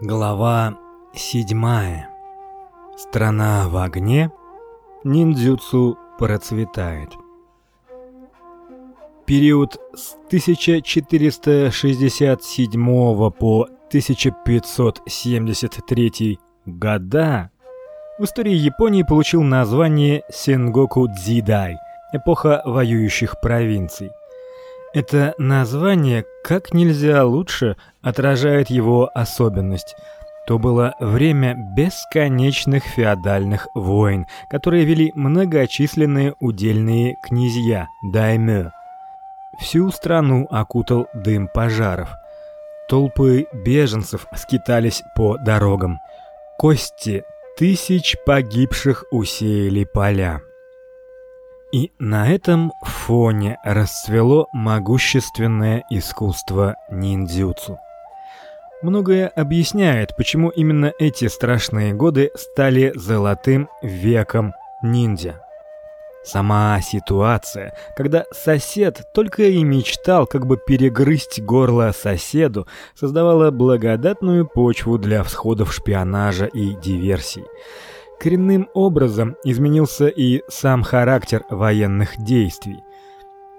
Глава седьмая. Страна в огне. Ниндзюцу процветает. Период с 1467 по 1573 года в истории Японии получил название Сенгоку Дзидай эпоха воюющих провинций. Это название как нельзя лучше отражает его особенность. То было время бесконечных феодальных войн, которые вели многочисленные удельные князья, даймё. Всю страну окутал дым пожаров. Толпы беженцев скитались по дорогам. Кости тысяч погибших усеяли поля. И на этом фоне расцвело могущественное искусство ниндзюцу. Многое объясняет, почему именно эти страшные годы стали золотым веком ниндзя. Сама ситуация, когда сосед только и мечтал как бы перегрызть горло соседу, создавала благодатную почву для всходов шпионажа и диверсий. Коренным образом изменился и сам характер военных действий.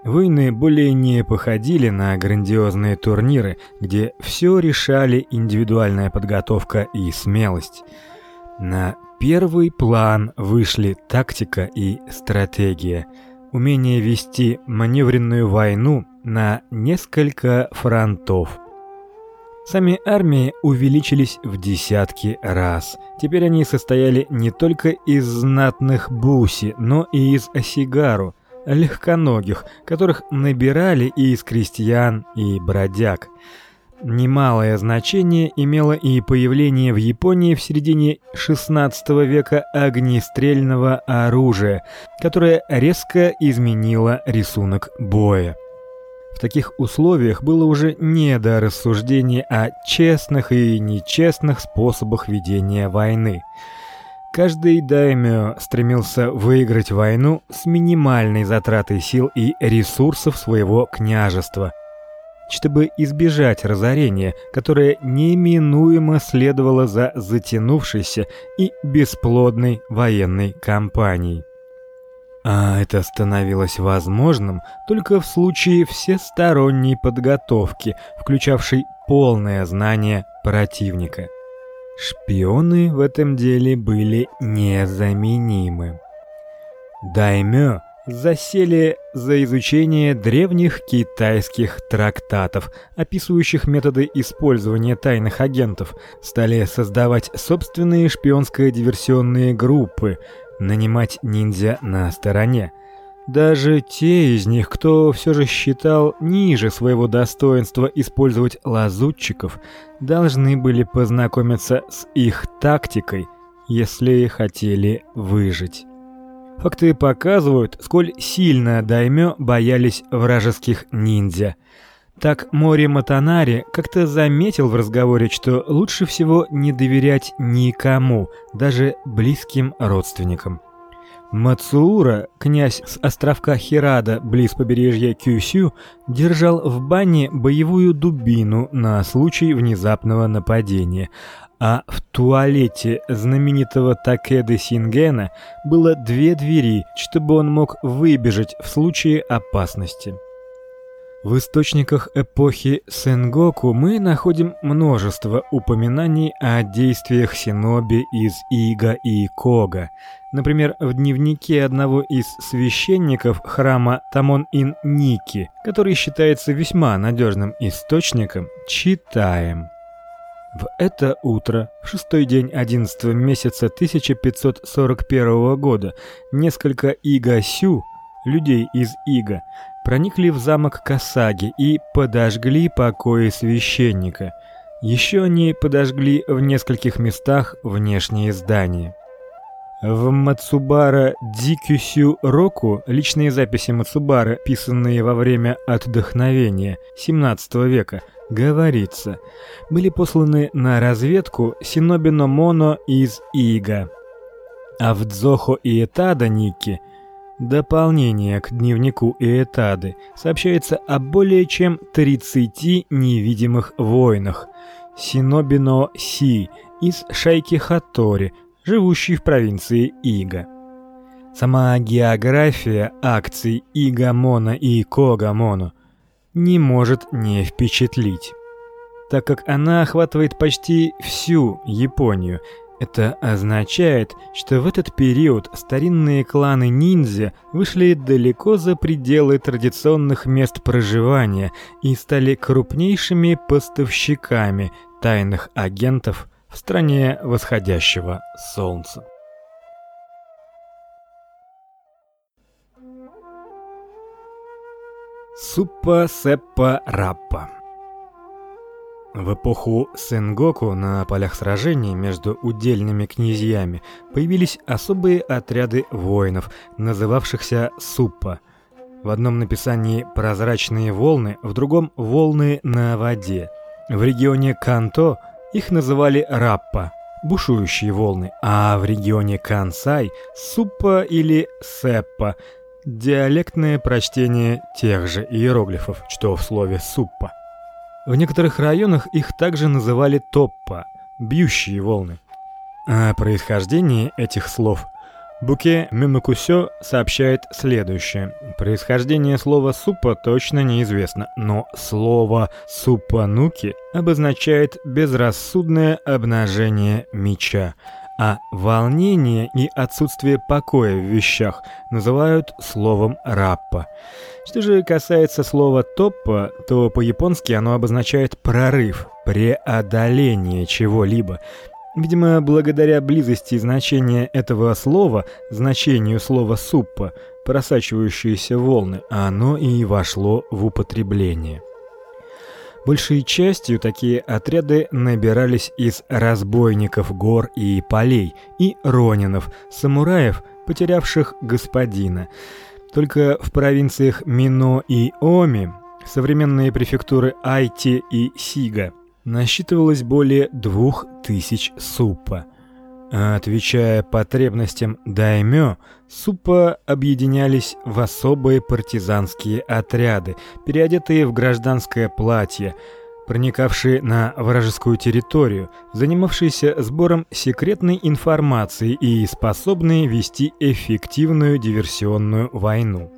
Войны более не походили на грандиозные турниры, где все решали индивидуальная подготовка и смелость. На первый план вышли тактика и стратегия, умение вести маневренную войну на несколько фронтов. Сами армии увеличились в десятки раз. Теперь они состояли не только из знатных буси, но и из осигару, легконогих, которых набирали и из крестьян, и бродяг. Немалое значение имело и появление в Японии в середине XVI века огнестрельного оружия, которое резко изменило рисунок боя. В таких условиях было уже не до рассуждений о честных и нечестных способах ведения войны. Каждый даймё стремился выиграть войну с минимальной затратой сил и ресурсов своего княжества, чтобы избежать разорения, которое неминуемо следовало за затянувшейся и бесплодной военной кампанией. А это становилось возможным только в случае всесторонней подготовки, включавшей полное знание противника. Шпионы в этом деле были незаменимы. Даймё засели за изучение древних китайских трактатов, описывающих методы использования тайных агентов, стали создавать собственные шпионско-диверсионные группы, нанимать ниндзя на стороне. Даже те из них, кто все же считал ниже своего достоинства использовать лазутчиков, должны были познакомиться с их тактикой, если хотели выжить. Факты показывают, сколь сильно даймё боялись вражеских ниндзя. Так Мори Матанари как-то заметил в разговоре, что лучше всего не доверять никому, даже близким родственникам. Мацуура, князь с островка Хирада, близ побережья Кюсю, держал в бане боевую дубину на случай внезапного нападения, а в туалете знаменитого Такеды Сингена было две двери, чтобы он мог выбежать в случае опасности. В источниках эпохи Сенгоку мы находим множество упоминаний о действиях синоби из Ига и Кога. Например, в дневнике одного из священников храма Тамон-ин Ники, который считается весьма надежным источником, читаем: в это утро, в шестой день одиннадцатого месяца 1541 года, несколько игасю, людей из Ига, проникли в замок Касаги и подожгли покои священника. Еще они подожгли в нескольких местах внешние здания. В Мацубара Дикюсю Року личные записи Мацубара, писанные во время отдохновения 17 века, говорится, были посланы на разведку Синобино Моно из Ига. А в Дзохо и Этада Ники Дополнение к дневнику Иэтады сообщается о более чем 30 невидимых воинах Синобино Си из шайки Хатори, живущей в провинции Ига. Сама география акций Игамона и Когамоно не может не впечатлить, так как она охватывает почти всю Японию это означает, что в этот период старинные кланы ниндзя вышли далеко за пределы традиционных мест проживания и стали крупнейшими поставщиками тайных агентов в стране восходящего солнца. Суппа Сеппа Раппа в эпоху Сэнгоку на полях сражений между удельными князьями появились особые отряды воинов, называвшихся суппа. В одном написании прозрачные волны, в другом волны на воде. В регионе Канто их называли раппа, бушующие волны, а в регионе Кансай суппа или сеппа, диалектное прочтение тех же иероглифов, что в слове суппа. В некоторых районах их также называли топпа бьющие волны. О происхождении этих слов Буке Мимакусё сообщает следующее. Происхождение слова супа точно неизвестно, но слово супануки обозначает безрассудное обнажение меча а волнение и отсутствие покоя в вещах называют словом раппа. Что же касается слова топпа, то по-японски оно обозначает прорыв, преодоление чего-либо. Видимо, благодаря близости значения этого слова значению слова суппа, просачивающиеся волны, оно и вошло в употребление. Большей частью такие отряды набирались из разбойников гор и полей и ронинов, самураев, потерявших господина. Только в провинциях Мино и Оми, современные префектуры Айти и Сига, насчитывалось более двух тысяч суппа. Отвечая потребностям даймё, супа объединялись в особые партизанские отряды, переодетые в гражданское платье, проникавшие на вражескую территорию, занимавшиеся сбором секретной информации и способные вести эффективную диверсионную войну.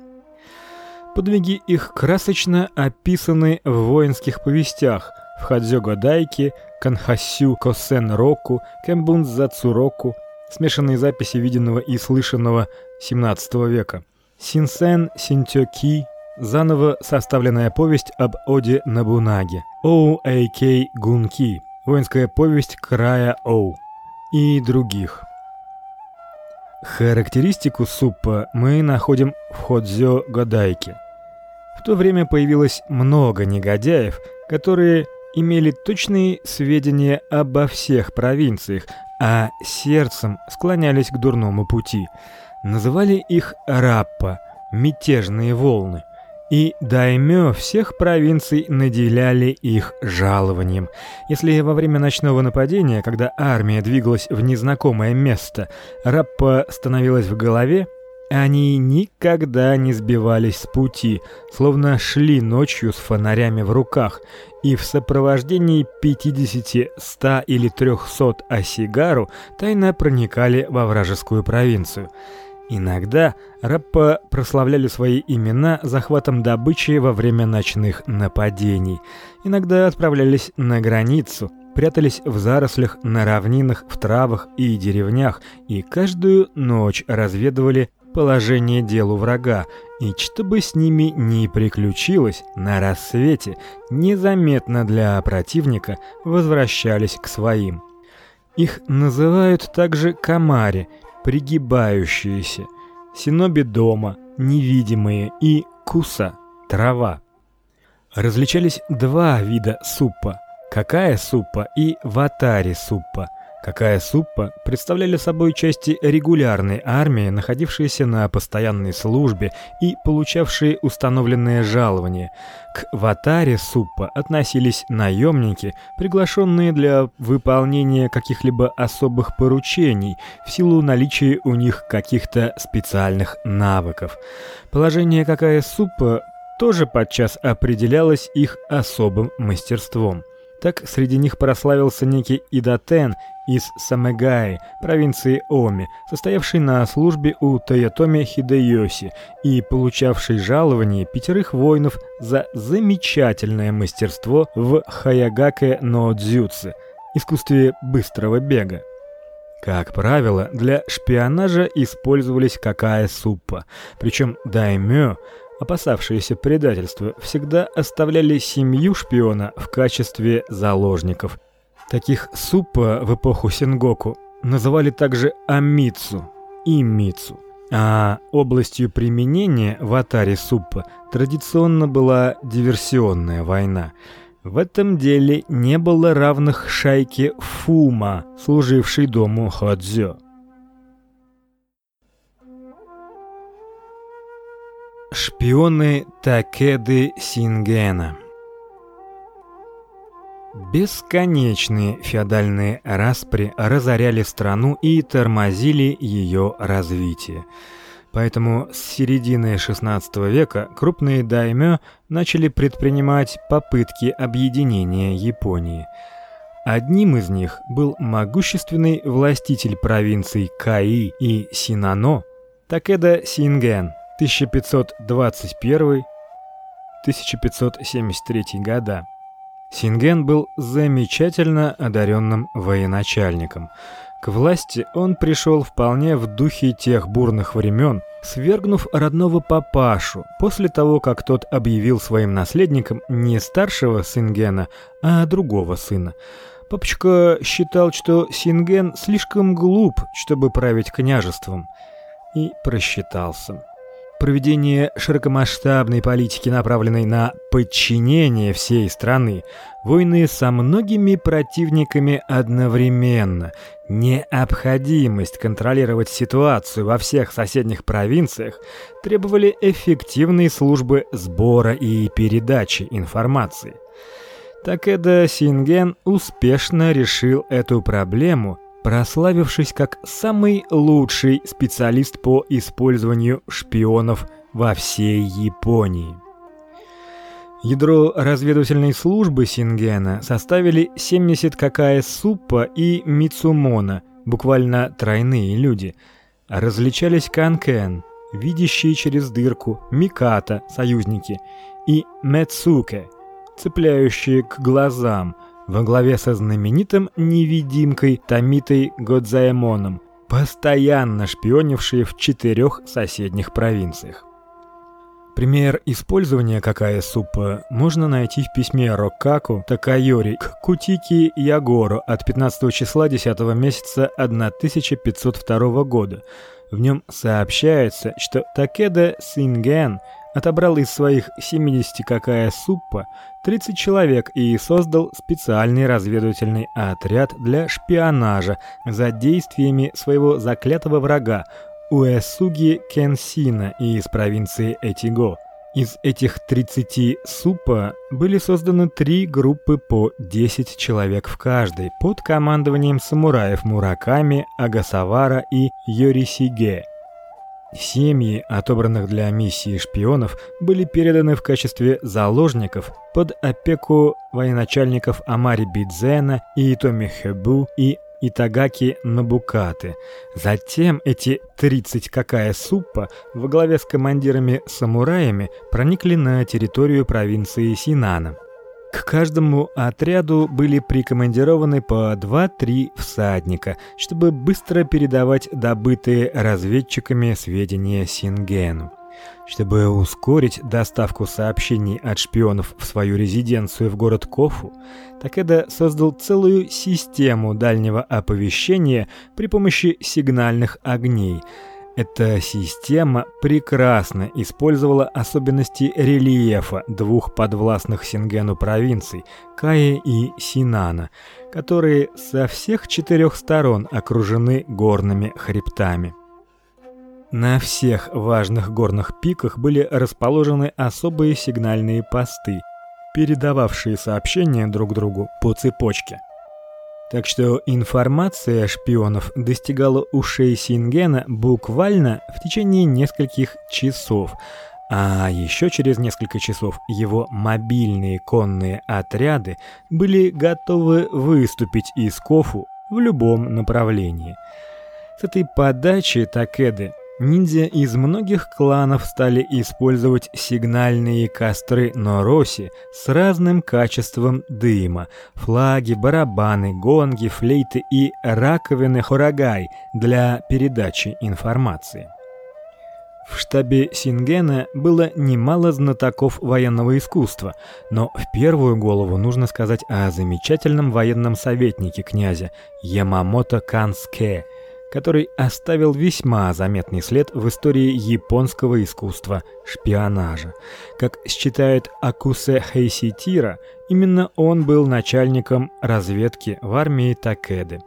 Подвиги их красочно описаны в воинских повестях в Хадзёго Дайки, Канхасю Косен Року, смешанные записи виденного и слышанного XVII века. Синсен Синтёки, заново составленная повесть об Оде Набунаге. Оу Эйкей Гунки, воинская повесть края Оу и других. Характеристику суппа мы находим в Ходзё Годайке. В то время появилось много негодяев, которые имели точные сведения обо всех провинциях, а сердцем склонялись к дурному пути. Называли их раппа, мятежные волны. И даймё всех провинций наделяли их жалованием. Если во время ночного нападения, когда армия двигалась в незнакомое место, раппа становилась в голове, они никогда не сбивались с пути, словно шли ночью с фонарями в руках и в сопровождении 50, 100 или 300 осигару тайно проникали во вражескую провинцию. Иногда раппа прославляли свои имена захватом добычи во время ночных нападений. Иногда отправлялись на границу, прятались в зарослях, на равнинах, в травах и деревнях и каждую ночь разведывали положение дел у врага, и что бы с ними ни приключилось, на рассвете незаметно для противника возвращались к своим. Их называют также камари, пригибающиеся, синоби дома, невидимые и куса, трава. Различались два вида суппа: какая суппа и ватари суппа. Какая суппа представляли собой части регулярной армии, находившиеся на постоянной службе и получавшие установленные жалования. К ватаре суппа относились наемники, приглашенные для выполнения каких-либо особых поручений в силу наличия у них каких-то специальных навыков. Положение какая суппа тоже подчас определялось их особым мастерством. Так среди них прославился некий Идатен из Самегаи, провинции Оми, состоявший на службе у Тоётоми Хидэёси и получавший жалование пятерых воинов за замечательное мастерство в хаягаке но дзюцу, искусстве быстрого бега. Как правило, для шпионажа использовались какая суппа, причем даймё опасавшиеся предательства, всегда оставляли семью шпиона в качестве заложников. Таких суппа в эпоху Сенгоку называли также амицу и мицу. А областью применения в атаре суппа традиционно была диверсионная война. В этом деле не было равных шайке Фума, служившей дому Ходзё. Шпионы Такеды Сингена Бесконечные феодальные распри разоряли страну и тормозили ее развитие. Поэтому с середины XVI века крупные даймё начали предпринимать попытки объединения Японии. Одним из них был могущественный властитель провинций Каи и Синано Такеда Синген – 1521-1573 года. Синген был замечательно одаренным военачальником. К власти он пришел вполне в духе тех бурных времен, свергнув родного папашу после того, как тот объявил своим наследником не старшего Сингена, а другого сына. Папочка считал, что Синген слишком глуп, чтобы править княжеством, и просчитался проведение широкомасштабной политики, направленной на подчинение всей страны, войны со многими противниками одновременно, необходимость контролировать ситуацию во всех соседних провинциях требовали эффективной службы сбора и передачи информации. Такеда Синген успешно решил эту проблему прославившись как самый лучший специалист по использованию шпионов во всей Японии. Ядро разведывательной службы Сингена составили 70 какая Суппа и Мицумона, буквально тройные люди. Различались Канкен, видящие через дырку, Миката, союзники, и Мецуке, цепляющие к глазам – во главе со знаменитым невидимкой Тамитой Годзаэмоном, постоянно шпионившие в четырех соседних провинциях. Пример использования какая суппа можно найти в письме Рокаку Такайори к Кутики Ягору от 15 числа 10 месяца 1502 года. В нем сообщается, что Такеда Синген отобрал из своих 70 какая суппа 30 человек и создал специальный разведывательный отряд для шпионажа за действиями своего заклятого врага Уэсуги Кенсина из провинции Этиго. Из этих 30 супа были созданы три группы по 10 человек в каждой под командованием самураев Мураками, Агасавара и Йорисиге. Семьи, отобранных для миссии шпионов, были переданы в качестве заложников под опеку военачальников Амари Бидзена и Итоми Хэбу и Итагаки Набукаты. Затем эти 30 какая суппа во главе с командирами-самураями проникли на территорию провинции Синана. К каждому отряду были прикомандированы по 2-3 всадника, чтобы быстро передавать добытые разведчиками сведения Сингену. Чтобы ускорить доставку сообщений от шпионов в свою резиденцию в город Кофу, Такеда создал целую систему дальнего оповещения при помощи сигнальных огней – Эта система прекрасно использовала особенности рельефа двух подвластных Сингену провинций Каи и Синана, которые со всех четырех сторон окружены горными хребтами. На всех важных горных пиках были расположены особые сигнальные посты, передававшие сообщения друг другу по цепочке. Так что информация шпионов достигала ушей Сингена буквально в течение нескольких часов, а еще через несколько часов его мобильные конные отряды были готовы выступить из Кофу в любом направлении. С этой подачи Такеды Ниндзя из многих кланов стали использовать сигнальные костры Нороси с разным качеством дыма: флаги, барабаны, гонги, флейты и раковины хорагай для передачи информации. В штабе Сингена было немало знатоков военного искусства, но в первую голову нужно сказать о замечательном военном советнике князя Ямамото Канске – который оставил весьма заметный след в истории японского искусства шпионажа. Как считает Акусе Хейситира, именно он был начальником разведки в армии Такеды.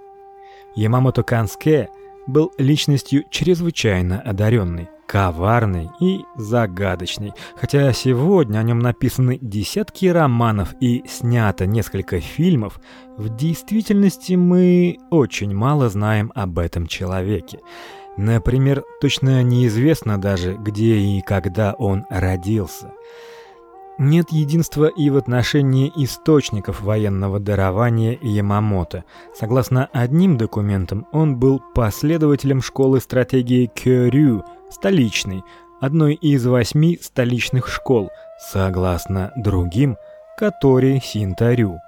Ямамото Канске был личностью чрезвычайно одаренной коварный и загадочный. Хотя сегодня о нем написаны десятки романов и снято несколько фильмов, в действительности мы очень мало знаем об этом человеке. Например, точно неизвестно даже, где и когда он родился. Нет единства и в отношении источников военного дарования Ямамото. Согласно одним документам, он был последователем школы стратегии Кёрю, столичной, одной из восьми столичных школ, согласно другим, Катори Синтарю.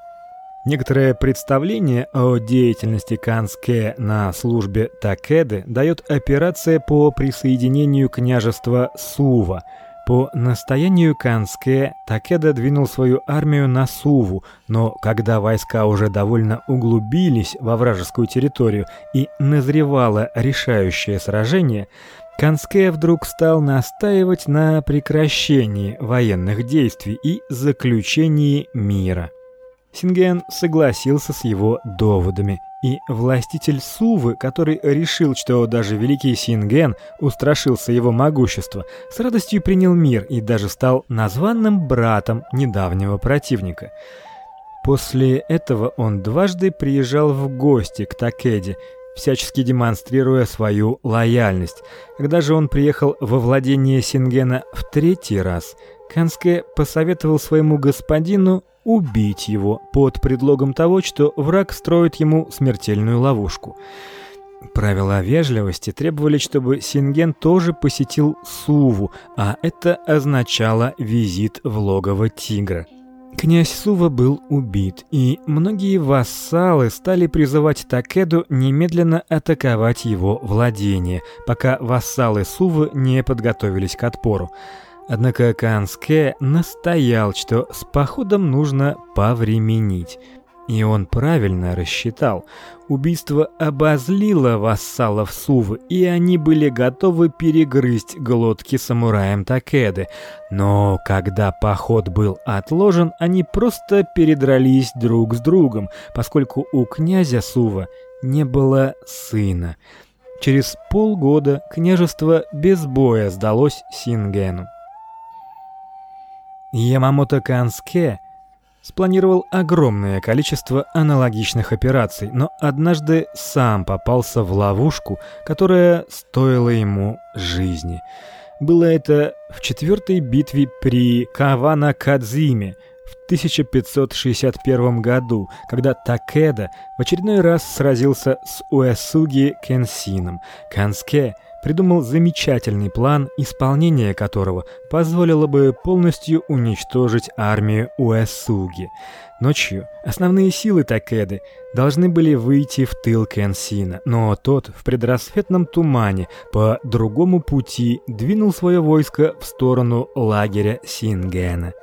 Некоторое представление о деятельности Канске на службе Такеды дает операция по присоединению княжества Сува. По настоянию Канске Такеда двинул свою армию на Суву, но когда войска уже довольно углубились во вражескую территорию и назревало решающее сражение, Канская вдруг стал настаивать на прекращении военных действий и заключении мира. Синген согласился с его доводами, и властитель Сувы, который решил, что даже великий Синген устрашился его могущества, с радостью принял мир и даже стал названным братом недавнего противника. После этого он дважды приезжал в гости к Такеде всячески демонстрируя свою лояльность. Когда же он приехал во владение Сингена в третий раз, Канске посоветовал своему господину убить его под предлогом того, что враг строит ему смертельную ловушку. Правила вежливости требовали, чтобы Синген тоже посетил Суву, а это означало визит в логово тигра. Князь Сува был убит, и многие вассалы стали призывать Такеду немедленно атаковать его владение, пока вассалы Сувы не подготовились к отпору. Однако Канске настоял, что с походом нужно повременить. И он правильно рассчитал. Убийство обозлило вассалов Сувы, и они были готовы перегрызть глотки самураям Такеды. Но когда поход был отложен, они просто передрались друг с другом, поскольку у князя Сува не было сына. Через полгода княжество без боя сдалось Сингену. Ямамото Канске спланировал огромное количество аналогичных операций, но однажды сам попался в ловушку, которая стоила ему жизни. Было это в четвертой битве при Кавана-Кадзиме в 1561 году, когда Такеда в очередной раз сразился с Уэсуги Кенсином. Канске – придумал замечательный план, исполнение которого позволило бы полностью уничтожить армию Уэсуги. Ночью основные силы Такеды должны были выйти в тыл Кенсина, но тот в предрассветном тумане по другому пути двинул свое войско в сторону лагеря Сингена.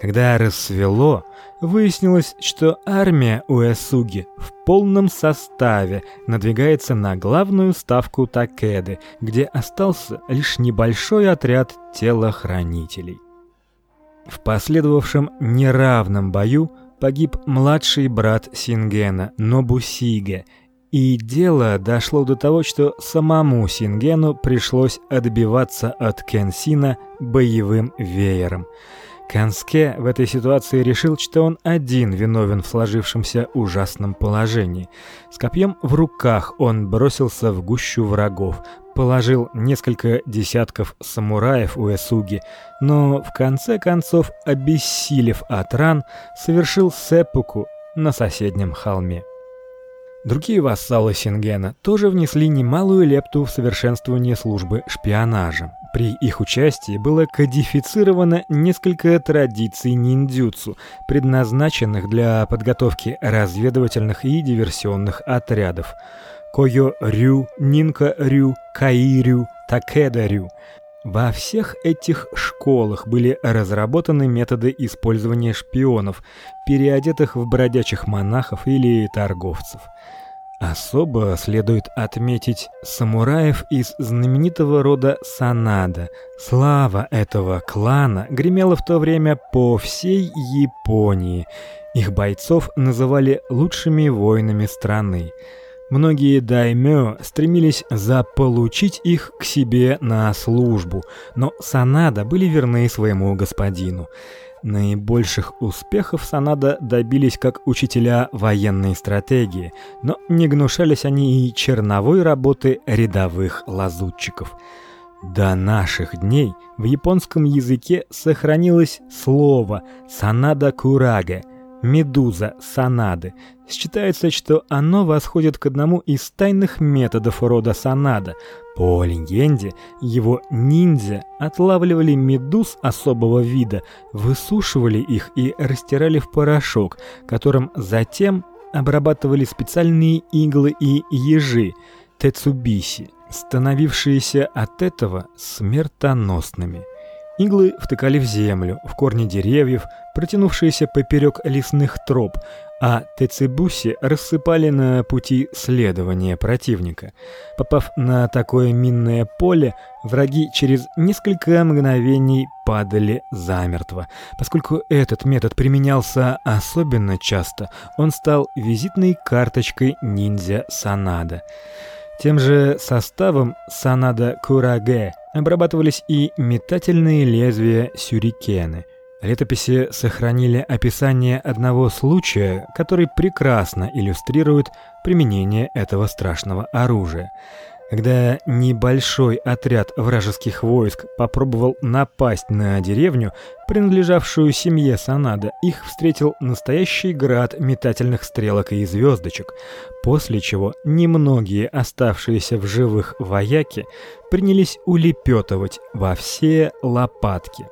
Когда рассвело, выяснилось, что армия Уэсуги в полном составе надвигается на главную ставку Такеды, где остался лишь небольшой отряд телохранителей. В последовавшем неравном бою погиб младший брат Сингена, Нобусиге, и дело дошло до того, что самому Сингену пришлось отбиваться от Кенсина боевым веером. Канске в этой ситуации решил, что он один виновен в сложившемся ужасном положении. С копьем в руках он бросился в гущу врагов, положил несколько десятков самураев у Эсуги, но в конце концов, обессилев от ран, совершил сэппуку на соседнем холме. Другие вассалы Сингена тоже внесли немалую лепту в совершенствование службы шпионажа. При их участии было кодифицировано несколько традиций ниндзюцу, предназначенных для подготовки разведывательных и диверсионных отрядов. Койо-рю, Нинка-рю, Каи-рю, Такеда-рю. Во всех этих школах были разработаны методы использования шпионов, переодетых в бродячих монахов или торговцев. Особо следует отметить самураев из знаменитого рода Санада. Слава этого клана гремела в то время по всей Японии. Их бойцов называли лучшими воинами страны. Многие даймё стремились заполучить их к себе на службу, но Санада были верны своему господину. Наибольших успехов Санада добились как учителя военной стратегии, но не гнушались они и черновой работы рядовых лазутчиков. До наших дней в японском языке сохранилось слово санада курага медуза санады. Считается, что оно восходит к одному из тайных методов рода санада. По легенде, его ниндзя отлавливали медуз особого вида, высушивали их и растирали в порошок, которым затем обрабатывали специальные иглы и ежи тецубиси, становившиеся от этого смертоносными. Иглы втыкали в землю, в корни деревьев, протянувшиеся поперек лесных троп, а тецебуси рассыпали на пути следования противника. Попав на такое минное поле, враги через несколько мгновений падали замертво. Поскольку этот метод применялся особенно часто, он стал визитной карточкой ниндзя Санада. Тем же составом Санада Кураге обрабатывались и метательные лезвия сюрикены. Летописи сохранили описание одного случая, который прекрасно иллюстрирует применение этого страшного оружия. Когда небольшой отряд вражеских войск попробовал напасть на деревню, принадлежавшую семье Санада, их встретил настоящий град метательных стрелок и звездочек, после чего немногие оставшиеся в живых вояки принялись улепетывать во все лопатки.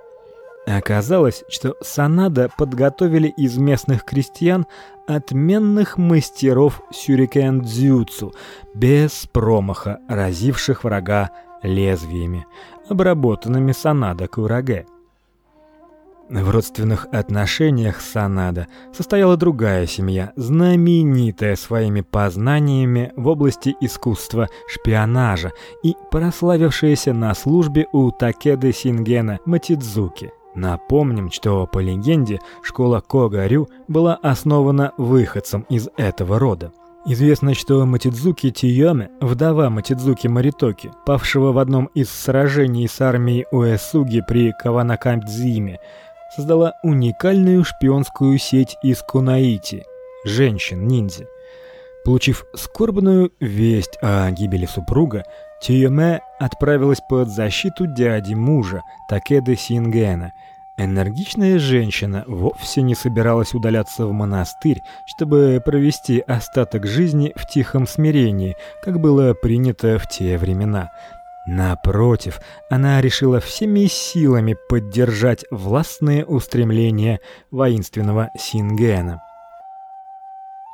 Оказалось, что Санада подготовили из местных крестьян отменных мастеров сюрикен-дзюцу, без промаха разивших врага лезвиями, обработанными Санада Кураге. В родственных отношениях Санада состояла другая семья, знаменитая своими познаниями в области искусства шпионажа и прославившаяся на службе у Такеды Сингена Матидзуки. Напомним, что по легенде школа Когарю была основана выходцем из этого рода. Известно, что Матидзуки Тиёме, вдова Матидзуки Маритоки, павшего в одном из сражений с армией Уэсуги при Каванакамдзиме, создала уникальную шпионскую сеть из кунаити женщин-ниндзя. Получив скорбную весть о гибели супруга, Тиеме отправилась под защиту дяди мужа, Такеды Сингена. Энергичная женщина вовсе не собиралась удаляться в монастырь, чтобы провести остаток жизни в тихом смирении, как было принято в те времена. Напротив, она решила всеми силами поддержать властные устремления воинственного Сингена.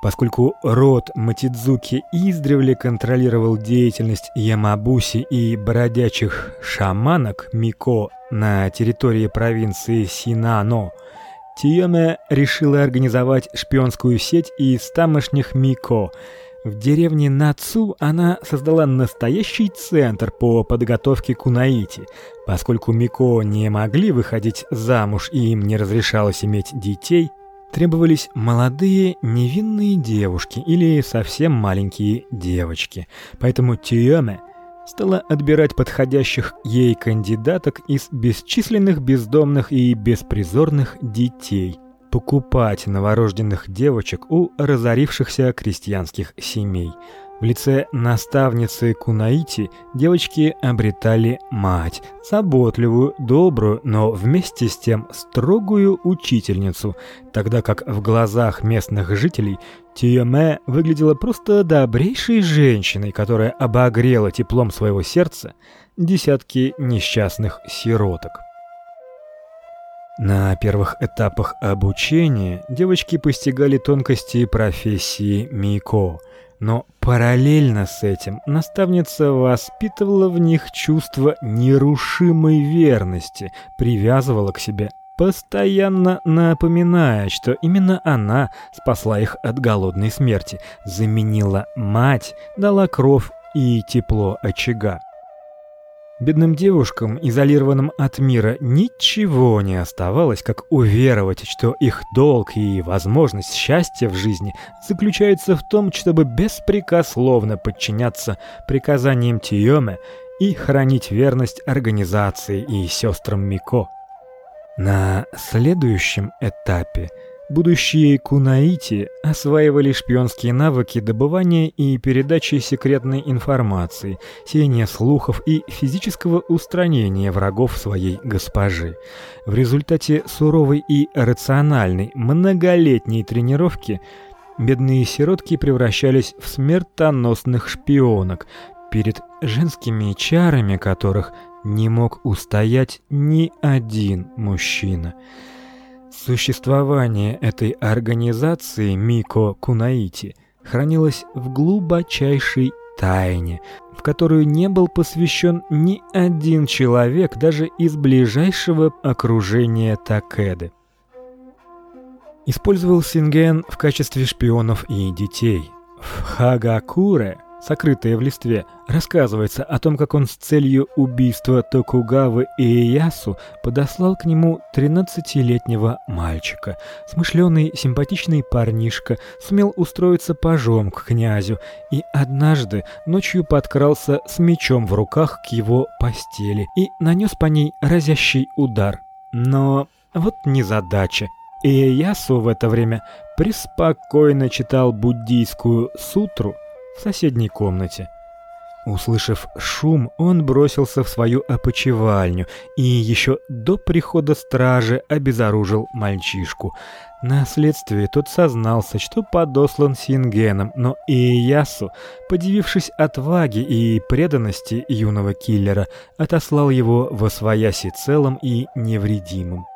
Поскольку род Матидзуки издревле контролировал деятельность ямабуси и бродячих шаманок Мико на территории провинции Синано, Тиёме решила организовать шпионскую сеть из тамошних мико. В деревне Нацу она создала настоящий центр по подготовке кунаити. Поскольку мико не могли выходить замуж и им не разрешалось иметь детей, требовались молодые невинные девушки или совсем маленькие девочки. Поэтому Тиёме стала отбирать подходящих ей кандидаток из бесчисленных бездомных и беспризорных детей, покупать новорожденных девочек у разорившихся крестьянских семей. В лице наставницы Кунаити девочки обретали мать, заботливую, добрую, но вместе с тем строгую учительницу, тогда как в глазах местных жителей Тиеме выглядела просто добрейшей женщиной, которая обогрела теплом своего сердца десятки несчастных сироток. На первых этапах обучения девочки постигали тонкости профессии мико, но параллельно с этим наставница воспитывала в них чувство нерушимой верности, привязывала к себе, постоянно напоминая, что именно она спасла их от голодной смерти, заменила мать, дала кровь и тепло очага. Бедным девушкам, изолированным от мира, ничего не оставалось, как уверовать, что их долг и возможность счастья в жизни заключается в том, чтобы беспрекословно подчиняться приказаниям Тиёме и хранить верность организации и сестрам Мико. На следующем этапе – Будущие кунаити осваивали шпионские навыки добывания и передачи секретной информации, сеяния слухов и физического устранения врагов своей госпожи. В результате суровой и рациональной многолетней тренировки бедные сиротки превращались в смертоносных шпионок, перед женскими чарами которых не мог устоять ни один мужчина. Существование этой организации Мико Кунаити хранилось в глубочайшей тайне, в которую не был посвящен ни один человек даже из ближайшего окружения Такеды. Использовал Синген в качестве шпионов и детей. В Хагакуре сокрытое в листве, рассказывается о том, как он с целью убийства Токугавы Иэясу подослал к нему 13-летнего мальчика. Смышленый, симпатичный парнишка сумел устроиться пажом к князю и однажды ночью подкрался с мечом в руках к его постели и нанес по ней разящий удар. Но вот незадача. Иэясу в это время преспокойно читал буддийскую сутру, в соседней комнате. Услышав шум, он бросился в свою опочивальню и еще до прихода стражи обезоружил мальчишку. На следствии тот сознался, что подослан Сингеном, но Иясу, подивившись отваге и преданности юного киллера, отослал его во свояси целым и невредимым.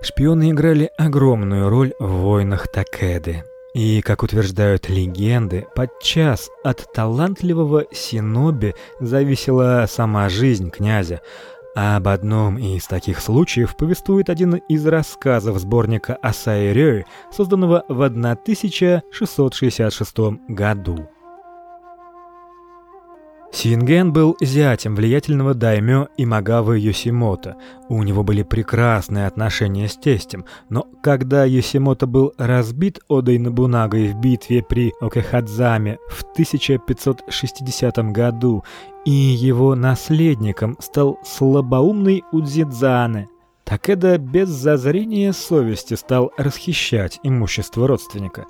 Шпионы играли огромную роль в войнах Такеды. И, как утверждают легенды, подчас от талантливого синоби зависела сама жизнь князя. Об одном из таких случаев повествует один из рассказов сборника Асаи созданного в 1666 году. Синген был зятем влиятельного даймё Имагавы Йосимото. У него были прекрасные отношения с тестем, но когда Йосимото был разбит Одой Набунагой в битве при Окехадзаме в 1560 году, и его наследником стал слабоумный Удзидзане, Такеда без зазрения совести стал расхищать имущество родственника.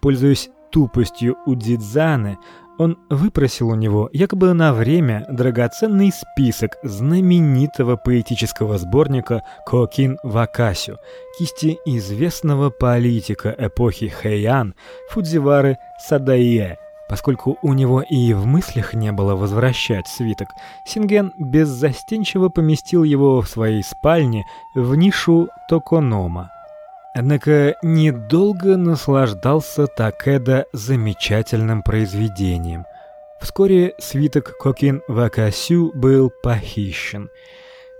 Пользуясь тупостью Удзидзаны, он выпросил у него якобы на время драгоценный список знаменитого поэтического сборника Кокин Вакасю, кисти известного политика эпохи Хэйан Фудзивары Садаие. Поскольку у него и в мыслях не было возвращать свиток, Синген беззастенчиво поместил его в своей спальне в нишу Токонома. Однако недолго наслаждался Такеда замечательным произведением. Вскоре свиток Кокин Вакасю был похищен.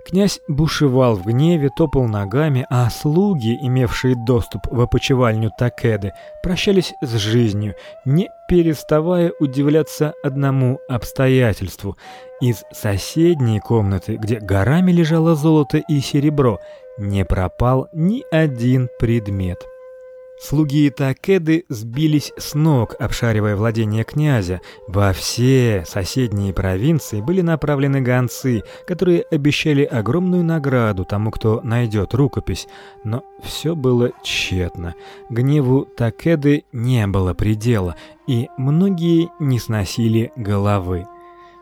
Князь бушевал в гневе, топал ногами, а слуги, имевшие доступ в опочивальню Такеды, прощались с жизнью, не переставая удивляться одному обстоятельству. Из соседней комнаты, где горами лежало золото и серебро, не пропал ни один предмет. Слуги Такеды сбились с ног, обшаривая владения князя. Во все соседние провинции были направлены гонцы, которые обещали огромную награду тому, кто найдет рукопись, но все было тщетно. Гневу Такеды не было предела, и многие не сносили головы.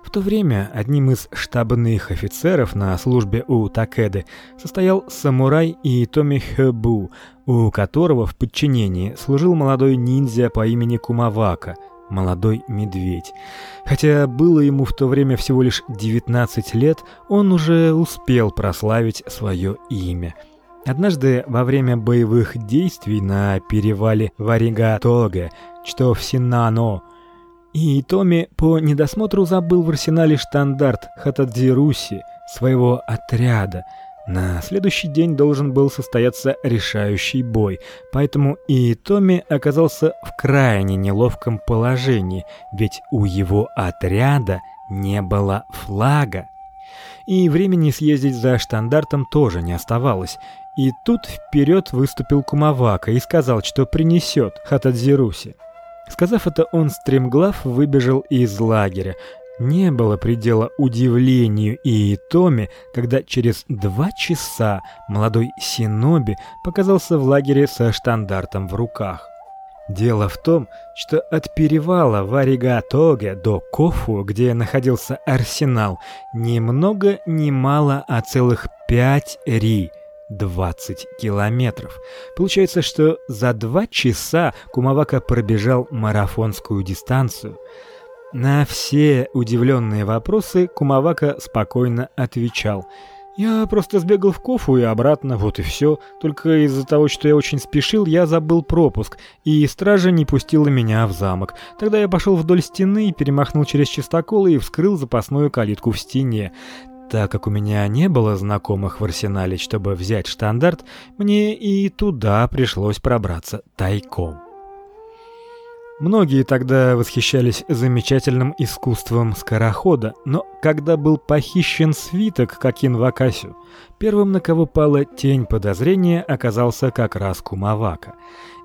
В то время одним из штабных офицеров на службе у Такеды состоял самурай Иитоми Хэбу, у которого в подчинении служил молодой ниндзя по имени Кумавака, молодой медведь. Хотя было ему в то время всего лишь 19 лет, он уже успел прославить свое имя. Однажды во время боевых действий на перевале Варигатога, что в Синнано, и Томи по недосмотру забыл в арсенале штандарт Хатадзируси своего отряда. На следующий день должен был состояться решающий бой, поэтому и Томи оказался в крайне неловком положении, ведь у его отряда не было флага. И времени съездить за штандартом тоже не оставалось. И тут вперед выступил Кумавака и сказал, что принесет Хатадзируси. Сказав это, он стремглав выбежал из лагеря. Не было предела удивлению и Томи, когда через два часа молодой синоби показался в лагере со штандартом в руках. Дело в том, что от перевала Варигатоге до Кофу, где находился арсенал, ни много мало, а целых пять ри – 20 километров. Получается, что за два часа Кумавака пробежал марафонскую дистанцию. На все удивленные вопросы Кумавака спокойно отвечал: "Я просто сбегал в Кофу и обратно, вот и все. Только из-за того, что я очень спешил, я забыл пропуск, и стража не пустила меня в замок. Тогда я пошел вдоль стены, перемахнул через чистокол и вскрыл запасную калитку в стене. Так как у меня не было знакомых в арсенале, чтобы взять штандарт, мне и туда пришлось пробраться тайком. Многие тогда восхищались замечательным искусством скорохода, но когда был похищен свиток Какин Вакасю, первым, на кого пала тень подозрения, оказался как раз Кумавака.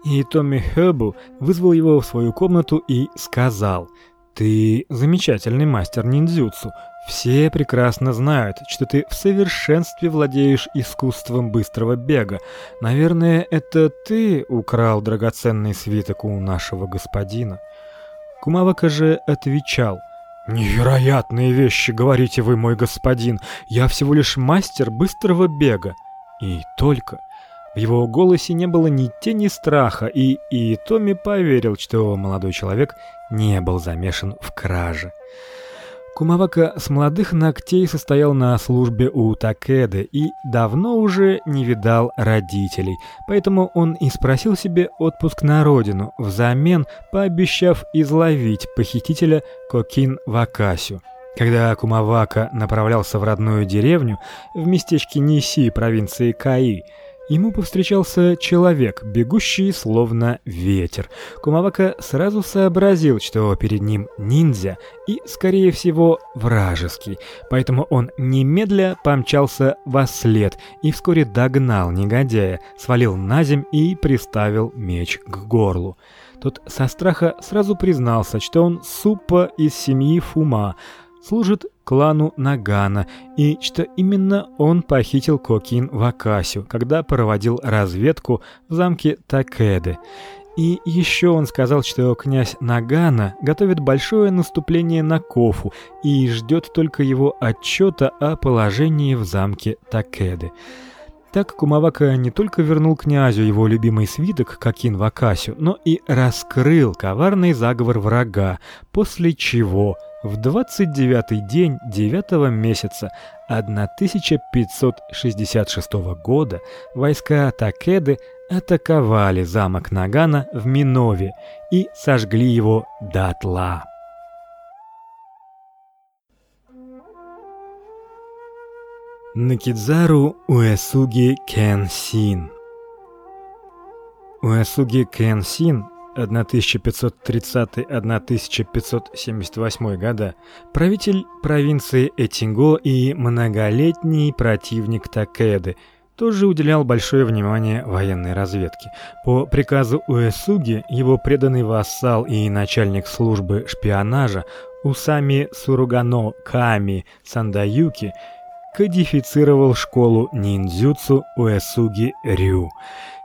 И Томми Хэбу вызвал его в свою комнату и сказал: "Ты замечательный мастер ниндзюцу, все прекрасно знают, что ты в совершенстве владеешь искусством быстрого бега. Наверное, это ты украл драгоценный свиток у нашего господина. Кумавака же отвечал: "Невероятные вещи говорите вы, мой господин. Я всего лишь мастер быстрого бега". И только в его голосе не было ни тени страха, и и Томи поверил, что молодой человек не был замешан в краже. Кумавака с молодых ногтей состоял на службе у Такеды и давно уже не видал родителей, поэтому он и спросил себе отпуск на родину, взамен пообещав изловить похитителя Кокин Вакасю. Когда Кумавака направлялся в родную деревню в местечке Ниси провинции Каи, Ему повстречался человек, бегущий словно ветер. Кумавака сразу сообразил, что перед ним ниндзя и, скорее всего, вражеский. Поэтому он немедля помчался во след и вскоре догнал негодяя, свалил на земь и приставил меч к горлу. Тот со страха сразу признался, что он супа из семьи Фума, служит клану Нагана, и что именно он похитил Кокин Вакасю, когда проводил разведку в замке Такеды. И еще он сказал, что князь Нагана готовит большое наступление на Кофу и ждет только его отчета о положении в замке Такеды. Так Кумавака не только вернул князю его любимый свиток Кокин Вакасю, но и раскрыл коварный заговор врага, после чего в 29-й день 9 месяца 1566 года войска Такеды атаковали замок Нагана в Минове и сожгли его дотла. Накидзару Уэсуги Кенсин. Уэсуги Кенсин 1530-1578 года, правитель провинции Этинго и многолетний противник Такеды, тоже уделял большое внимание военной разведке. По приказу Уэсуги его преданный вассал и начальник службы шпионажа Усами Суругано Ками Сандаюки – кодифицировал школу ниндзюцу Уэсуги Рю.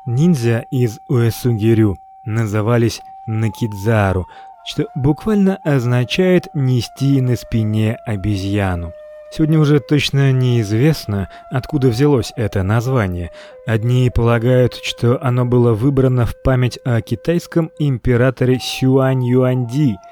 Ниндзя из Уэсуги Рю назывались накидзару, что буквально означает нести на спине обезьяну. Сегодня уже точно неизвестно, откуда взялось это название. Одни полагают, что оно было выбрано в память о китайском императоре Сюань Юанди –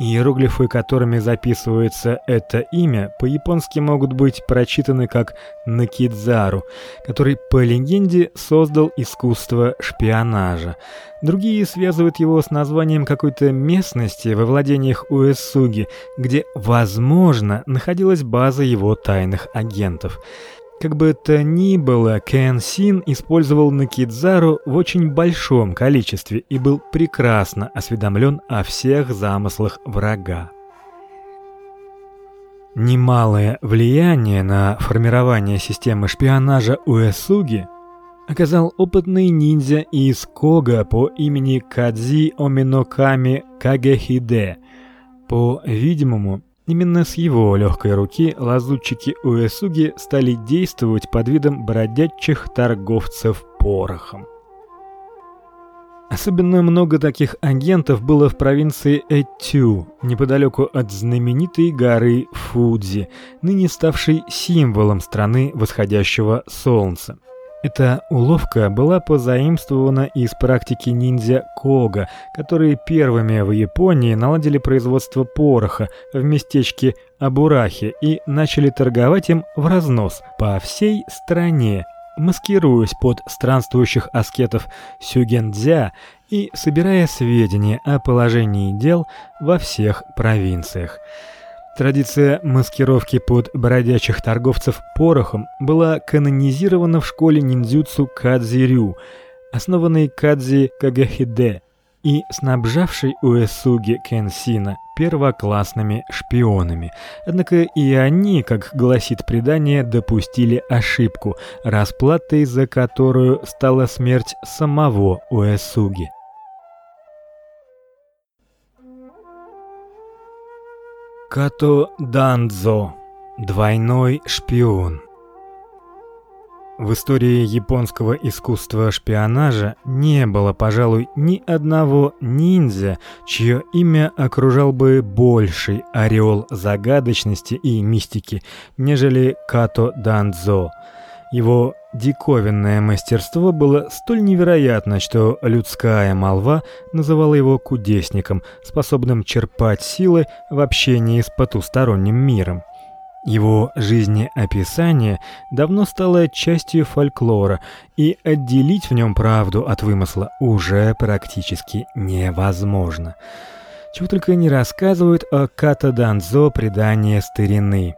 Иероглифы, которыми записывается это имя, по-японски могут быть прочитаны как Накидзару, который по легенде создал искусство шпионажа. Другие связывают его с названием какой-то местности во владениях Уэсуги, где, возможно, находилась база его тайных агентов. Как бы то ни было, Кен Син использовал Накидзару в очень большом количестве и был прекрасно осведомлен о всех замыслах врага. Немалое влияние на формирование системы шпионажа Уэсуги оказал опытный ниндзя из Кога по имени Кадзи Оминоками Кагехиде. По-видимому, Именно с его легкой руки лазутчики Уэсуги стали действовать под видом бродячих торговцев порохом. Особенно много таких агентов было в провинции Этю, неподалеку от знаменитой горы Фудзи, ныне ставшей символом страны восходящего солнца. Эта уловка была позаимствована из практики ниндзя Кога, которые первыми в Японии наладили производство пороха в местечке Абурахи и начали торговать им в разнос по всей стране, маскируясь под странствующих аскетов сюгендзя и собирая сведения о положении дел во всех провинциях. Традиция маскировки под бродячих торговцев порохом была канонизирована в школе ниндзюцу Кадзирю, основанной Кадзи Кагахиде и снабжавшей Уэсуги Кенсина первоклассными шпионами. Однако и они, как гласит предание, допустили ошибку, расплатой за которую стала смерть самого Уэсуги. Като Данзо. Двойной шпион. В истории японского искусства шпионажа не было, пожалуй, ни одного ниндзя, чье имя окружал бы больший ореол загадочности и мистики, нежели Като Данзо. Его диковинное мастерство было столь невероятно, что людская молва называла его кудесником, способным черпать силы в общении с потусторонним миром. Его жизнеописание давно стало частью фольклора, и отделить в нем правду от вымысла уже практически невозможно. Чего только не рассказывают о Катаданзо предания старины.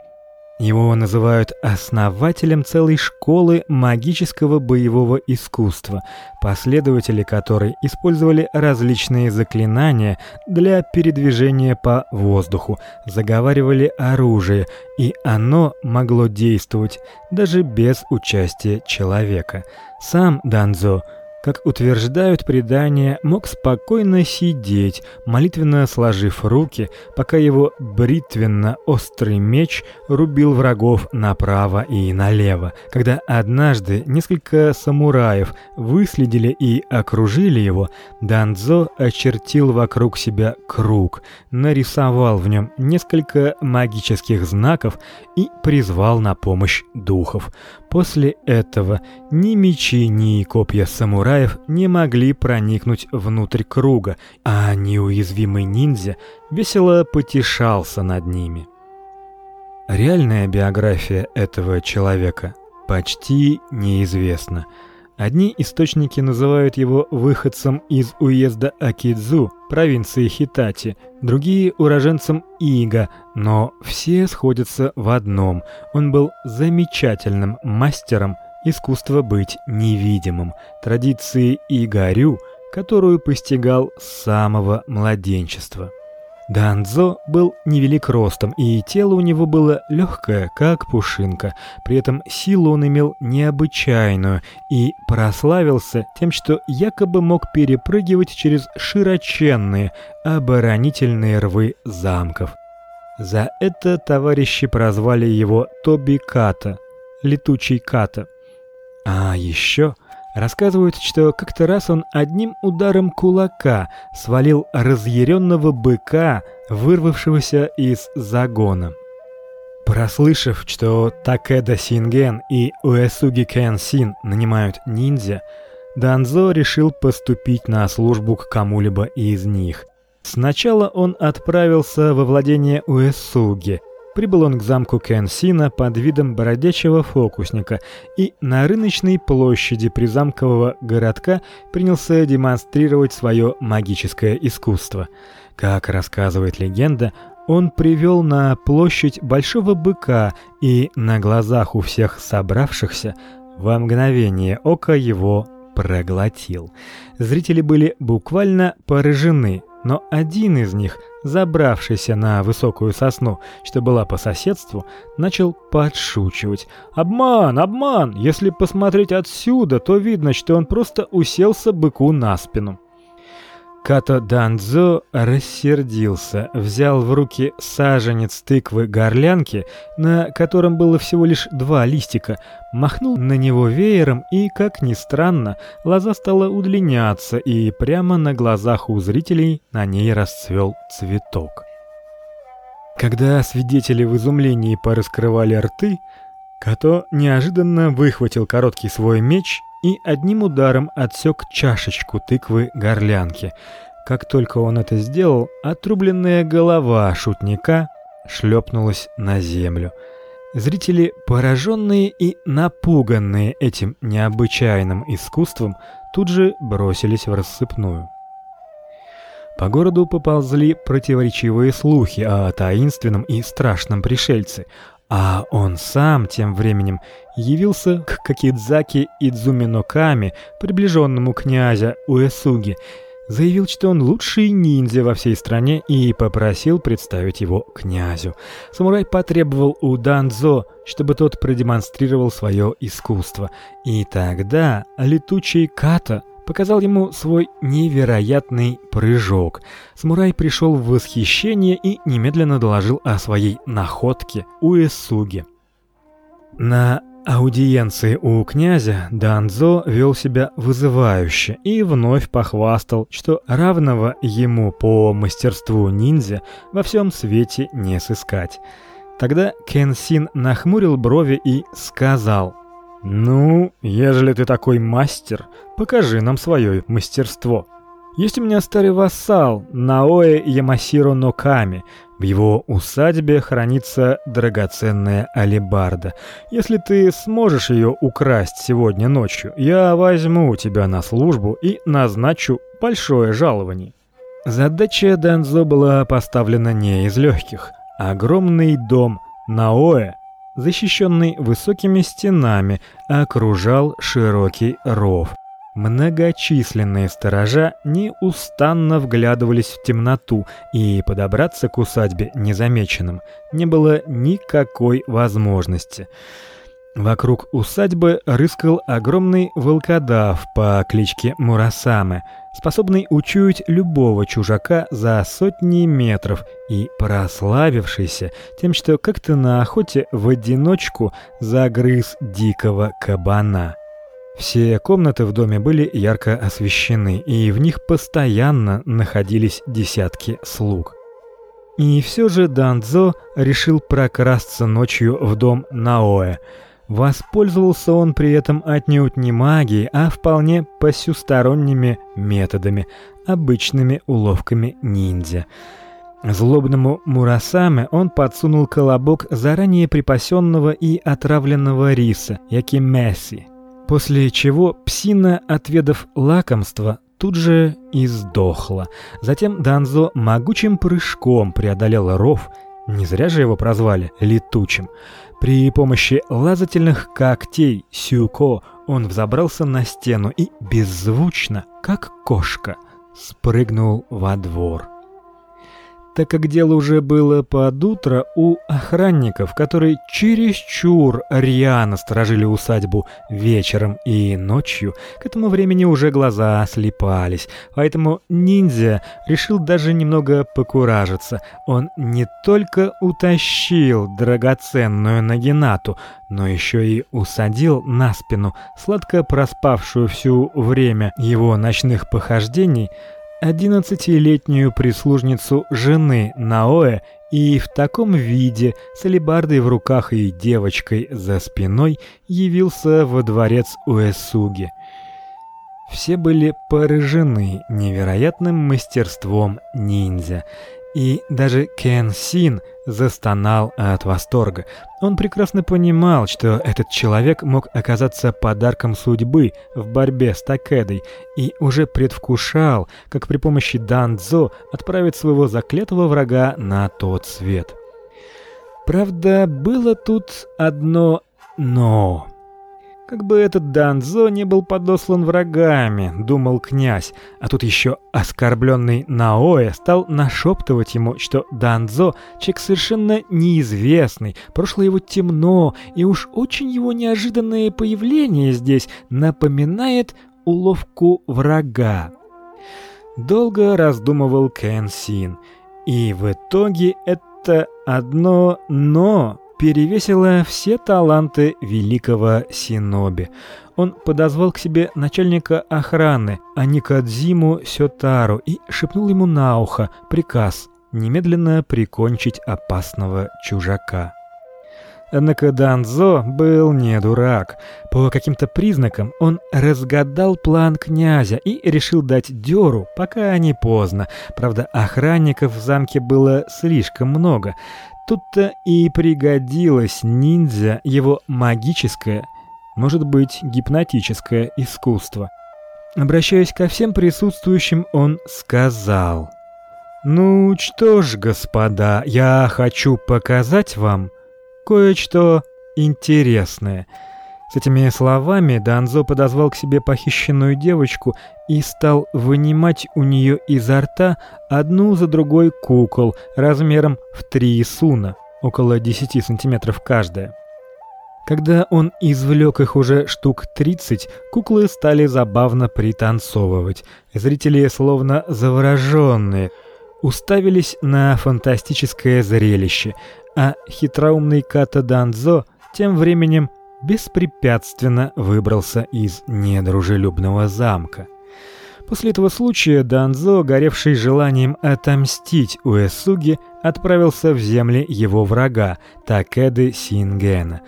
Его называют основателем целой школы магического боевого искусства, последователи которой использовали различные заклинания для передвижения по воздуху, заговаривали оружие, и оно могло действовать даже без участия человека. Сам Данзо как утверждают предания, мог спокойно сидеть, молитвенно сложив руки, пока его бритвенно-острый меч рубил врагов направо и налево. Когда однажды несколько самураев выследили и окружили его, Данзо очертил вокруг себя круг, нарисовал в нем несколько магических знаков и призвал на помощь духов. После этого ни мечи, ни копья самураев не могли проникнуть внутрь круга, а неуязвимый ниндзя весело потешался над ними. Реальная биография этого человека почти неизвестна. Одни источники называют его выходцем из уезда Акидзу, провинции Хитати, другие уроженцем Ига, но все сходятся в одном: он был замечательным мастером искусства быть невидимым, традиции Игарю, которую постигал с самого младенчества. Данзо был невелик ростом, и тело у него было легкое, как пушинка. При этом силу он имел необычайную и прославился тем, что якобы мог перепрыгивать через широченные оборонительные рвы замков. За это товарищи прозвали его Тоби Ката, летучий Ката. А еще Рассказывают, что как-то раз он одним ударом кулака свалил разъяренного быка, вырвавшегося из загона. Прослышав, что Такеда Синген и Уэсуги Кэнсин нанимают ниндзя, Данзо решил поступить на службу к кому-либо из них. Сначала он отправился во владение Уэсуги – Прибыл он к замку Кенсина под видом бродячего фокусника и на рыночной площади призамкового городка принялся демонстрировать свое магическое искусство. Как рассказывает легенда, он привел на площадь большого быка и на глазах у всех собравшихся во мгновение ока его проглотил. Зрители были буквально поражены, но один из них – забравшийся на высокую сосну, что была по соседству, начал подшучивать. Обман, обман. Если посмотреть отсюда, то видно, что он просто уселся быку на спину. Като Данзо рассердился, взял в руки саженец тыквы-горлянки, на котором было всего лишь два листика, махнул на него веером, и, как ни странно, лоза стала удлиняться, и прямо на глазах у зрителей на ней расцвел цветок. Когда свидетели в изумлении пораскрывали рты, Като неожиданно выхватил короткий свой меч и одним ударом отсек чашечку тыквы горлянки. Как только он это сделал, отрубленная голова шутника шлепнулась на землю. Зрители, пораженные и напуганные этим необычайным искусством, тут же бросились в рассыпную. По городу поползли противоречивые слухи о таинственном и страшном пришельце, а он сам тем временем явился к Кокидзаки Идзуминоками, приближенному князя Уэсуги, заявил, что он лучший ниндзя во всей стране и попросил представить его князю. Самурай потребовал у Данзо, чтобы тот продемонстрировал свое искусство. И тогда летучий ката показал ему свой невероятный прыжок. Самурай пришел в восхищение и немедленно доложил о своей находке Уэсуге. На аудиенции у князя Данзо вел себя вызывающе и вновь похвастал, что равного ему по мастерству ниндзя во всем свете не сыскать. Тогда Кенсин нахмурил брови и сказал: ну, ежели ты такой мастер, покажи нам свое мастерство. Есть у меня старый вассал Наоэ Ямасиро Ноками. В его усадьбе хранится драгоценная алебарда. Если ты сможешь ее украсть сегодня ночью, я возьму тебя на службу и назначу большое жалование. Задача Данзо была поставлена не из легких. Огромный дом Наоэ защищенный высокими стенами, окружал широкий ров. Многочисленные сторожа неустанно вглядывались в темноту, и подобраться к усадьбе незамеченным не было никакой возможности. Вокруг усадьбы рыскал огромный волкодав по кличке Мурасаме, способный учуять любого чужака за сотни метров и прославившийся тем, что как-то на охоте в одиночку загрыз дикого кабана. Все комнаты в доме были ярко освещены, и в них постоянно находились десятки слуг. И все же Данзо решил прокрасться ночью в дом Наоэ. Воспользовался он при этом отнюдь не магией, а вполне посюсторонними методами, обычными уловками ниндзя. Злобному Мурасаме он подсунул колобок заранее припасенного и отравленного риса, якимеси. После чего псина, отведав лакомство, тут же и сдохла. Затем Данзо могучим прыжком преодолел ров, не зря же его прозвали летучим. При помощи лазательных когтей Сюко он взобрался на стену и беззвучно, как кошка, спрыгнул во двор. Так как дело уже было под утро, у охранников, которые чересчур рьяно сторожили усадьбу вечером и ночью, к этому времени уже глаза слепались. Поэтому ниндзя решил даже немного покуражиться. Он не только утащил драгоценную Нагинату, но еще и усадил на спину сладко проспавшую всю время его ночных похождений одиннадцатилетнюю прислужницу жены Наоэ и в таком виде, с алебардой в руках и девочкой за спиной, явился во дворец Уэсуги. Все были поражены невероятным мастерством ниндзя. И даже Кен Син застонал от восторга. Он прекрасно понимал, что этот человек мог оказаться подарком судьбы в борьбе с Такедой, и уже предвкушал, как при помощи данзо отправить своего заклятого врага на тот свет. Правда, было тут одно но. Как бы этот Данзо не был подослан врагами, думал князь, а тут еще оскорбленный Наоэ стал нашептывать ему, что Данзо человек совершенно неизвестный, прошлое его темно, и уж очень его неожиданное появление здесь напоминает уловку врага. Долго раздумывал Кен Син, и в итоге это одно но перевесило все таланты великого синоби. Он подозвал к себе начальника охраны Аникадзиму Сётару и шепнул ему на ухо приказ немедленно прикончить опасного чужака. Однако Данзо был не дурак. По каким-то признакам он разгадал план князя и решил дать дёру, пока не поздно. Правда, охранников в замке было слишком много. Тут-то и пригодилось ниндзя его магическое, может быть, гипнотическое искусство. Обращаясь ко всем присутствующим, он сказал: "Ну что ж, господа, я хочу показать вам кое-что интересное". С этими словами Данзо подозвал к себе похищенную девочку и стал вынимать у нее изо рта одну за другой кукол размером в три суна, около 10 сантиметров каждая. Когда он извлек их уже штук 30, куклы стали забавно пританцовывать. Зрители, словно завороженные, уставились на фантастическое зрелище, а хитроумный Ката Данзо тем временем беспрепятственно выбрался из недружелюбного замка. После этого случая Данзо, горевший желанием отомстить Уэсуги, отправился в земли его врага Такеды Сингена.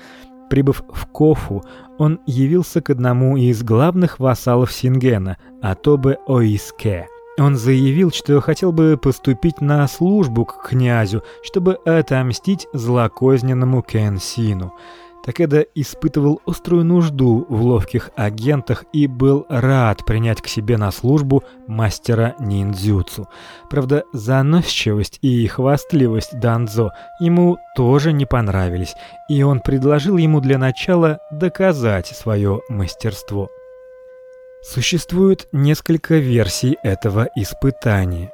Прибыв в Кофу, он явился к одному из главных вассалов Сингена, Атобе Оиске. Он заявил, что хотел бы поступить на службу к князю, чтобы отомстить злокозненному Кенсину. Такеда испытывал острую нужду в ловких агентах и был рад принять к себе на службу мастера ниндзюцу. Правда, заносчивость и хвастливость Данзо ему тоже не понравились, и он предложил ему для начала доказать свое мастерство. Существует несколько версий этого испытания.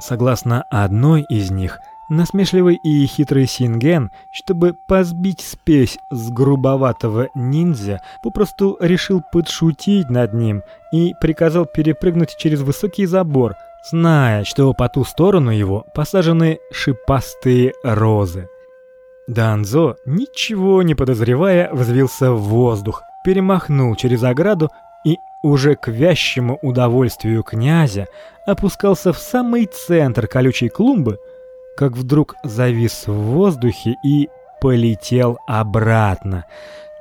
Согласно одной из них – Насмешливый и хитрый Синген, чтобы позбить спесь с грубоватого ниндзя, попросту решил подшутить над ним и приказал перепрыгнуть через высокий забор, зная, что по ту сторону его посажены шипастые розы. Данзо, ничего не подозревая, взвился в воздух, перемахнул через ограду и уже к вящему удовольствию князя опускался в самый центр колючей клумбы, как вдруг завис в воздухе и полетел обратно.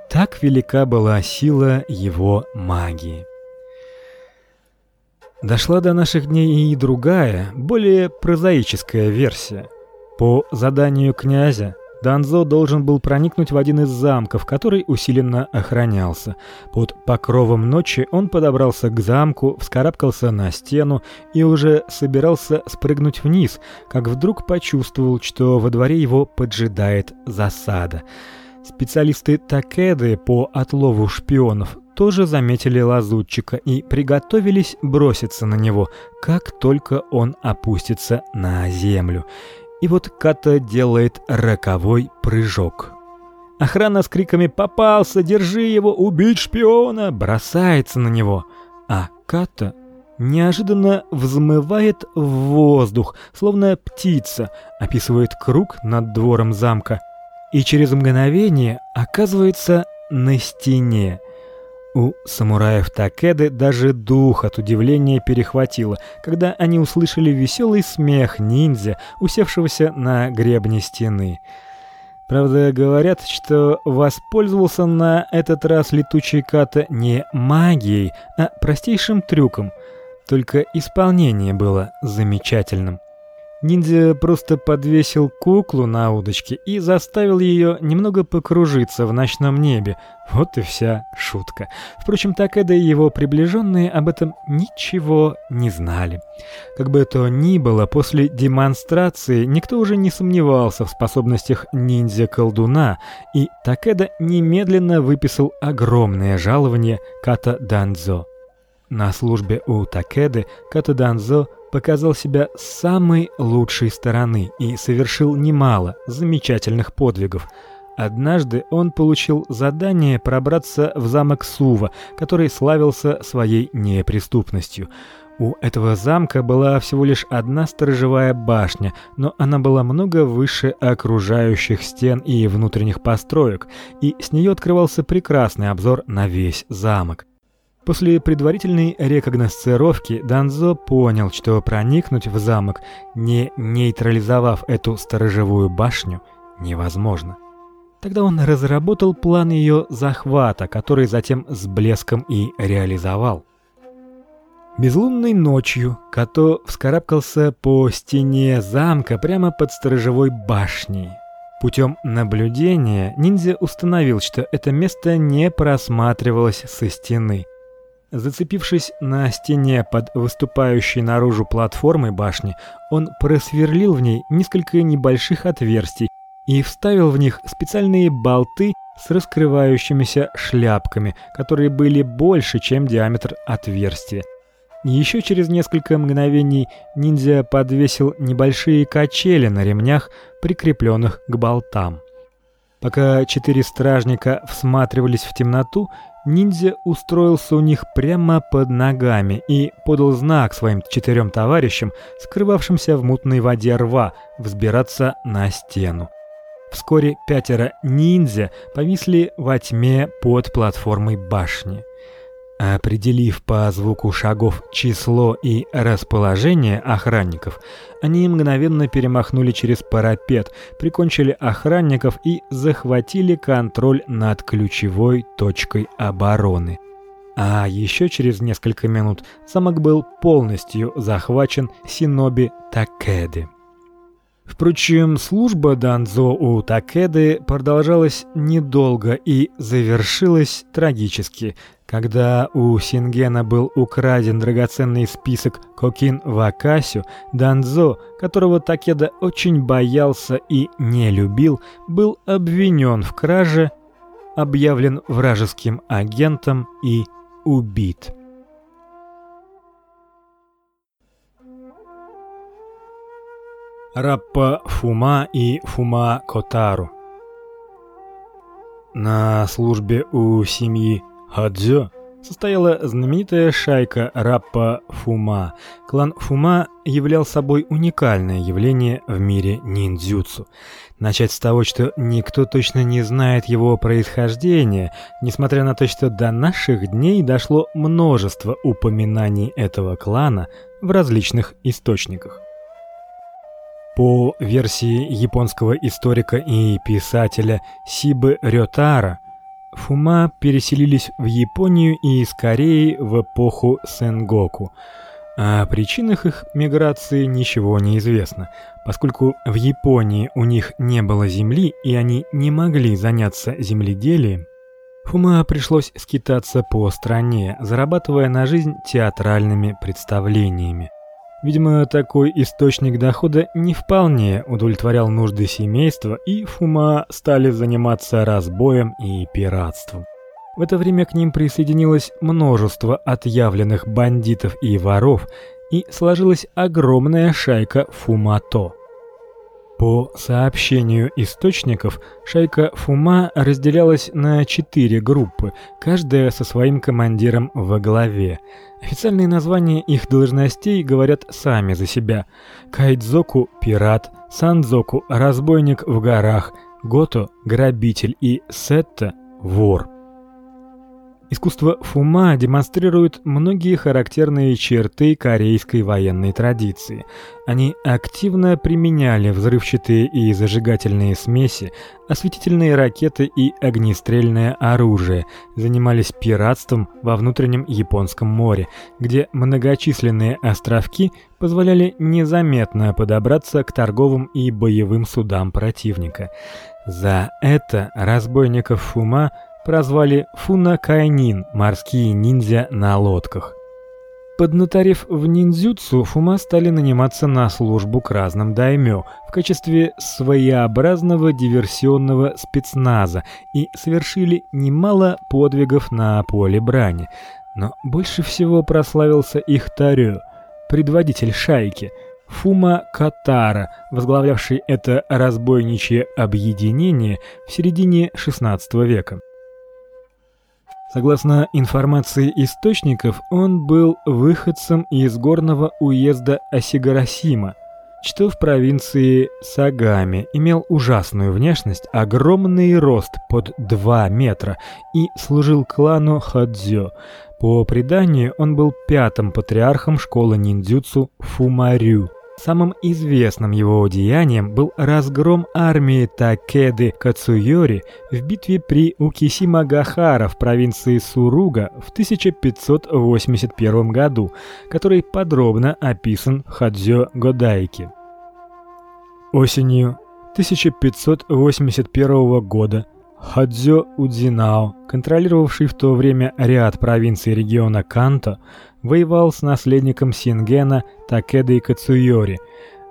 Так велика была сила его магии. Дошла до наших дней и другая, более прозаическая версия. По заданию князя Данзо должен был проникнуть в один из замков, который усиленно охранялся. Под покровом ночи он подобрался к замку, вскарабкался на стену и уже собирался спрыгнуть вниз, как вдруг почувствовал, что во дворе его поджидает засада. Специалисты Такеды по отлову шпионов тоже заметили лазутчика и приготовились броситься на него, как только он опустится на землю. И вот Ката делает роковой прыжок. Охрана с криками «Попался! Держи его! Убить шпиона!» бросается на него. А Ката неожиданно взмывает в воздух, словно птица, описывает круг над двором замка и через мгновение оказывается на стене. У самураев Такеды даже дух от удивления перехватило, когда они услышали веселый смех ниндзя, усевшегося на гребне стены. Правда, говорят, что воспользовался на этот раз летучий ката не магией, а простейшим трюком. Только исполнение было замечательным. Ниндзя просто подвесил куклу на удочке и заставил ее немного покружиться в ночном небе. Вот и вся шутка. Впрочем, Такеда и его приближенные об этом ничего не знали. Как бы то ни было, после демонстрации никто уже не сомневался в способностях ниндзя-колдуна, и Такеда немедленно выписал огромное жалование Ката Данзо. На службе у Такеды Ката Данзо показал себя с самой лучшей стороны и совершил немало замечательных подвигов. Однажды он получил задание пробраться в замок Сува, который славился своей неприступностью. У этого замка была всего лишь одна сторожевая башня, но она была много выше окружающих стен и внутренних построек, и с нее открывался прекрасный обзор на весь замок. После предварительной рекогносцировки Данзо понял, что проникнуть в замок, не нейтрализовав эту сторожевую башню, невозможно. Тогда он разработал план ее захвата, который затем с блеском и реализовал. Безлунной ночью Като вскарабкался по стене замка прямо под сторожевой башней. Путем наблюдения ниндзя установил, что это место не просматривалось со стены. Зацепившись на стене под выступающей наружу платформой башни, он просверлил в ней несколько небольших отверстий и вставил в них специальные болты с раскрывающимися шляпками, которые были больше, чем диаметр отверстия. Еще через несколько мгновений ниндзя подвесил небольшие качели на ремнях, прикрепленных к болтам. Пока четыре стражника всматривались в темноту, ниндзя устроился у них прямо под ногами и подал знак своим четырем товарищам, скрывавшимся в мутной воде рва, взбираться на стену. Вскоре пятеро ниндзя повисли во тьме под платформой башни. Определив по звуку шагов число и расположение охранников, они мгновенно перемахнули через парапет, прикончили охранников и захватили контроль над ключевой точкой обороны. А еще через несколько минут замок был полностью захвачен синоби Такеды. Впрочем, служба Данзо у Такеды продолжалась недолго и завершилась трагически, когда у Сингена был украден драгоценный список Кокин Вакасю, Данзо, которого Такеда очень боялся и не любил, был обвинен в краже, объявлен вражеским агентом и убит. Раппа Фума и Фума Котару. На службе у семьи Хадзё состояла знаменитая шайка Раппа Фума. Клан Фума являл собой уникальное явление в мире ниндзюцу. Начать с того, что никто точно не знает его происхождения, несмотря на то, что до наших дней дошло множество упоминаний этого клана в различных источниках. По версии японского историка и писателя Сибы Рётара, Фума переселились в Японию и из Кореи в эпоху Сэнгоку. О причинах их миграции ничего не известно, поскольку в Японии у них не было земли и они не могли заняться земледелием. Фума пришлось скитаться по стране, зарабатывая на жизнь театральными представлениями. Видимо, такой источник дохода не вполне удовлетворял нужды семейства, и Фума стали заниматься разбоем и пиратством. В это время к ним присоединилось множество отъявленных бандитов и воров, и сложилась огромная шайка Фумато. По сообщению источников, шайка Фума разделялась на четыре группы, каждая со своим командиром во главе. Официальные названия их должностей говорят сами за себя. Кайдзоку пират, Сандзоку разбойник в горах, Гото грабитель и Сетта вор. Искусство фума демонстрирует многие характерные черты корейской военной традиции. Они активно применяли взрывчатые и зажигательные смеси, осветительные ракеты и огнестрельное оружие, занимались пиратством во внутреннем японском море, где многочисленные островки позволяли незаметно подобраться к торговым и боевым судам противника. За это разбойников фума прозвали Фунакайнин, морские ниндзя на лодках. Поднаторев в ниндзюцу, Фума стали наниматься на службу к разным даймё в качестве своеобразного диверсионного спецназа и совершили немало подвигов на поле брани. Но больше всего прославился их Тарё, предводитель шайки, Фума Катара, возглавлявший это разбойничье объединение в середине XVI века. Согласно информации источников, он был выходцем из горного уезда Осигарасима, что в провинции Сагами, имел ужасную внешность, огромный рост под 2 метра и служил клану Хадзё. По преданию, он был пятым патриархом школы ниндзюцу Фумарю. Самым известным его деянием был разгром армии Такеды Кацуйори в битве при Укисимагахара в провинции Суруга в 1581 году, который подробно описан в Хадзё Годайки. Осенью 1581 года Хадзё Удзинао, контролировавший в то время ряд провинций региона Канто, воевал с наследником Сингена Такедой Кацуйори.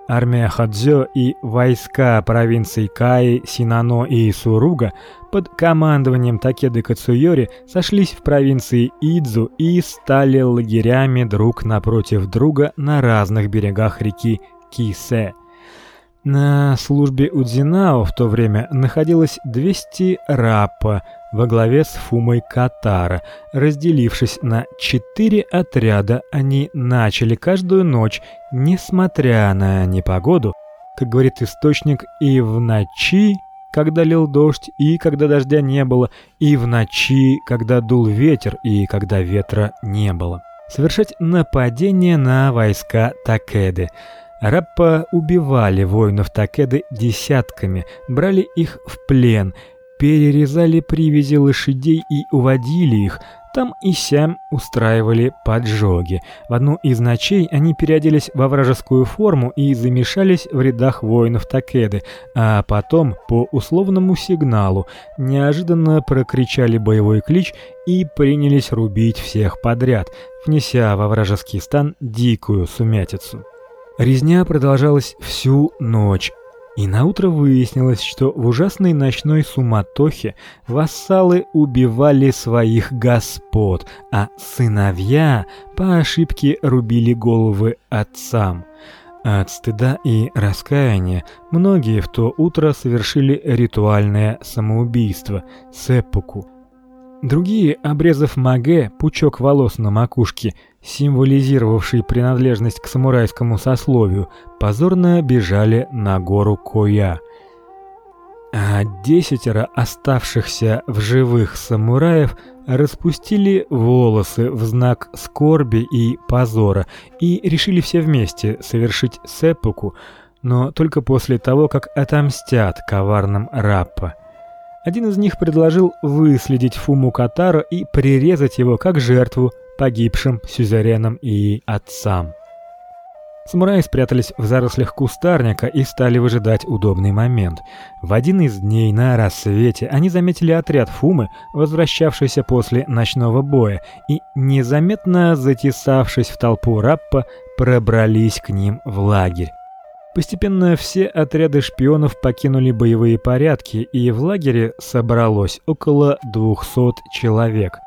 Армия Хадзё и войска провинций Каи, Синано и Суруга под командованием Такеды Кацуйори сошлись в провинции Идзу и стали лагерями друг напротив друга на разных берегах реки Кисе. На службе у Дзинао в то время находилось 200 раппа во главе с Фумой Катара. Разделившись на четыре отряда, они начали каждую ночь, несмотря на непогоду, как говорит источник, и в ночи, когда лил дождь, и когда дождя не было, и в ночи, когда дул ветер, и когда ветра не было. Совершать нападение на войска Такеды – Раппа убивали воинов Такеды десятками, брали их в плен, перерезали привязи лошадей и уводили их. Там и сям устраивали поджоги. В одну из ночей они переоделись во вражескую форму и замешались в рядах воинов Такеды, а потом по условному сигналу неожиданно прокричали боевой клич и принялись рубить всех подряд, внеся во вражеский стан дикую сумятицу. Резня продолжалась всю ночь, и на утро выяснилось, что в ужасной ночной суматохе вассалы убивали своих господ, а сыновья по ошибке рубили головы отцам. От стыда и раскаяния многие в то утро совершили ритуальное самоубийство сеппуку. Другие, обрезав маге, пучок волос на макушке, символизировавший принадлежность к самурайскому сословию, позорно бежали на гору Коя. А десятеро оставшихся в живых самураев распустили волосы в знак скорби и позора и решили все вместе совершить сеппуку, но только после того, как отомстят коварным раппа. Один из них предложил выследить Фуму Катара и прирезать его как жертву погибшим сюзеренам и отцам. Самураи спрятались в зарослях кустарника и стали выжидать удобный момент. В один из дней на рассвете они заметили отряд Фумы, возвращавшийся после ночного боя, и незаметно затесавшись в толпу раппа, пробрались к ним в лагерь. Постепенно все отряды шпионов покинули боевые порядки, и в лагере собралось около 200 человек.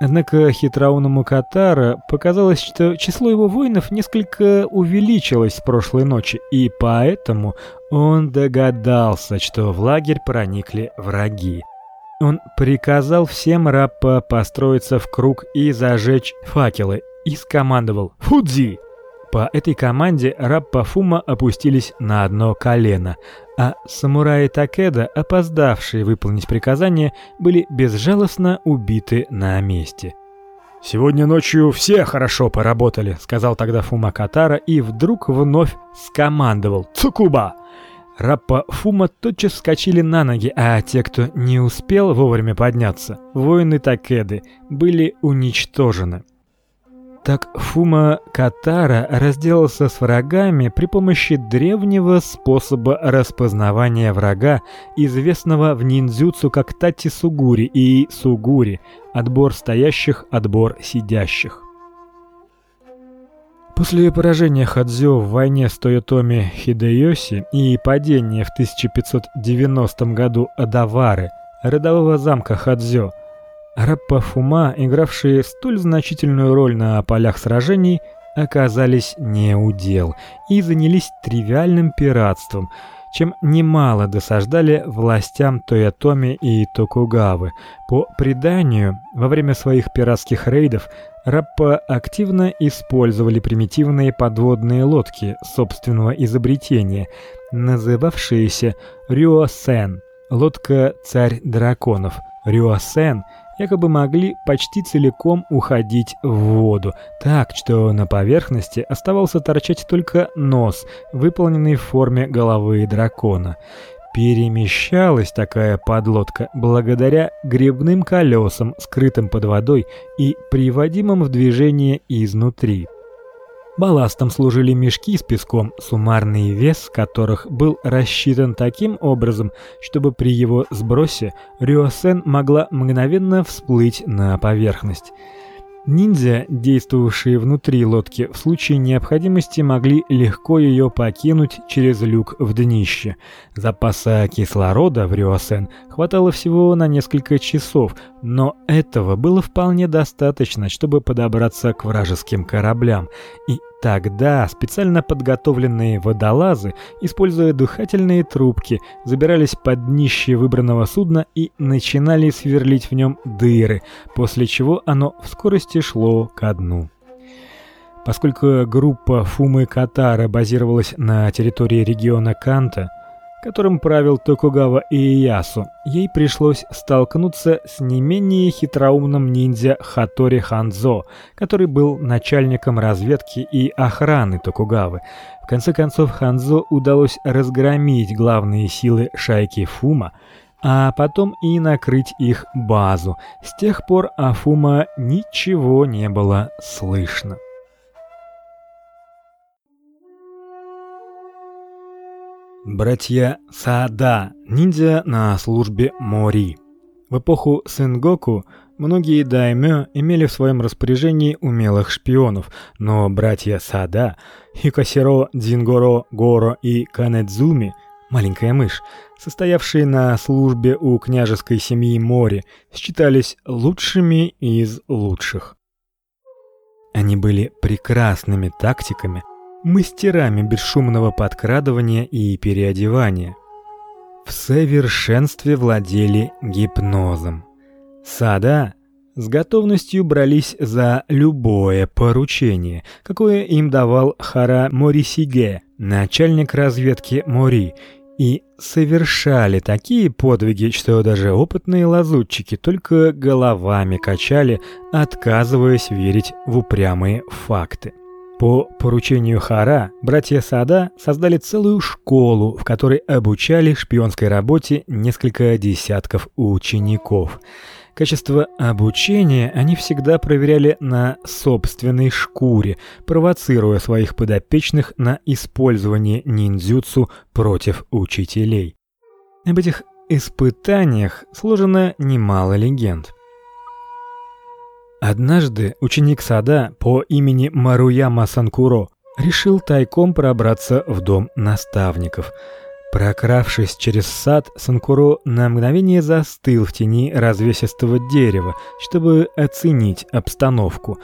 Однако хитроумному Катара показалось, что число его воинов несколько увеличилось с прошлой ночи, и поэтому он догадался, что в лагерь проникли враги. Он приказал всем раппа построиться в круг и зажечь факелы, и скомандовал «Фудзи!». По этой команде раппа Фума опустились на одно колено, а самураи Такеда, опоздавшие выполнить приказание, были безжалостно убиты на месте. Сегодня ночью все хорошо поработали, сказал тогда Фума Катара и вдруг вновь скомандовал: "Цукуба!" Раппа Фума тотчас вскочили на ноги, а те, кто не успел вовремя подняться, воины Такеды, были уничтожены. Так Фума Катара разделался с врагами при помощи древнего способа распознавания врага, известного в ниндзюцу как тати сугури и сугури, отбор стоящих, отбор сидящих. После поражения Хадзё в войне с Тойотоми Хидэёси и падения в 1590 году Адавары, родового замка Хадзё, Раппа Фума, игравшие столь значительную роль на полях сражений, оказались не у дел и занялись тривиальным пиратством, чем немало досаждали властям Тоятоми и Токугавы. По преданию, во время своих пиратских рейдов Раппа активно использовали примитивные подводные лодки собственного изобретения, называвшиеся Рюосен, лодка Царь драконов. Рюосен якобы могли почти целиком уходить в воду, так что на поверхности оставался торчать только нос, выполненный в форме головы дракона. Перемещалась такая подлодка благодаря гребным колесам, скрытым под водой и приводимым в движение изнутри. Балластом служили мешки с песком, суммарный вес которых был рассчитан таким образом, чтобы при его сбросе Рюосен могла мгновенно всплыть на поверхность. Ниндзя, действовавшие внутри лодки, в случае необходимости могли легко ее покинуть через люк в днище. Запаса кислорода в Рюосен хватало всего на несколько часов, но этого было вполне достаточно, чтобы подобраться к вражеским кораблям, и Тогда специально подготовленные водолазы, используя дыхательные трубки, забирались под днище выбранного судна и начинали сверлить в нем дыры, после чего оно в скорости шло ко дну. Поскольку группа Фумы Катара базировалась на территории региона Канта, которым правил Токугава Иэясу, ей пришлось столкнуться с не менее хитроумным ниндзя Хатори Ханзо, который был начальником разведки и охраны Токугавы. В конце концов Ханзо удалось разгромить главные силы шайки Фума, а потом и накрыть их базу. С тех пор о Фума ничего не было слышно. Братья Саада, ниндзя на службе Мори. В эпоху Сэнгоку многие даймё имели в своем распоряжении умелых шпионов, но братья Саада, Хикасиро, Дзингоро, Горо и Канэдзуми, маленькая мышь, состоявшие на службе у княжеской семьи Мори, считались лучшими из лучших. Они были прекрасными тактиками, мастерами бесшумного подкрадывания и переодевания. В совершенстве владели гипнозом. Сада с готовностью брались за любое поручение, какое им давал Хара Морисиге, начальник разведки Мори, и совершали такие подвиги, что даже опытные лазутчики только головами качали, отказываясь верить в упрямые факты. По поручению Хара братья Сада создали целую школу, в которой обучали шпионской работе несколько десятков учеников. Качество обучения они всегда проверяли на собственной шкуре, провоцируя своих подопечных на использование ниндзюцу против учителей. Об этих испытаниях сложено немало легенд. Однажды ученик сада по имени Маруяма Санкуро решил тайком пробраться в дом наставников. Прокравшись через сад, Санкуро на мгновение застыл в тени развесистого дерева, чтобы оценить обстановку.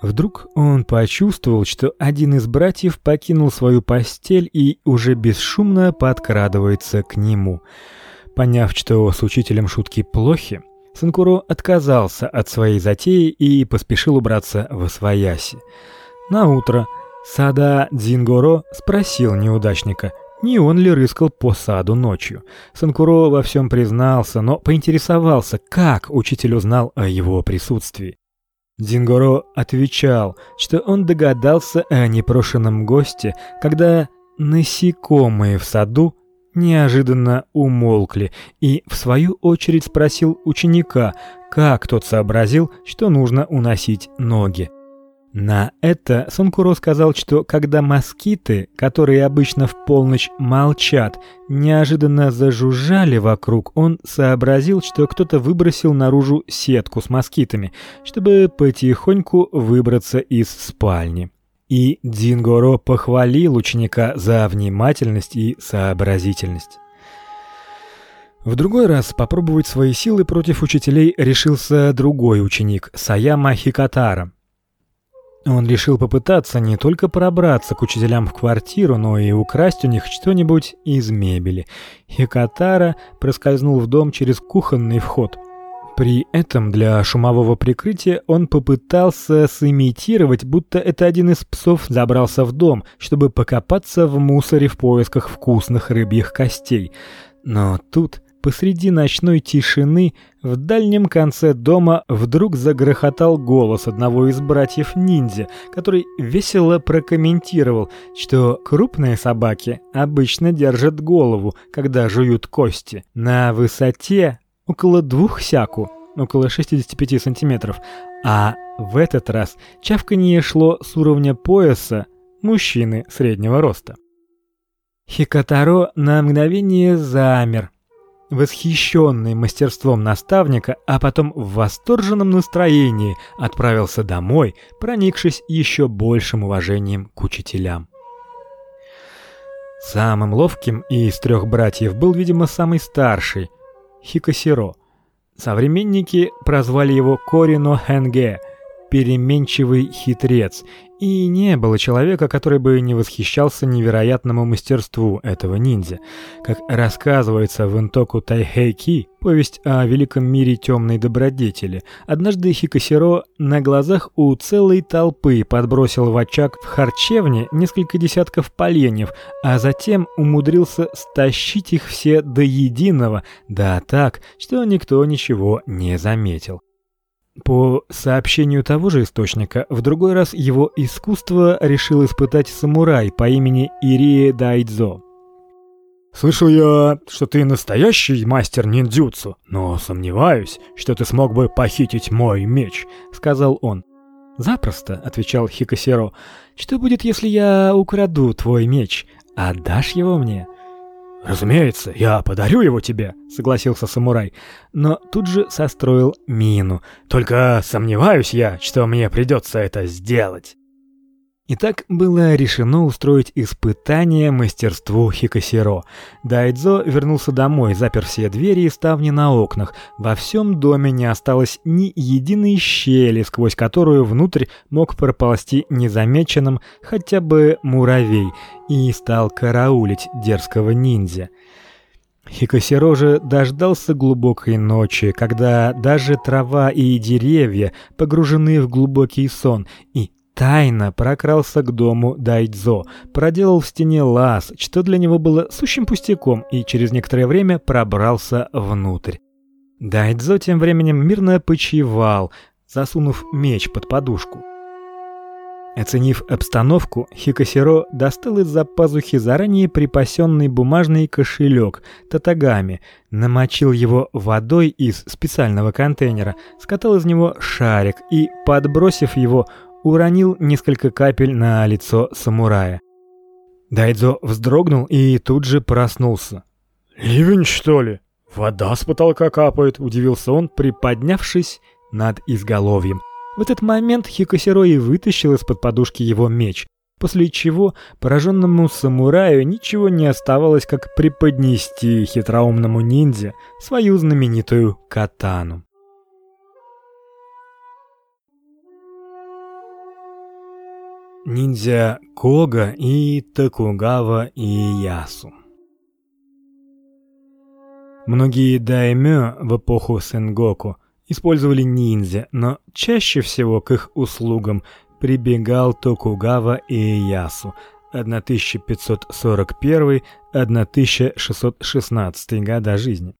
Вдруг он почувствовал, что один из братьев покинул свою постель и уже бесшумно подкрадывается к нему. Поняв, что с учителем шутки плохи, Санкуро отказался от своей затеи и поспешил убраться в освояси. На утро Сада Дзингоро спросил неудачника, не он ли рыскал по саду ночью. Санкуро во всем признался, но поинтересовался, как учитель узнал о его присутствии. Дзингоро отвечал, что он догадался о непрошенном госте, когда насекомые в саду неожиданно умолкли и в свою очередь спросил ученика, как тот сообразил, что нужно уносить ноги. На это Санкуро сказал, что когда москиты, которые обычно в полночь молчат, неожиданно зажужжали вокруг, он сообразил, что кто-то выбросил наружу сетку с москитами, чтобы потихоньку выбраться из спальни. И Дингоро похвалил ученика за внимательность и сообразительность. В другой раз попробовать свои силы против учителей решился другой ученик, Саяма Хикатара. Он решил попытаться не только пробраться к учителям в квартиру, но и украсть у них что-нибудь из мебели. Хикатара проскользнул в дом через кухонный вход – при этом для шумового прикрытия он попытался сымитировать, будто это один из псов забрался в дом, чтобы покопаться в мусоре в поисках вкусных рыбьих костей. Но тут, посреди ночной тишины, в дальнем конце дома вдруг загрохотал голос одного из братьев-ниндзя, который весело прокомментировал, что крупные собаки обычно держат голову, когда жуют кости, на высоте около двух сяку, около 65 сантиметров, а в этот раз чавканье шло с уровня пояса мужчины среднего роста. Хикатаро на мгновение замер, восхищенный мастерством наставника, а потом в восторженном настроении отправился домой, проникшись еще большим уважением к учителям. Самым ловким из трех братьев был, видимо, самый старший, Хикасиро. Современники прозвали его Корино Хенге, переменчивый хитрец, и не было человека, который бы не восхищался невероятному мастерству этого ниндзя. Как рассказывается в Интоку Тайхэйки, повесть о великом мире темной добродетели, однажды Хикасиро на глазах у целой толпы подбросил в очаг в харчевне несколько десятков поленьев, а затем умудрился стащить их все до единого, да так, что никто ничего не заметил. По сообщению того же источника, в другой раз его искусство решил испытать самурай по имени Ирие Дайдзо. Слышал я, что ты настоящий мастер ниндзюцу, но сомневаюсь, что ты смог бы похитить мой меч, сказал он. Запросто, отвечал Хикасеро. Что будет, если я украду твой меч? Отдашь его мне? Разумеется, я подарю его тебе, согласился самурай, но тут же состроил мину. Только сомневаюсь я, что мне придется это сделать. Итак, было решено устроить испытание мастерству Хикасиро. Дайдзо вернулся домой, запер все двери и ставни на окнах. Во всем доме не осталось ни единой щели, сквозь которую внутрь мог проползти незамеченным хотя бы муравей, и стал караулить дерзкого ниндзя. Хикасиро же дождался глубокой ночи, когда даже трава и деревья погружены в глубокий сон, и тайно прокрался к дому Дайдзо, проделал в стене лаз, что для него было сущим пустяком, и через некоторое время пробрался внутрь. Дайдзо тем временем мирно почивал, засунув меч под подушку. Оценив обстановку, Хикасиро достал из-за пазухи заранее припасенный бумажный кошелек татагами, намочил его водой из специального контейнера, скатал из него шарик и, подбросив его, уронил несколько капель на лицо самурая. Дайдзо вздрогнул и тут же проснулся. «Ливень, что ли? Вода с потолка капает», — удивился он, приподнявшись над изголовьем. В этот момент Хикосирои вытащил из-под подушки его меч, после чего пораженному самураю ничего не оставалось, как преподнести хитроумному ниндзя свою знаменитую катану. Ниндзя Кога и Токугава Иясу Многие даймё в эпоху Сэнгоку использовали ниндзя, но чаще всего к их услугам прибегал Токугава Иэясу 1541-1616 года жизни.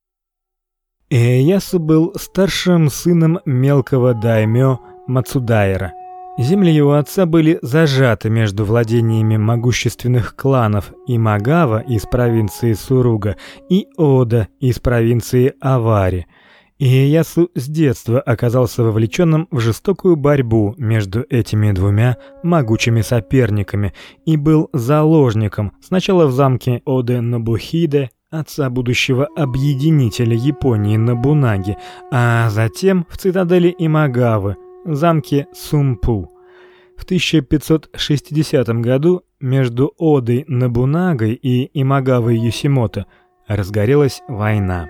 Иэясу был старшим сыном мелкого даймё Мацудайра. Земли его отца были зажаты между владениями могущественных кланов Имагава из провинции Суруга и Ода из провинции Авари – Иясу с детства оказался вовлеченным в жестокую борьбу между этими двумя могучими соперниками и был заложником сначала в замке Оде Нобухиде, отца будущего объединителя Японии Нобунаги, а затем в цитадели Имагавы, замке Сумпу. В 1560 году между Одой Нобунагой и Имагавой Юсимото разгорелась война.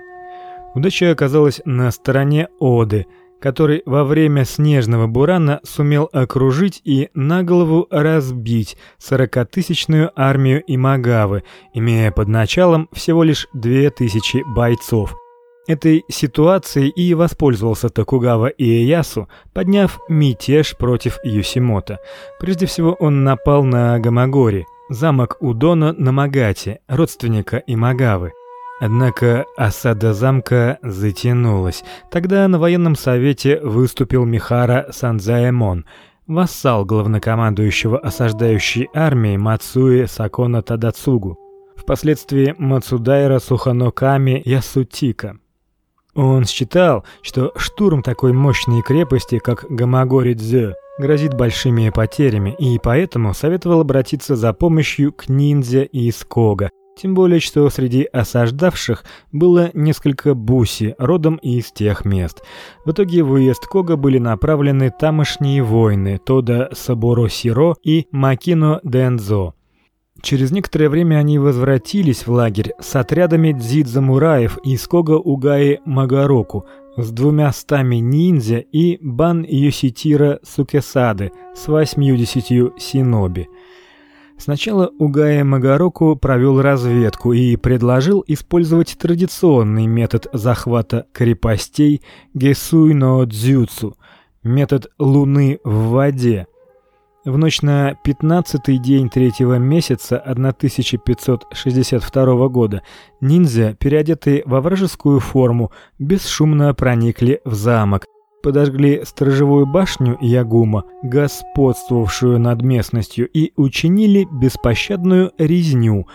Удача оказалась на стороне Оды, который во время снежного бурана сумел окружить и на голову разбить сорокатысячную армию Имагавы, имея под началом всего лишь две тысячи бойцов. Этой ситуацией и воспользовался Токугава Иэясу, подняв мятеж против Юсимото. Прежде всего он напал на Гамагори, замок Удона на Магате, родственника Имагавы. Однако осада замка затянулась. Тогда на военном совете выступил Михара Санзаэмон, вассал главнокомандующего осаждающей армией Мацуи Сакона Тадацугу, впоследствии Мацудайра Суханоками Ясутика. Он считал, что штурм такой мощной крепости, как Гамагори-дзё, грозит большими потерями, и поэтому советовал обратиться за помощью к ниндзя из Кога, тем более, что среди осаждавших было несколько буси, родом из тех мест. В итоге в уезд Кога были направлены тамошние воины Тода Саборо-Сиро и Макино Дензо. Через некоторое время они возвратились в лагерь с отрядами дзидзамураев из Кога-Угаи Магароку, с двумя стами ниндзя и бан Йоситира Сукесады с восьмью-десятью синоби. Сначала Угая Магароку провел разведку и предложил использовать традиционный метод захвата крепостей Гесуй-но дзюцу, метод луны в воде. В ночь на 15-й день третьего месяца 1562 года ниндзя, переодетые во вражескую форму, бесшумно проникли в замок, подожгли сторожевую башню Ягума, господствовавшую над местностью, и учинили беспощадную резню,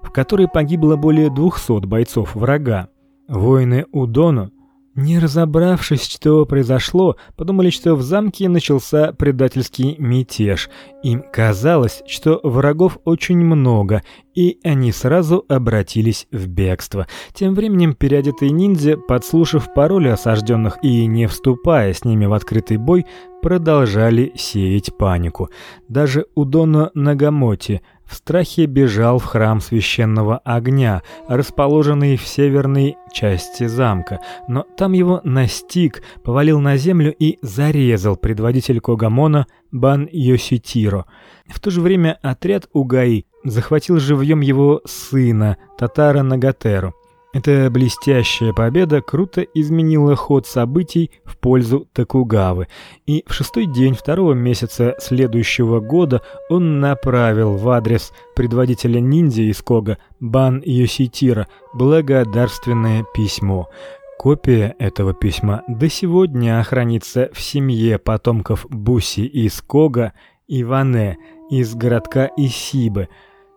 в которой погибло более 200 бойцов врага. Воины Удону не разобравшись, что произошло, подумали, что в замке начался предательский мятеж. Им казалось, что врагов очень много, и они сразу обратились в бегство. Тем временем переодетые ниндзя, подслушав пароли осажденных и не вступая с ними в открытый бой, продолжали сеять панику. Даже Удоно Нагамоти в страхе бежал в храм священного огня, расположенный в северной части замка, но там его настиг, повалил на землю и зарезал предводитель Когамона Бан Йоситиро. В то же время отряд Угаи захватил живьем его сына Татара Нагатеру. Эта блестящая победа круто изменила ход событий в пользу Токугавы, и в шестой день второго месяца следующего года он направил в адрес предводителя ниндзя из Кога Бан Йоситира благодарственное письмо. Копия этого письма до сегодня хранится в семье потомков Буси из Кога Иване из городка Исибы,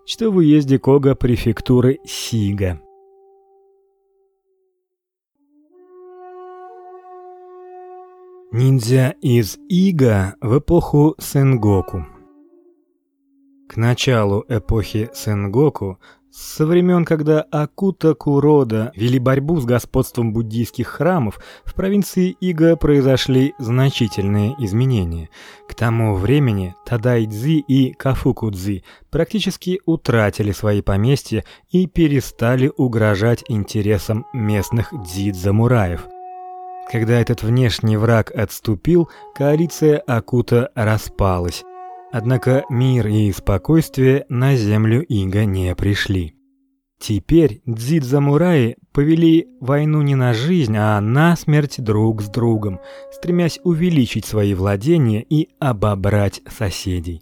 что в уезде Кога префектуры Сига. Ниндзя из Ига в эпоху Сэнгоку. К началу эпохи Сэнгоку со времен, когда Акута Курода вели борьбу с господством буддийских храмов, в провинции Ига произошли значительные изменения. К тому времени Тадайдзи и Кафукудзи практически утратили свои поместья и перестали угрожать интересам местных дзидзамураев. Когда этот внешний враг отступил, коалиция Акута распалась. Однако мир и спокойствие на землю Ига не пришли. Теперь дзидзамураи повели войну не на жизнь, а на смерть друг с другом, стремясь увеличить свои владения и обобрать соседей.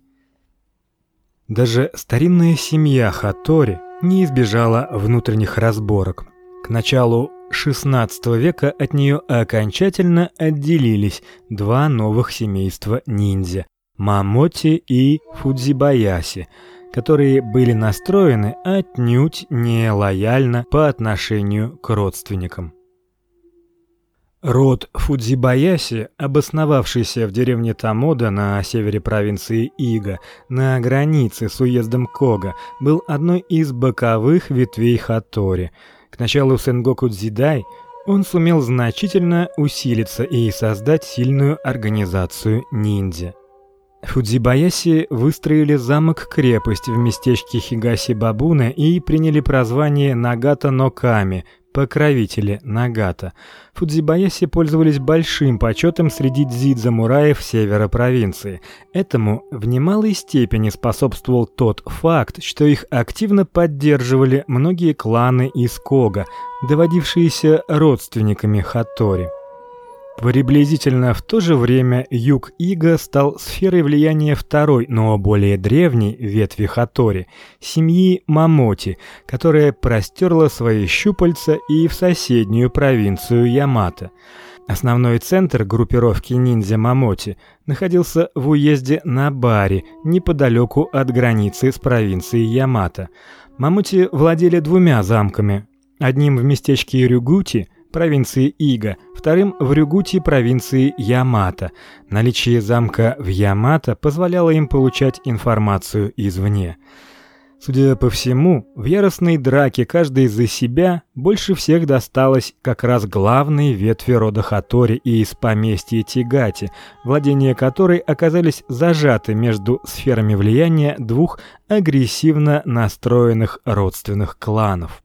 Даже старинная семья Хатори не избежала внутренних разборок. К началу XVI века от нее окончательно отделились два новых семейства ниндзя Мамоти и Фудзибаяси, которые были настроены отнюдь не лояльно по отношению к родственникам. Род Фудзибаяси, обосновавшийся в деревне Тамода на севере провинции Ига, на границе с уездом Кога, был одной из боковых ветвей Хатори. К началу Сенгоку Дзидай он сумел значительно усилиться и создать сильную организацию ниндзя. Фудзибаяси выстроили замок-крепость в местечке Хигаси-Бабуна и приняли прозвание Нагата-но-Ками, покровители Нагата. Фудзибаяси пользовались большим почетом среди дзидзамураев севера провинции. Этому в немалой степени способствовал тот факт, что их активно поддерживали многие кланы из Кога, доводившиеся родственниками Хатори. Приблизительно в то же время юг Ига стал сферой влияния второй, но более древней ветви Хатори семьи Мамоти, которая простерла свои щупальца и в соседнюю провинцию Ямато. Основной центр группировки ниндзя Мамоти находился в уезде Набари, неподалеку от границы с провинцией Ямато. Мамоти владели двумя замками. Одним в местечке Рюгути, провинции Ига, вторым в Рюгути провинции Ямато. Наличие замка в Ямато позволяло им получать информацию извне. Судя по всему, в яростной драке каждый за себя больше всех досталось как раз главной ветви рода Хатори и из поместья Тигати, владения которой оказались зажаты между сферами влияния двух агрессивно настроенных родственных кланов.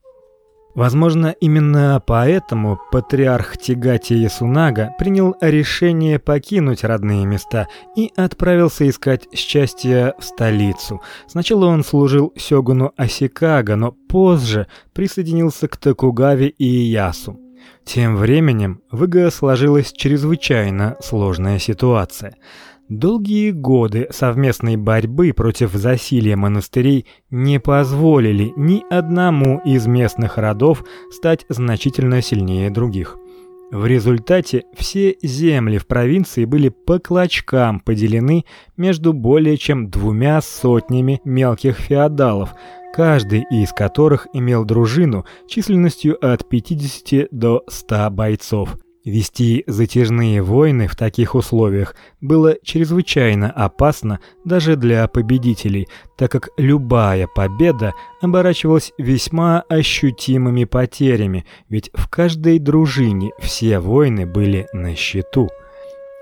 Возможно, именно поэтому патриарх Тигати Ясунага принял решение покинуть родные места и отправился искать счастья в столицу. Сначала он служил сёгуну Асикага, но позже присоединился к Токугаве и Иясу. Тем временем в Ига сложилась чрезвычайно сложная ситуация. Долгие годы совместной борьбы против засилья монастырей не позволили ни одному из местных родов стать значительно сильнее других. В результате все земли в провинции были по клочкам поделены между более чем двумя сотнями мелких феодалов, каждый из которых имел дружину численностью от 50 до 100 бойцов. Вести затяжные войны в таких условиях было чрезвычайно опасно даже для победителей, так как любая победа оборачивалась весьма ощутимыми потерями, ведь в каждой дружине все войны были на счету.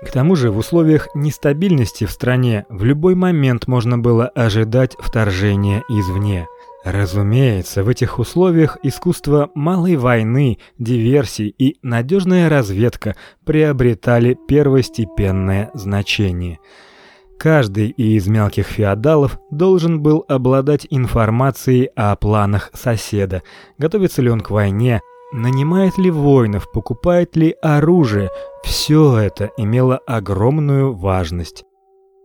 К тому же, в условиях нестабильности в стране в любой момент можно было ожидать вторжения извне. Разумеется, в этих условиях искусство малой войны, диверсий и надежная разведка приобретали первостепенное значение. Каждый из мелких феодалов должен был обладать информацией о планах соседа, готовится ли он к войне, нанимает ли воинов, покупает ли оружие. Все это имело огромную важность.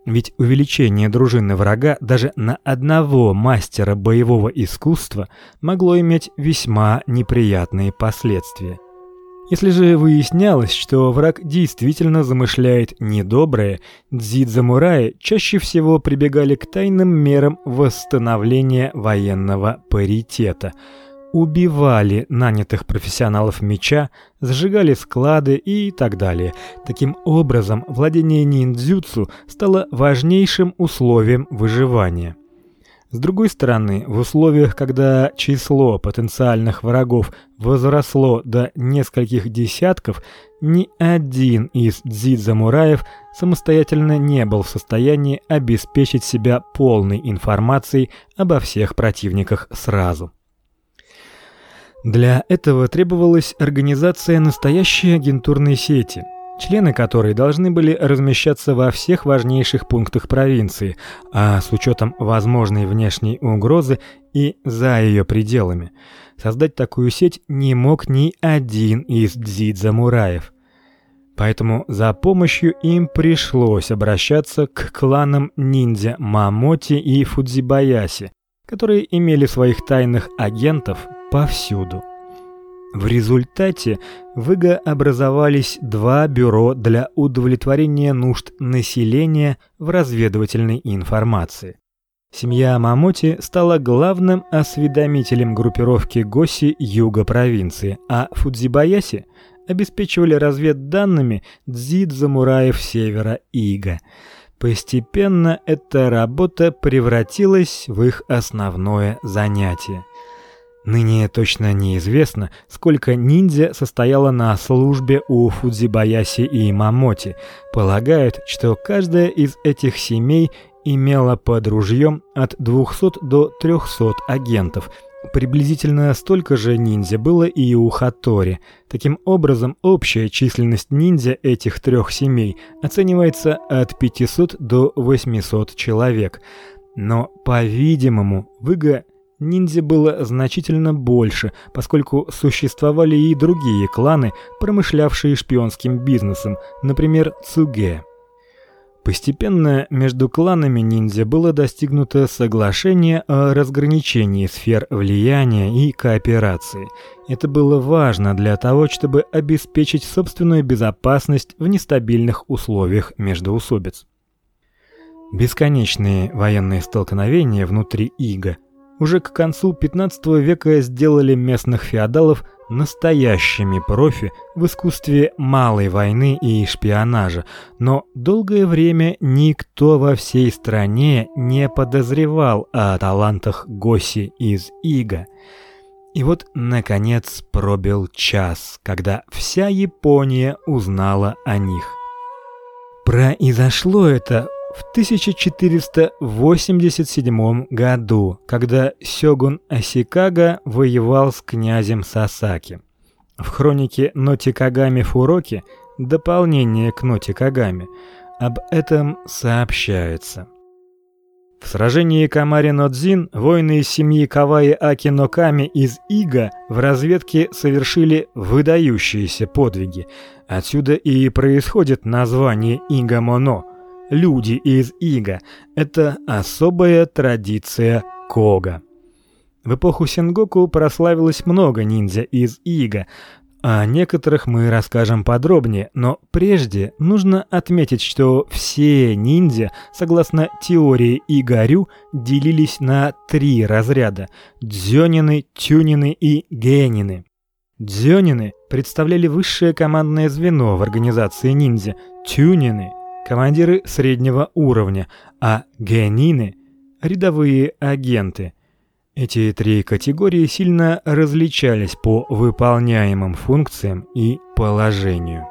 Ведь увеличение дружины врага даже на одного мастера боевого искусства могло иметь весьма неприятные последствия. Если же выяснялось, что враг действительно замышляет недоброе, дзидзамураи чаще всего прибегали к тайным мерам восстановления военного паритета – убивали нанятых профессионалов меча, сжигали склады и так далее. Таким образом, владение ниндзюцу стало важнейшим условием выживания. С другой стороны, в условиях, когда число потенциальных врагов возросло до нескольких десятков, ни один из дзидзамураев самостоятельно не был в состоянии обеспечить себя полной информацией обо всех противниках сразу. Для этого требовалась организация настоящей агентурной сети, члены которой должны были размещаться во всех важнейших пунктах провинции, а с учетом возможной внешней угрозы и за ее пределами. Создать такую сеть не мог ни один из дзидзамураев. Поэтому за помощью им пришлось обращаться к кланам ниндзя Мамоти и Фудзибаяси, которые имели своих тайных агентов повсюду. В результате в образовались два бюро для удовлетворения нужд населения в разведывательной информации. Семья Мамоти стала главным осведомителем группировки Госи юга провинции, а Фудзибаяси обеспечивали разведданными дзидзамураев севера Ига. Постепенно эта работа превратилась в их основное занятие. Ныне точно неизвестно, сколько ниндзя состояло на службе у Фудзибаяси и Мамоти. Полагают, что каждая из этих семей имела под ружьем от 200 до 300 агентов. Приблизительно столько же ниндзя было и у Хатори. Таким образом, общая численность ниндзя этих трех семей оценивается от 500 до 800 человек. Но, по-видимому, в Ига ниндзя было значительно больше, поскольку существовали и другие кланы, промышлявшие шпионским бизнесом, например, Цуге. Постепенно между кланами ниндзя было достигнуто соглашение о разграничении сфер влияния и кооперации. Это было важно для того, чтобы обеспечить собственную безопасность в нестабильных условиях междоусобиц. Бесконечные военные столкновения внутри Ига уже к концу 15 века сделали местных феодалов настоящими профи в искусстве малой войны и шпионажа, но долгое время никто во всей стране не подозревал о талантах Госи из Ига. И вот наконец пробил час, когда вся Япония узнала о них. Произошло это в 1487 году, когда сёгун Асикага воевал с князем Сасаки. В хронике Нотикагами Фуроки, дополнение к Нотикагами, об этом сообщается. В сражении Камари-Нодзин воины из семьи Каваи Акиноками из Ига в разведке совершили выдающиеся подвиги. Отсюда и происходит название Игамоно – люди из Ига. Это особая традиция Кога. В эпоху Сенгоку прославилось много ниндзя из Ига. О некоторых мы расскажем подробнее, но прежде нужно отметить, что все ниндзя, согласно теории Игарю, делились на три разряда: дзёнины, тюнины и генины. Дзёнины представляли высшее командное звено в организации ниндзя. Тюнины командиры среднего уровня, а генины рядовые агенты. Эти три категории сильно различались по выполняемым функциям и положению.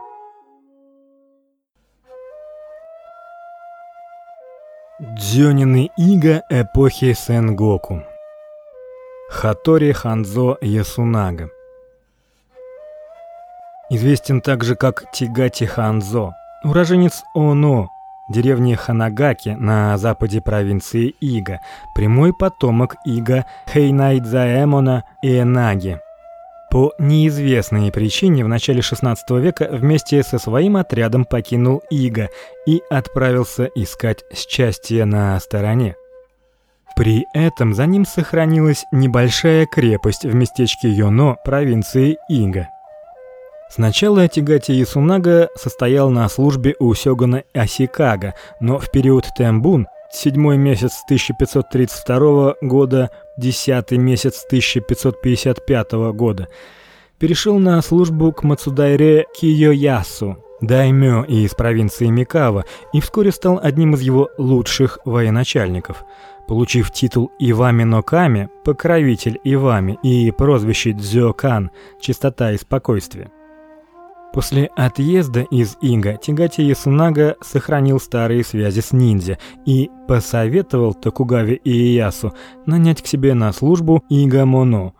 Дзёнины ига эпохи Сэнгоку. Хатори Ханзо Ясунага. Известен также как Тигати Ханзо. Уроженец Оно, деревни Ханагаки на западе провинции Ига, прямой потомок Ига Хейнайдзаэмона и Энаги. По неизвестной причине в начале XVI века вместе со своим отрядом покинул Ига и отправился искать счастье на стороне. При этом за ним сохранилась небольшая крепость в местечке Йоно провинции Ига. Сначала Тигати Ясунага состоял на службе у сёгуна Асикага, но в период Тэмбун, седьмой месяц 1532 года, десятый месяц 1555 года, перешел на службу к Мацудайре Киёясу, даймё из провинции Микава, и вскоре стал одним из его лучших военачальников. Получив титул Ивами Ноками, покровитель Ивами, и прозвище Дзёкан, чистота и спокойствие. После отъезда из Ига Тигати Ясунага сохранил старые связи с ниндзя и посоветовал Токугаве Иеясу нанять к себе на службу Игамоно.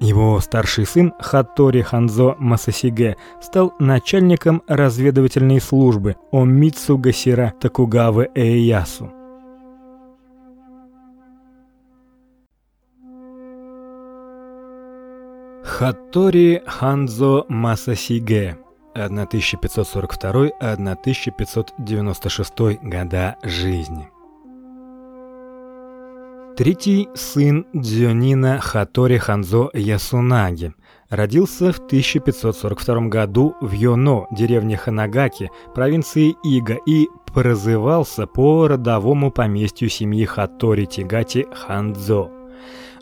Его старший сын Хатори Ханзо Масасиге стал начальником разведывательной службы Омитсу Гасира Токугавы Иеясу. Хатори Ханзо Масасиге 1542-1596 года жизни. Третий сын Дзюнина Хатори Ханзо Ясунаги родился в 1542 году в Йоно, деревне Ханагаки, провинции Ига, и прозывался по родовому поместью семьи Хатори Тигати Ханзо.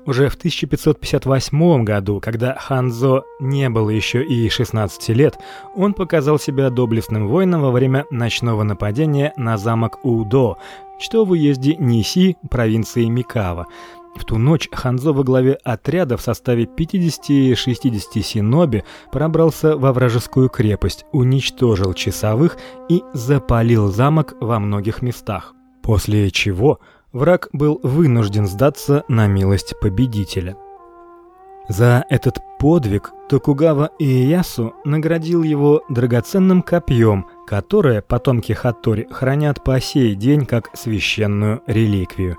Уже в 1558 году, когда Ханзо не было еще и 16 лет, он показал себя доблестным воином во время ночного нападения на замок Удо, что в уезде Ниси, провинции Микава. В ту ночь Ханзо во главе отряда в составе 50-60 синоби пробрался во вражескую крепость, уничтожил часовых и запалил замок во многих местах. После чего враг был вынужден сдаться на милость победителя. За этот подвиг Токугава Иэясу наградил его драгоценным копьем, которое потомки Хаттори хранят по сей день как священную реликвию.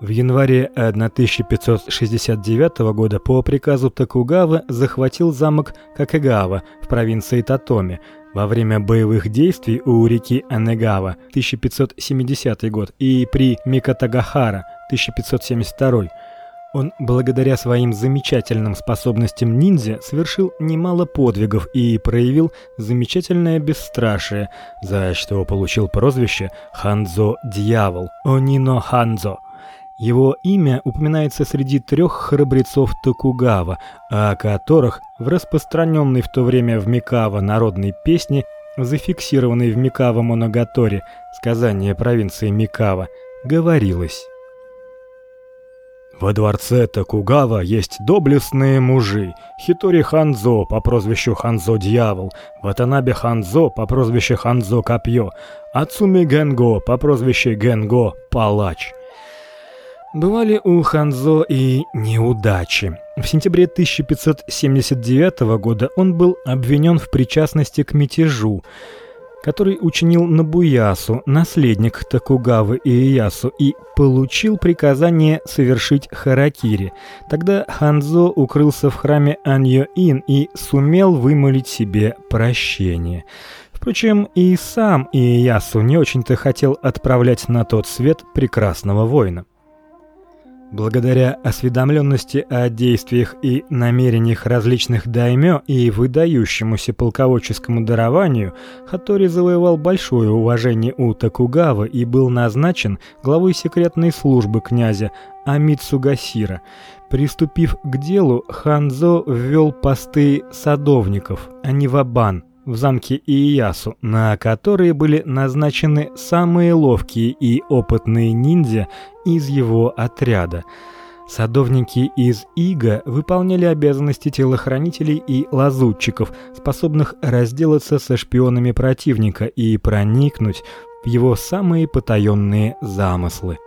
В январе 1569 года по приказу Токугавы захватил замок Какэгава в провинции Татоми, во время боевых действий у реки Анегава 1570 год и при Микатагахара 1572 он благодаря своим замечательным способностям ниндзя совершил немало подвигов и проявил замечательное бесстрашие, за что получил прозвище Ханзо Дьявол, Онино Ханзо. Его имя упоминается среди трех храбрецов Токугава, о которых в распространенной в то время в Микава народной песне, зафиксированной в Микава Моногатори, сказание провинции Микава, говорилось: во дворце Токугава есть доблестные мужи: Хитори Ханзо по прозвищу Ханзо Дьявол, Ватанабе Ханзо по прозвищу Ханзо Копье, Ацуми Генго по прозвищу Генго Палач. Бывали у Ханзо и неудачи. В сентябре 1579 года он был обвинен в причастности к мятежу, который учинил Набуясу, наследник Токугавы Иэясу, и получил приказание совершить харакири. Тогда Ханзо укрылся в храме Аньё-ин и сумел вымолить себе прощение. Впрочем, и сам Иэясу не очень-то хотел отправлять на тот свет прекрасного воина. Благодаря осведомленности о действиях и намерениях различных даймё и выдающемуся полководческому дарованию, Хатори завоевал большое уважение у Токугавы и был назначен главой секретной службы князя Амитсугасира. Приступив к делу, Ханзо ввел посты садовников, а не вабан, в замке Иясу, на которые были назначены самые ловкие и опытные ниндзя из его отряда. Садовники из Ига выполняли обязанности телохранителей и лазутчиков, способных разделаться со шпионами противника и проникнуть в его самые потаенные замыслы.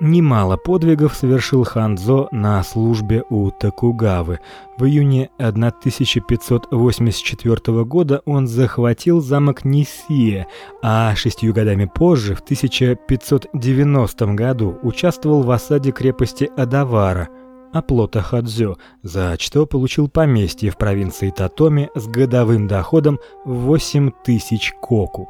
Немало подвигов совершил Ханзо на службе у Токугавы. В июне 1584 года он захватил замок Нисия, а шестью годами позже, в 1590 году, участвовал в осаде крепости Адавара – оплота Хадзё, за что получил поместье в провинции Татоми с годовым доходом в 8 тысяч коку.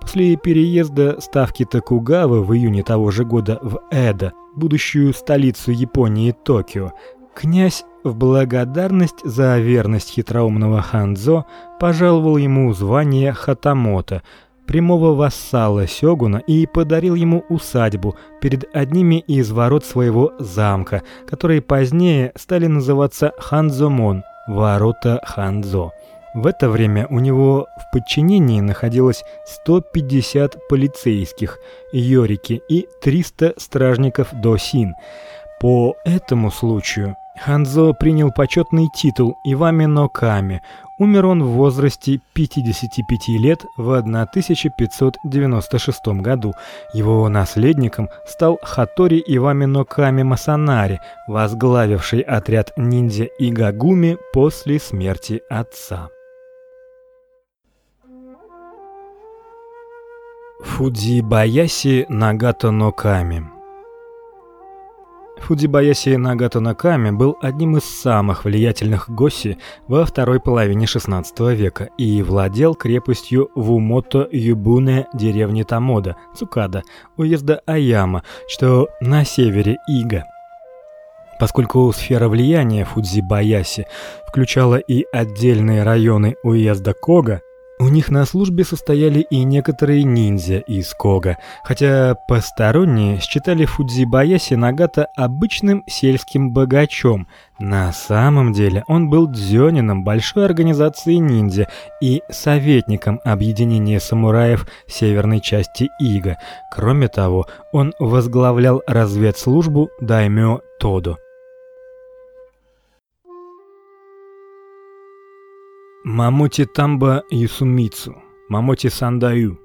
После переезда ставки Токугавы в июне того же года в Эдо, будущую столицу Японии Токио, князь в благодарность за верность хитроумного Ханзо пожаловал ему звание хатамота, прямого вассала сёгуна и подарил ему усадьбу перед одними из ворот своего замка, которые позднее стали называться Ханзомон, ворота Ханзо. В это время у него в подчинении находилось 150 полицейских, йорики и 300 стражников досин. По этому случаю Ханзо принял почетный титул Ивами но Ками. Умер он в возрасте 55 лет в 1596 году. Его наследником стал Хатори Ивами но Ками Масанари, возглавивший отряд ниндзя Игагуми после смерти отца. Фудзибаяси Нагато но Ками Фудзибаяси Нагато Наками был одним из самых влиятельных госи во второй половине XVI века и владел крепостью в Умото-Юбуне деревни Тамода, Цукада, уезда Аяма, что на севере Ига. Поскольку сфера влияния Фудзибаяси включала и отдельные районы уезда Кога, у них на службе состояли и некоторые ниндзя из Кога, хотя посторонние считали Фудзибаяси Нагата обычным сельским богачом. На самом деле он был дзёнином большой организации ниндзя и советником объединения самураев северной части Ига. Кроме того, он возглавлял разведслужбу даймё Тодо. Мамоти Тамба Юсумицу, Мамоти Сандаю.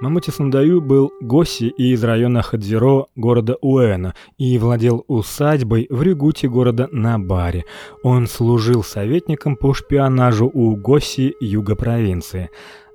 Мамоти Сандаю был госи из района Хадзиро города Уэна и владел усадьбой в Рюгуте города Набаре. Он служил советником по шпионажу у госи юга провинции.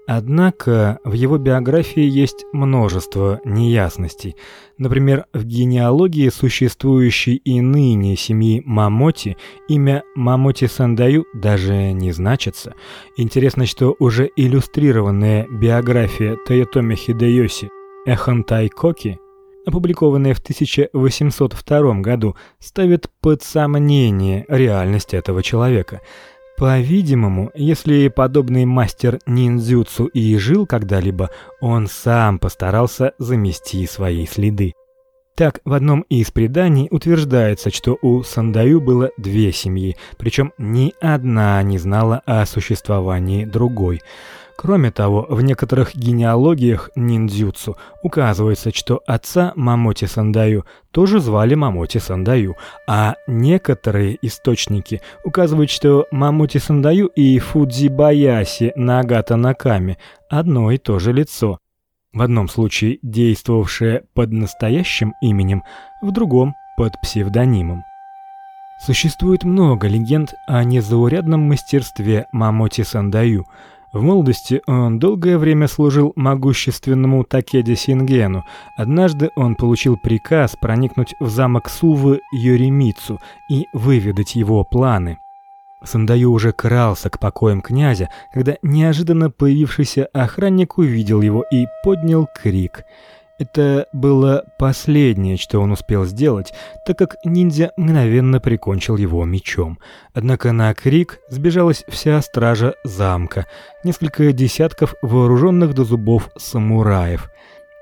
Однако в его биографии есть множество неясностей. Например, в генеалогии существующей и ныне семьи Мамоти имя Мамоти Сандаю даже не значится. Интересно, что уже иллюстрированная биография Тоётоми Хидэёси Эхантай Коки, опубликованная в 1802 году, ставит под сомнение реальность этого человека – по-видимому, если подобный мастер ниндзюцу и жил когда-либо, он сам постарался замести свои следы. Так, в одном из преданий утверждается, что у Сандаю было две семьи, причем ни одна не знала о существовании другой. Кроме того, в некоторых генеалогиях ниндзюцу указывается, что отца Мамоти Сандаю тоже звали Мамоти Сандаю, а некоторые источники указывают, что Мамоти Сандаю и Фудзибаяси Нагата Наками одно и то же лицо. В одном случае действовавшее под настоящим именем, в другом под псевдонимом. Существует много легенд о незаурядном мастерстве Мамоти Сандаю – в молодости он долгое время служил могущественному Такеде Сингену. Однажды он получил приказ проникнуть в замок Сувы Йоримицу и выведать его планы. Сандаю уже крался к покоям князя, когда неожиданно появившийся охранник увидел его и поднял крик – это было последнее, что он успел сделать, так как ниндзя мгновенно прикончил его мечом. Однако на крик сбежалась вся стража замка, несколько десятков вооруженных до зубов самураев.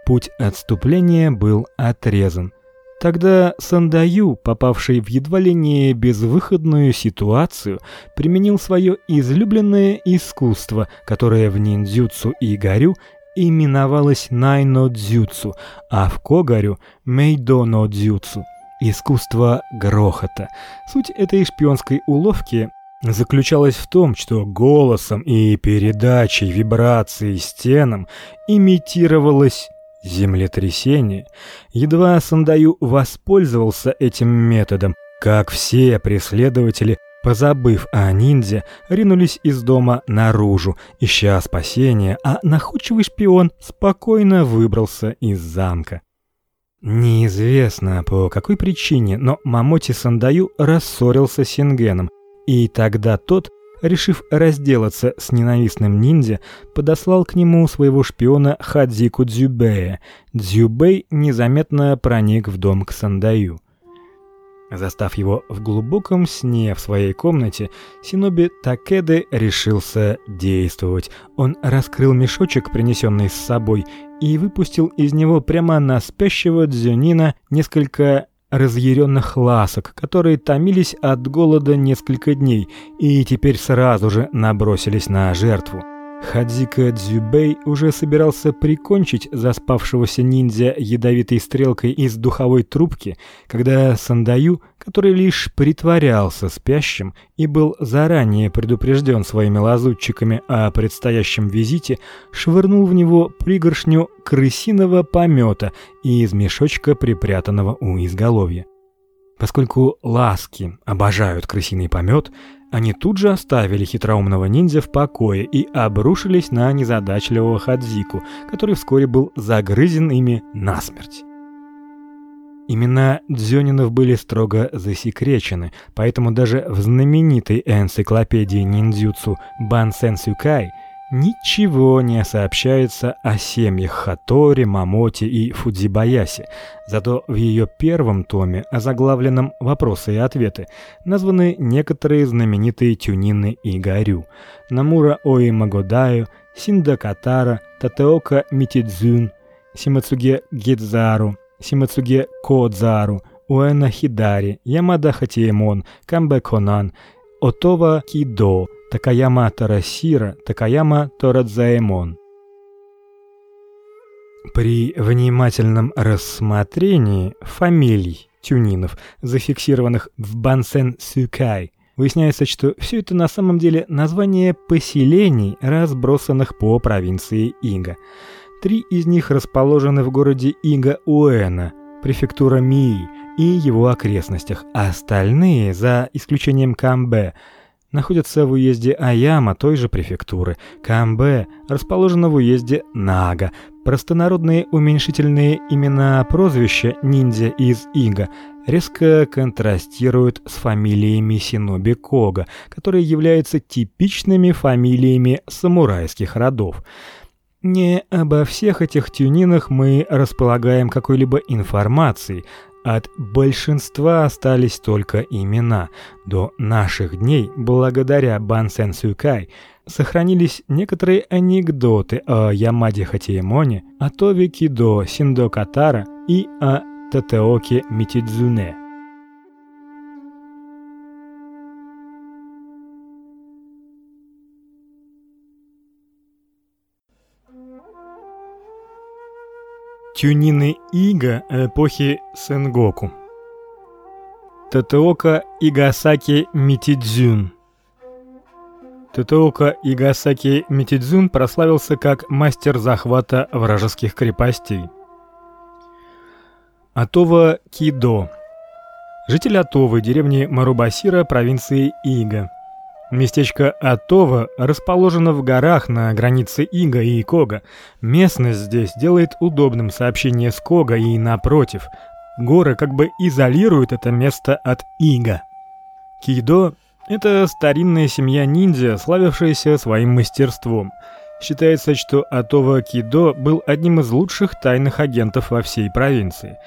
Путь отступления был отрезан. Тогда Сандаю, попавший в едва ли не безвыходную ситуацию, применил свое излюбленное искусство, которое в ниндзюцу и горю именовалось Найно-дзюцу, а в Когарю Мейдоно-дзюцу искусство грохота. Суть этой шпионской уловки заключалась в том, что голосом и передачей вибраций стенам имитировалось землетрясение. Едва Сандаю воспользовался этим методом, как все преследователи позабыв о ниндзя, ринулись из дома наружу, ища спасения, а находчивый шпион спокойно выбрался из замка. Неизвестно по какой причине, но Мамоти Сандаю рассорился с Сингеном, и тогда тот, решив разделаться с ненавистным ниндзя, подослал к нему своего шпиона Хадзику Дзюбея. Дзюбей незаметно проник в дом к Сандаю. Застав его в глубоком сне в своей комнате, Синоби Такеде решился действовать. Он раскрыл мешочек, принесенный с собой, и выпустил из него прямо на спящего Дзюнина несколько разъяренных ласок, которые томились от голода несколько дней и теперь сразу же набросились на жертву. Хадзика Дзюбей уже собирался прикончить заспавшегося ниндзя ядовитой стрелкой из духовой трубки, когда Сандаю, который лишь притворялся спящим и был заранее предупрежден своими лазутчиками о предстоящем визите, швырнул в него пригоршню крысиного помета из мешочка, припрятанного у изголовья. Поскольку ласки обожают крысиный помет, они тут же оставили хитроумного ниндзя в покое и обрушились на незадачливого Хадзику, который вскоре был загрызен ими насмерть. Имена Дзёнинов были строго засекречены, поэтому даже в знаменитой энциклопедии ниндзюцу Бансен Сюкай Ничего не сообщается о семьях Хатори, Мамоти и Фудзибаяси. Зато в ее первом томе, озаглавленном Вопросы и ответы, названы некоторые знаменитые тюнины Игорю: Намура Ои Магодаю, Синда Татеока Митидзун, Симацуге Гидзару, Симацуге Кодзару, Уэна Хидари, Ямада Хатиемон, Камбе Конан, Отова Кидо, Такаяма Тарасира, Такаяма Торадзаэмон. При внимательном рассмотрении фамилий тюнинов, зафиксированных в Бансен Сюкай, выясняется, что все это на самом деле названия поселений, разбросанных по провинции Ига. Три из них расположены в городе Ига-Уэна, префектура Мии и его окрестностях, а остальные, за исключением Камбе, находится в уезде Аяма той же префектуры. Камбе расположена в уезде Нага. Простонародные уменьшительные имена прозвища ниндзя из Ига резко контрастируют с фамилиями Синоби Кога, которые являются типичными фамилиями самурайских родов. Не обо всех этих тюнинах мы располагаем какой-либо информацией, от большинства остались только имена. До наших дней, благодаря Бансен Сюкай, сохранились некоторые анекдоты о Ямаде Хатиемоне, о Тови Кидо Синдо Катара и о Татеоке Митидзуне. Тюнины Ига эпохи Сенгоку. Татеока Игасаки Митидзюн. Татеока Игасаки Митидзюн прославился как мастер захвата вражеских крепостей. Атова Кидо. Житель Атовы, деревни Марубасира, провинции Ига. Местечко Атова расположено в горах на границе Ига и Кога. Местность здесь делает удобным сообщение с Кога и напротив. Горы как бы изолируют это место от Ига. Кидо это старинная семья ниндзя, славившаяся своим мастерством. Считается, что Атова Кидо был одним из лучших тайных агентов во всей провинции.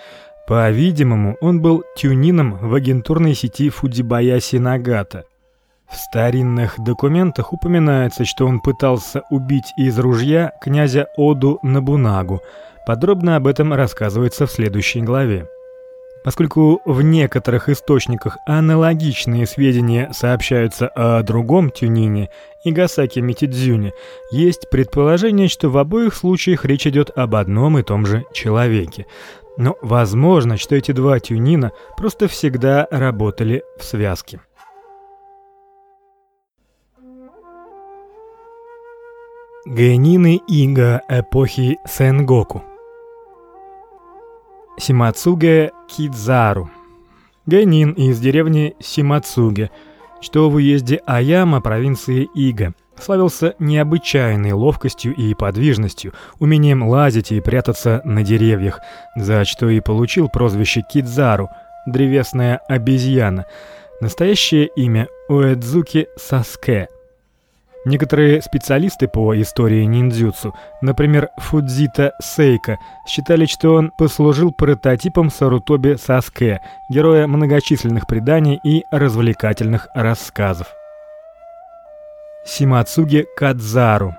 По-видимому, он был тюнином в агентурной сети Фудзибаяси Нагата – в старинных документах упоминается, что он пытался убить из ружья князя Оду Набунагу. Подробно об этом рассказывается в следующей главе. Поскольку в некоторых источниках аналогичные сведения сообщаются о другом тюнине Игасаки Митидзюне, есть предположение, что в обоих случаях речь идет об одном и том же человеке. Но возможно, что эти два тюнина просто всегда работали в связке. Генины Ига эпохи Сэнгоку. Симацуге Кидзару. Генин из деревни Симацуге, что в уезде Аяма провинции Ига. Славился необычайной ловкостью и подвижностью, умением лазить и прятаться на деревьях, за что и получил прозвище Кидзару древесная обезьяна. Настоящее имя Уэдзуки Саске. Некоторые специалисты по истории ниндзюцу, например, Фудзита Сейка, считали, что он послужил прототипом Сарутоби Саске, героя многочисленных преданий и развлекательных рассказов. Симацуги Кадзару.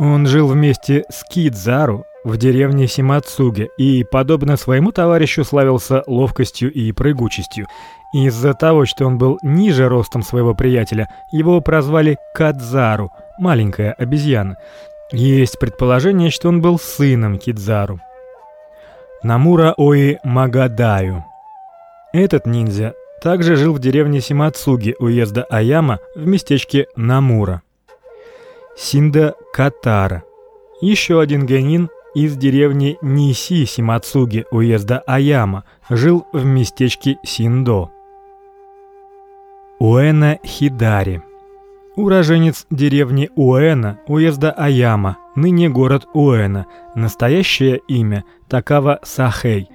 Он жил вместе с Кидзару в деревне Симацуге и, подобно своему товарищу, славился ловкостью и прыгучестью. Из-за того, что он был ниже ростом своего приятеля, его прозвали Кадзару, маленькая обезьяна. Есть предположение, что он был сыном Кидзару. Намура Ои Магадаю. Этот ниндзя также жил в деревне Симацуги уезда Аяма в местечке Намура. Синда Катара. Еще один генин из деревни Ниси Симацуги уезда Аяма жил в местечке Синдо. Уэна Хидари. Уроженец деревни Уэна, уезда Аяма, ныне город Уэна. Настоящее имя Такава Сахей.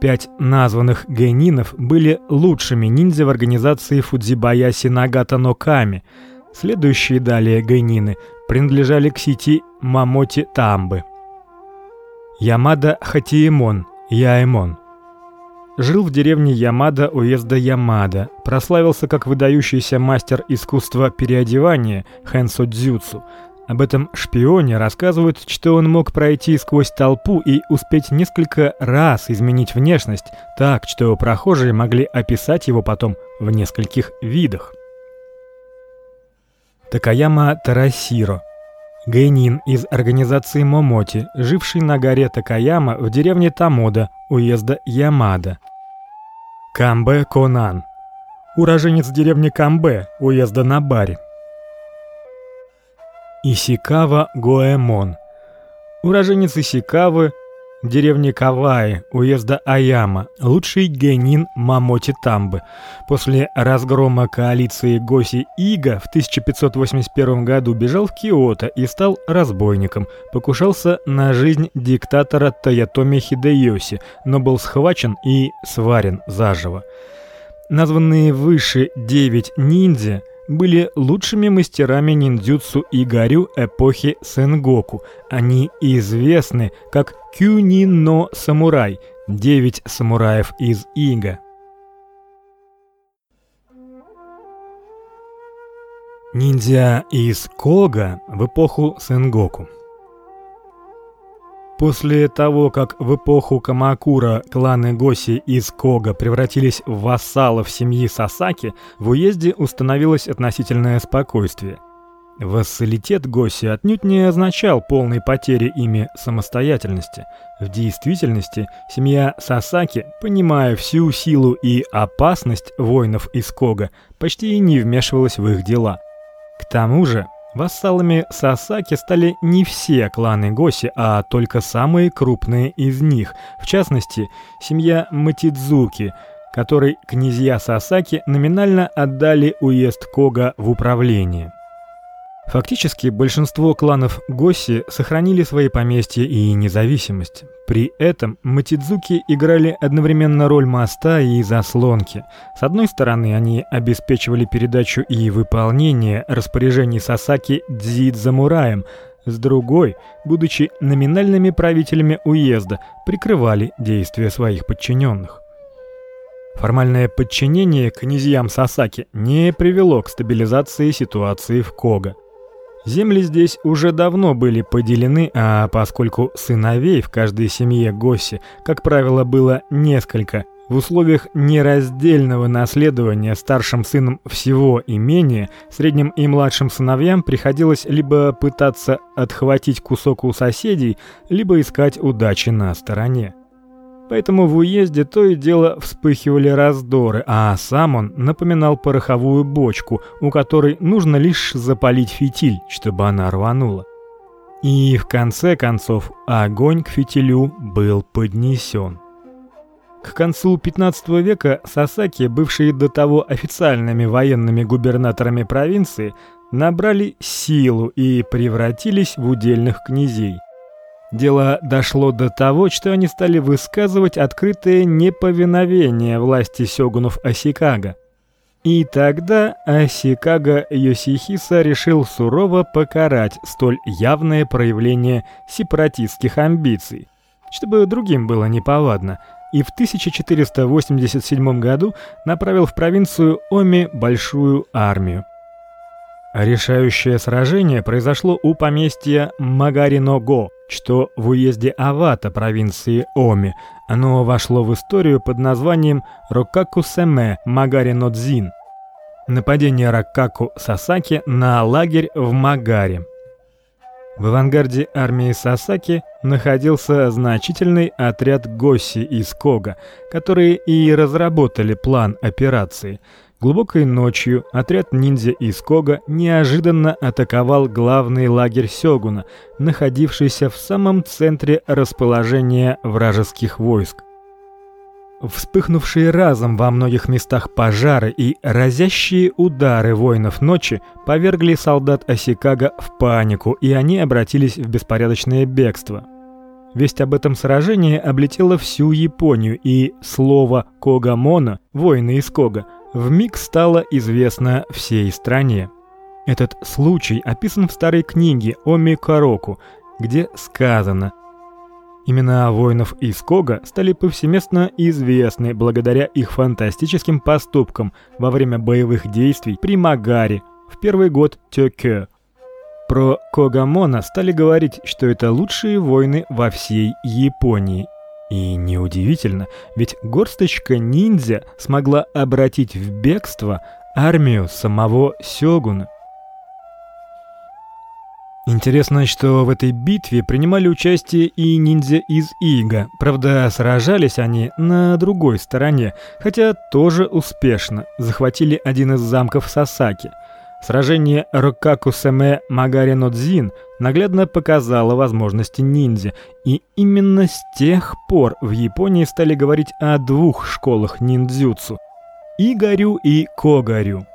Пять названных генинов были лучшими ниндзя в организации Фудзибаяси Нагата но Ками. Следующие далее генины принадлежали к сети Мамоти Тамбы. Ямада Хатиемон, Яэмон жил в деревне Ямада уезда Ямада, прославился как выдающийся мастер искусства переодевания хэнсо дзюцу. Об этом шпионе рассказывают, что он мог пройти сквозь толпу и успеть несколько раз изменить внешность, так что прохожие могли описать его потом в нескольких видах. Такаяма Тарасиро Гейнин из организации Момоти, живший на горе Такаяма в деревне Тамода, уезда Ямада. Камбе Конан. Уроженец деревни Камбе, уезда Набари. Исикава Гоэмон. Уроженец Исикавы, деревни Каваи, уезда Аяма, лучший генин Мамоти Тамбы. После разгрома коалиции Госи Ига в 1581 году бежал в Киото и стал разбойником. Покушался на жизнь диктатора Тоётоми Хидэёси, но был схвачен и сварен заживо. Названные выше девять ниндзя были лучшими мастерами ниндзюцу и гарю эпохи Сэнгоку. Они известны как Кюнино самурай, девять самураев из Ига. Ниндзя из Кога в эпоху Сэнгоку. После того, как в эпоху Камакура кланы Госи из Кога превратились в вассалов семьи Сасаки, в уезде установилось относительное спокойствие. Вассалитет Госи отнюдь не означал полной потери ими самостоятельности. В действительности семья Сасаки, понимая всю силу и опасность воинов из Кога, почти и не вмешивалась в их дела. К тому же, Вассалами Сасаки стали не все кланы Госи, а только самые крупные из них, в частности, семья Матидзуки, которой князья Сасаки номинально отдали уезд Кога в управление. Фактически большинство кланов Госи сохранили свои поместья и независимость. При этом Матидзуки играли одновременно роль моста и заслонки. С одной стороны, они обеспечивали передачу и выполнение распоряжений Сасаки Дзидзамураем, с другой, будучи номинальными правителями уезда, прикрывали действия своих подчиненных. Формальное подчинение князьям Сасаки не привело к стабилизации ситуации в Кога. Земли здесь уже давно были поделены, а поскольку сыновей в каждой семье Госи, как правило, было несколько, в условиях нераздельного наследования старшим сыном всего имения, средним и младшим сыновьям приходилось либо пытаться отхватить кусок у соседей, либо искать удачи на стороне. Поэтому в уезде то и дело вспыхивали раздоры, а сам он напоминал пороховую бочку, у которой нужно лишь запалить фитиль, чтобы она рванула. И в конце концов огонь к фитилю был поднесен. К концу 15 века Сасаки, бывшие до того официальными военными губернаторами провинции, набрали силу и превратились в удельных князей. Дело дошло до того, что они стали высказывать открытое неповиновение власти сёгунов Асикага. И тогда Асикага Йосихиса решил сурово покарать столь явное проявление сепаратистских амбиций, чтобы другим было неповадно, и в 1487 году направил в провинцию Оми большую армию. Решающее сражение произошло у поместья Магариного, что в уезде Авата провинции Оми. Оно вошло в историю под названием Рокаку-Сэме Магарино-Дзин. Нападение Рокаку Сасаки на лагерь в Магаре. В авангарде армии Сасаки находился значительный отряд Госси из Кога, которые и разработали план операции – Глубокой ночью отряд ниндзя из Кога неожиданно атаковал главный лагерь сёгуна, находившийся в самом центре расположения вражеских войск. Вспыхнувшие разом во многих местах пожары и разящие удары воинов ночи повергли солдат Осикага в панику, и они обратились в беспорядочное бегство. Весть об этом сражении облетела всю Японию, и слово Когамона, воины из Кога, вмиг стало известно всей стране. Этот случай описан в старой книге о Микароку, где сказано: Имена воинов из Кога стали повсеместно известны благодаря их фантастическим поступкам во время боевых действий при Магаре в первый год Тёкё. Про Когамона стали говорить, что это лучшие воины во всей Японии и неудивительно, ведь горсточка ниндзя смогла обратить в бегство армию самого сёгуна. Интересно, что в этой битве принимали участие и ниндзя из Ига. Правда, сражались они на другой стороне, хотя тоже успешно. Захватили один из замков Сасаки. Сражение Рокаку-Сэме Магари-но-Дзин наглядно показало возможности ниндзя, и именно с тех пор в Японии стали говорить о двух школах ниндзюцу – Игарю и Когарю.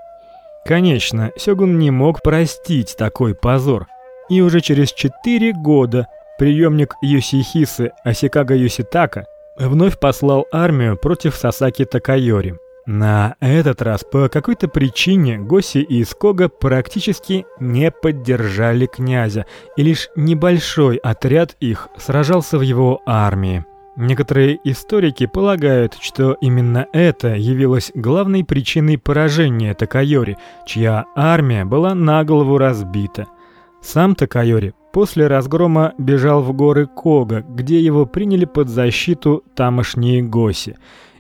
Конечно, сёгун не мог простить такой позор, и уже через четыре года приемник Йосихисы Асикага Йоситака вновь послал армию против Сасаки Такайори. На этот раз по какой-то причине Госи и Искога практически не поддержали князя, и лишь небольшой отряд их сражался в его армии. Некоторые историки полагают, что именно это явилось главной причиной поражения Такайори, чья армия была наголову разбита. Сам Такайори после разгрома бежал в горы Кога, где его приняли под защиту тамошние Госи.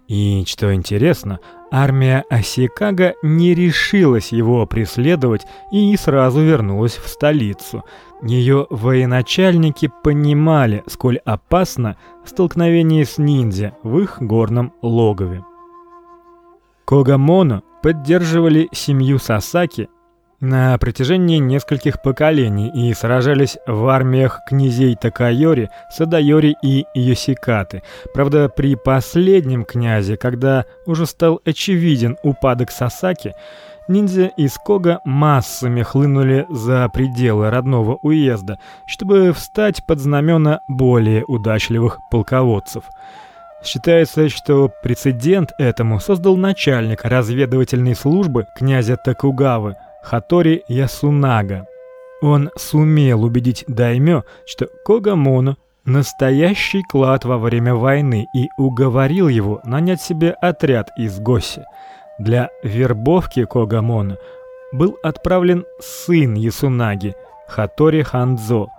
И, что интересно, армия Асикага не решилась его преследовать и сразу вернулась в столицу. Ее военачальники понимали, сколь опасно столкновение с ниндзя в их горном логове. Когамоно поддерживали семью Сасаки на протяжении нескольких поколений и сражались в армиях князей Такайори, Садайори и Йосикаты. Правда, при последнем князе, когда уже стал очевиден упадок Сасаки, ниндзя из Кога массами хлынули за пределы родного уезда, чтобы встать под знамена более удачливых полководцев. Считается, что прецедент этому создал начальник разведывательной службы князя Токугавы Хатори Ясунага. Он сумел убедить даймё, что Когамоно настоящий клад во время войны и уговорил его нанять себе отряд из Госи. Для вербовки Когамоно был отправлен сын Ясунаги, Хатори Ханзо,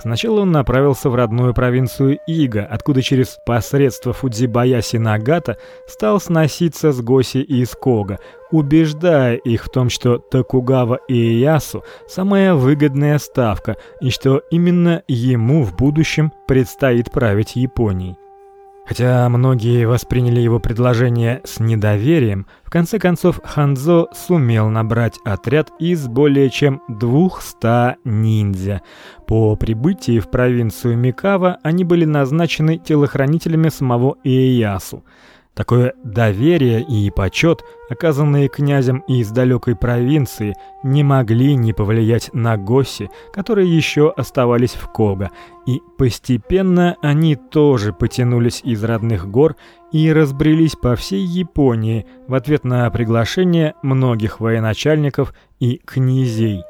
Сначала он направился в родную провинцию Ига, откуда через посредство Фудзибаяси Нагата стал сноситься с Госи и Искога, убеждая их в том, что Токугава Иэясу самая выгодная ставка и что именно ему в будущем предстоит править Японией. Хотя многие восприняли его предложение с недоверием, в конце концов Ханзо сумел набрать отряд из более чем 200 ниндзя. По прибытии в провинцию Микава они были назначены телохранителями самого Иэясу. Такое доверие и почет, оказанные князем из далекой провинции, не могли не повлиять на госси, которые еще оставались в Кога, и постепенно они тоже потянулись из родных гор и разбрелись по всей Японии в ответ на приглашение многих военачальников и князей.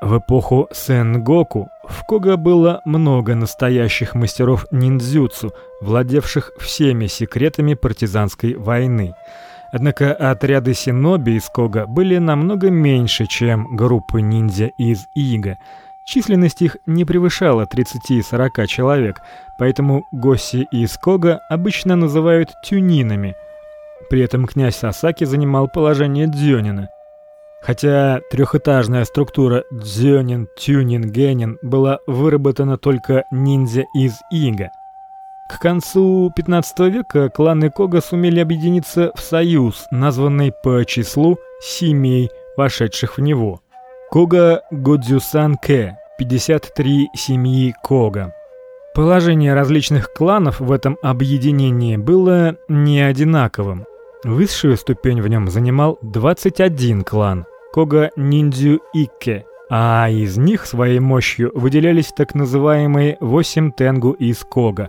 В эпоху Сэнгоку в Кога было много настоящих мастеров ниндзюцу, владевших всеми секретами партизанской войны. Однако отряды синоби из Кога были намного меньше, чем группы ниндзя из Ига. Численность их не превышала 30-40 человек, поэтому госси из Кога обычно называют тюнинами. При этом князь Сасаки занимал положение дзёнина. Хотя трехэтажная структура дзёнин, тюнин, генин была выработана только ниндзя из Ига. К концу 15 века кланы Кога сумели объединиться в союз, названный по числу семей, вошедших в него. Кога Годзюсан-ке 53 семьи Кога. Положение различных кланов в этом объединении было не одинаковым. Высшую ступень в нем занимал 21 клан Кога Ниндзю Икке, а из них своей мощью выделялись так называемые 8 тенгу из Кога,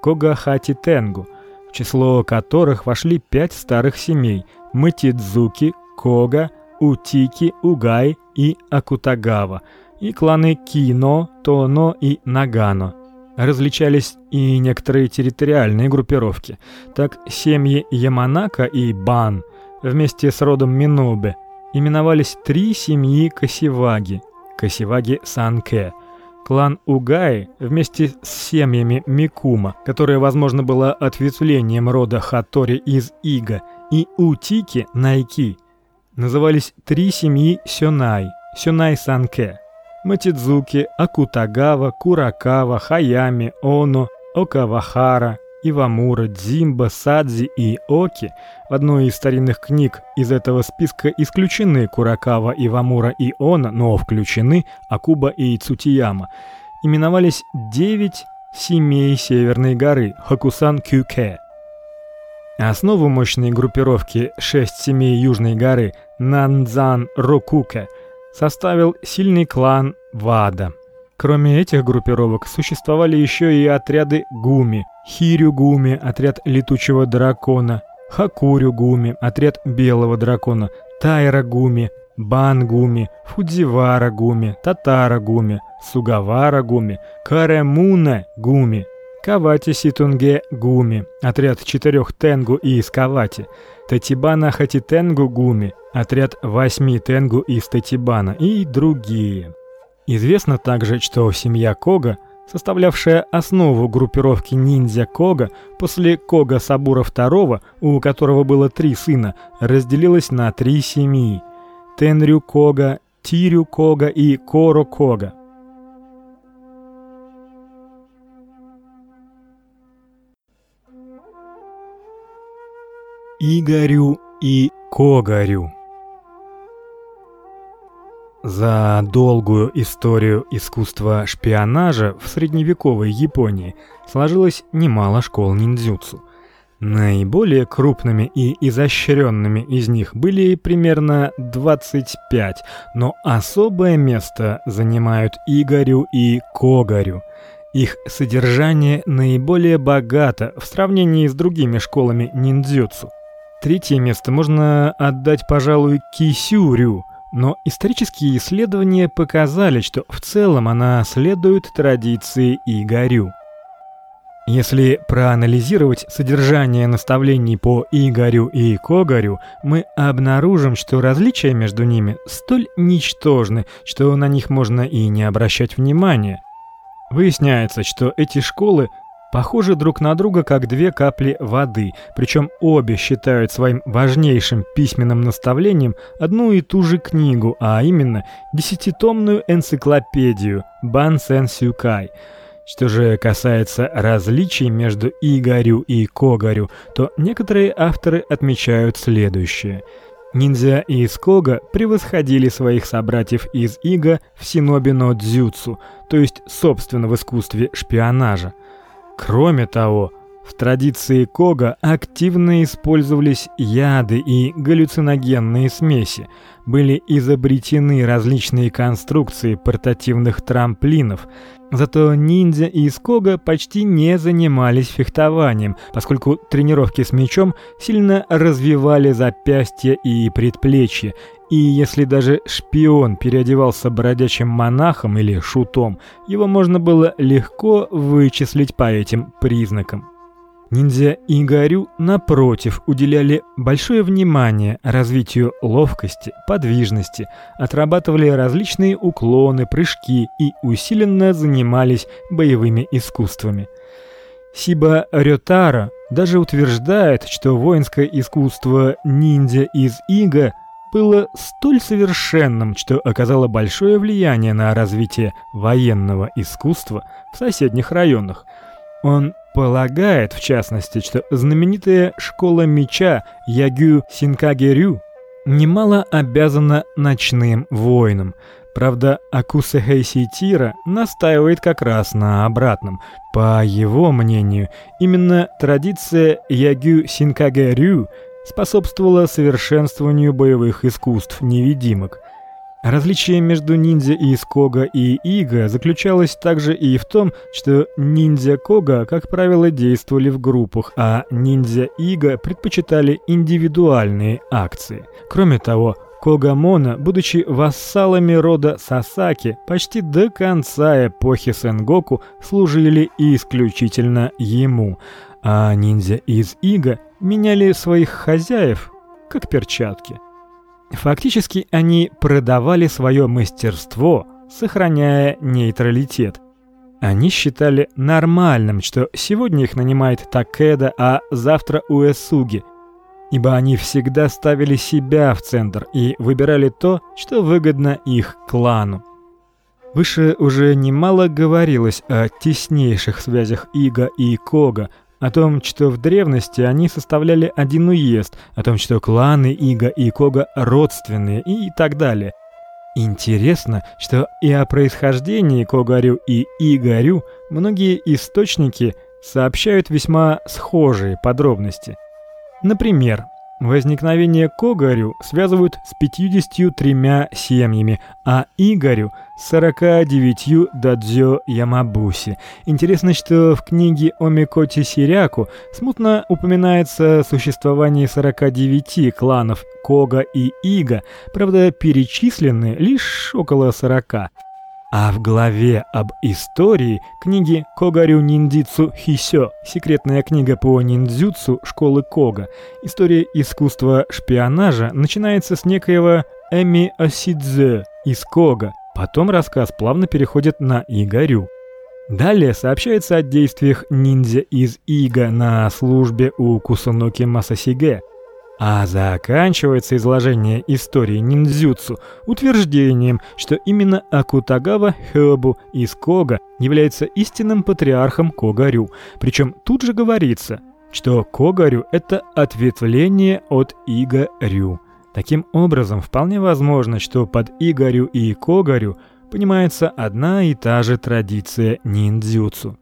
Кога Хати Тенгу, в число которых вошли пять старых семей: Мытидзуки, Кога, Утики, Угай и Акутагава, и кланы Кино, Тоно и Нагано. Различались и некоторые территориальные группировки. Так семьи Яманака и Бан вместе с родом Минобе именовались три семьи Касиваги, Касиваги Санке. Клан Угаи вместе с семьями Микума, которое, возможно, было ответвлением рода Хатори из Ига, и Утики Найки, назывались три семьи Сёнай, Сёнай Санке. Матидзуки, Акутагава, Куракава, Хаями, Оно, Окавахара, Ивамура, Дзимба, Садзи и Оки в одной из старинных книг из этого списка исключены Куракава, Ивамура и Оно, но включены Акуба и Цутияма. Именовались девять семей Северной горы Хакусан-Кюке. Основу мощной группировки шесть семей Южной горы Нанзан-Рокуке составил сильный клан Вада. Кроме этих группировок существовали еще и отряды гуми, хирю-гуми, отряд летучего дракона, хакурю-гуми, отряд белого дракона, тайра-гуми, бан-гуми, фудзивара-гуми, татара-гуми, сугавара-гуми, каремуна-гуми, кавати-ситунге-гуми, отряд четырех тенгу из кавати, татибана-хатитенгу-гуми, отряд восьми тенгу из татибана и другие. Известно также, что семья Кога, составлявшая основу группировки ниндзя Кога после Кога Сабура II, у которого было три сына, разделилась на три семьи: Тенрю Кога, Тирю Кога и Коро Кога. Игорю и Когарю за долгую историю искусства шпионажа в средневековой Японии сложилось немало школ ниндзюцу. Наиболее крупными и изощренными из них были примерно 25, но особое место занимают Игорю и Когарю. Их содержание наиболее богато в сравнении с другими школами ниндзюцу. Третье место можно отдать, пожалуй, Кисюрю – но исторические исследования показали, что в целом она следует традиции Игорю. Если проанализировать содержание наставлений по Игорю и Когорю, мы обнаружим, что различия между ними столь ничтожны, что на них можно и не обращать внимания. Выясняется, что эти школы похожи друг на друга как две капли воды, причем обе считают своим важнейшим письменным наставлением одну и ту же книгу, а именно десятитомную энциклопедию Бан Сен Сюкай. Что же касается различий между Игорю и Когарю, то некоторые авторы отмечают следующее: Ниндзя из Кога превосходили своих собратьев из Ига в синобино дзюцу, то есть собственно в искусстве шпионажа. Кроме того, В традиции Кога активно использовались яды и галлюциногенные смеси. Были изобретены различные конструкции портативных трамплинов. Зато ниндзя из Кога почти не занимались фехтованием, поскольку тренировки с мечом сильно развивали запястья и предплечья, и если даже шпион переодевался бродячим монахом или шутом, его можно было легко вычислить по этим признакам. Ниндзя Игорю напротив уделяли большое внимание развитию ловкости, подвижности, отрабатывали различные уклоны, прыжки и усиленно занимались боевыми искусствами. Сиба Рётара даже утверждает, что воинское искусство ниндзя из Ига было столь совершенным, что оказало большое влияние на развитие военного искусства в соседних районах. Он Полагает, в частности, что знаменитая школа меча Ягю Синкагерю немало обязана ночным воинам. Правда, Акусахэй Ситира настаивает как раз на обратном. По его мнению, именно традиция Ягю Синкагерю способствовала совершенствованию боевых искусств невидимок. Различие между ниндзя из Кога и Ига заключалось также и в том, что ниндзя Кога, как правило, действовали в группах, а ниндзя Ига предпочитали индивидуальные акции. Кроме того, Когамона, будучи вассалами рода Сасаки, почти до конца эпохи Сэнгоку служили исключительно ему, а ниндзя из Ига меняли своих хозяев как перчатки. Фактически они продавали свое мастерство, сохраняя нейтралитет. Они считали нормальным, что сегодня их нанимает Такеда, а завтра Уэсуги, ибо они всегда ставили себя в центр и выбирали то, что выгодно их клану. Выше уже немало говорилось о теснейших связях Ига и Кога, о том, что в древности они составляли один уезд, о том, что кланы Ига и Кога родственные и так далее. Интересно, что и о происхождении Когарю и Игарю многие источники сообщают весьма схожие подробности. Например, Возникновение Когарю связывают с 53 семьями, а Игорю с 49 дадзё Ямабуси. Интересно, что в книге Омикоти Сиряку смутно упоминается существование 49 кланов Кога и Ига, правда, перечислены лишь около 40. А в главе об истории книги Когарю Ниндзюцу Хисё, секретная книга по ниндзюцу школы Кога, история искусства шпионажа начинается с некоего Эми Осидзе из Кога. Потом рассказ плавно переходит на Игорю. Далее сообщается о действиях ниндзя из Ига на службе у Кусаноки Масасиге. А заканчивается изложение истории ниндзюцу утверждением, что именно Акутагава Хёбу из Кога является истинным патриархом Когарю. Причем тут же говорится, что Когарю это ответвление от Ига-рю. Таким образом, вполне возможно, что под Игарю и Когарю понимается одна и та же традиция ниндзюцу.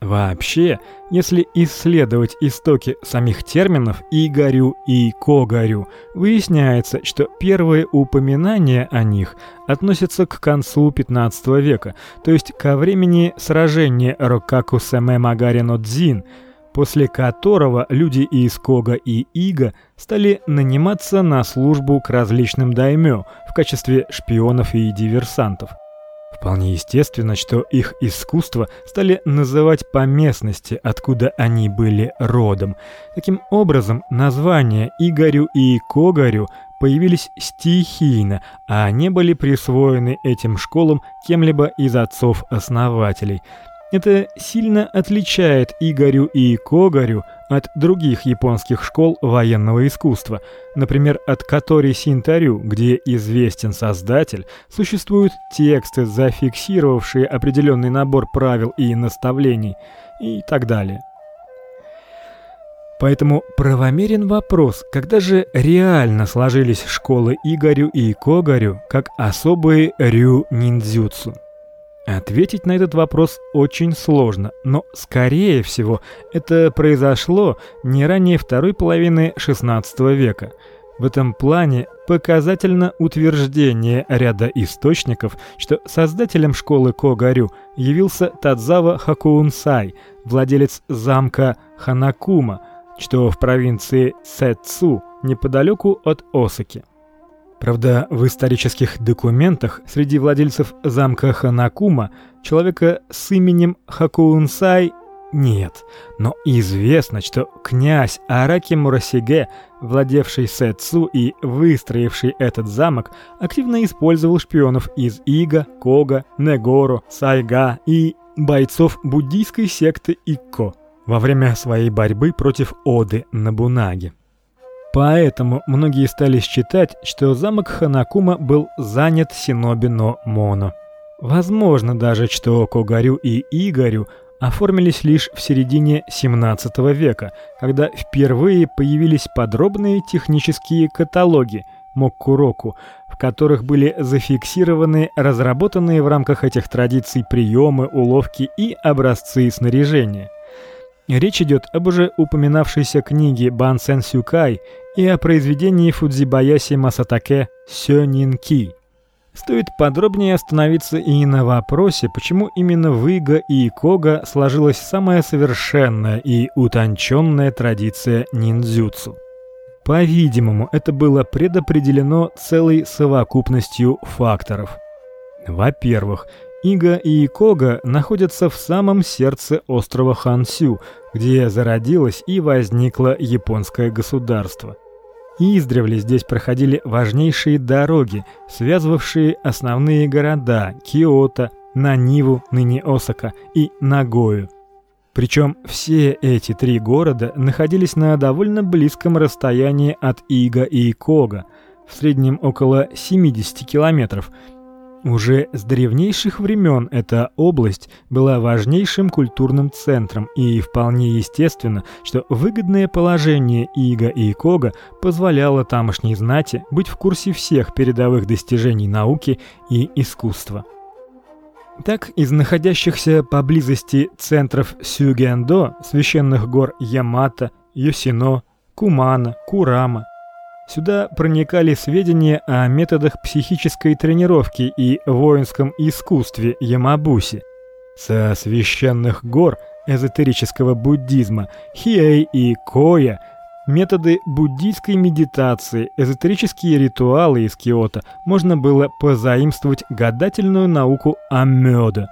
Вообще, если исследовать истоки самих терминов игорю и когорю, выясняется, что первые упоминания о них относятся к концу 15 века, то есть ко времени сражения Рокаку-сэме Магарино-дзин, после которого люди из Кога и Ига стали наниматься на службу к различным даймё в качестве шпионов и диверсантов. Вполне естественно, что их искусство стали называть по местности, откуда они были родом. Таким образом, названия Игорю и Когарю появились стихийно, а не были присвоены этим школам кем-либо из отцов-основателей. Это сильно отличает Игорю и Когарю от других японских школ военного искусства, например, от Катори Синтарю, где известен создатель, существуют тексты, зафиксировавшие определенный набор правил и наставлений и так далее. Поэтому правомерен вопрос, когда же реально сложились школы Игорю и Когарю как особые рю ниндзюцу. Ответить на этот вопрос очень сложно, но скорее всего это произошло не ранее второй половины XVI века. В этом плане показательно утверждение ряда источников, что создателем школы Когарю явился Тадзава Хакуунсай, владелец замка Ханакума, что в провинции Сэцу, неподалеку от Осаки. Правда, в исторических документах среди владельцев замка Ханакума человека с именем Хакуунсай нет, но известно, что князь Араки Мурасиге, владевший Сэцу и выстроивший этот замок, активно использовал шпионов из Ига, Кога, Негоро, Сайга и бойцов буддийской секты Икко во время своей борьбы против Оды Набунаги. Поэтому многие стали считать, что замок Ханакума был занят Синоби но Моно. Возможно даже, что Когарю и Игорю оформились лишь в середине 17 века, когда впервые появились подробные технические каталоги Моккуроку, в которых были зафиксированы разработанные в рамках этих традиций приемы, уловки и образцы снаряжения. Речь идет об уже упоминавшейся книге Бансен Сюкай и о произведении Фудзибаяси Масатаке Сёнинки. Стоит подробнее остановиться и на вопросе, почему именно в Иго и Кога сложилась самая совершенная и утонченная традиция ниндзюцу. По-видимому, это было предопределено целой совокупностью факторов. Во-первых, Ига и Кога находятся в самом сердце острова Хансю, где зародилось и возникло японское государство. Издревле здесь проходили важнейшие дороги, связывавшие основные города Киото, Наниву, ныне Осака, и Нагою. Причем все эти три города находились на довольно близком расстоянии от Ига и Кога, в среднем около 70 километров – уже с древнейших времен эта область была важнейшим культурным центром, и вполне естественно, что выгодное положение Ига и Кога позволяло тамошней знати быть в курсе всех передовых достижений науки и искусства. Так, из находящихся поблизости центров Сюгендо, священных гор Ямато, Йосино, Кумана, Курама, Сюда проникали сведения о методах психической тренировки и воинском искусстве Ямабуси. Со священных гор эзотерического буддизма Хиэй и Коя методы буддийской медитации, эзотерические ритуалы из Киото можно было позаимствовать гадательную науку о мёде.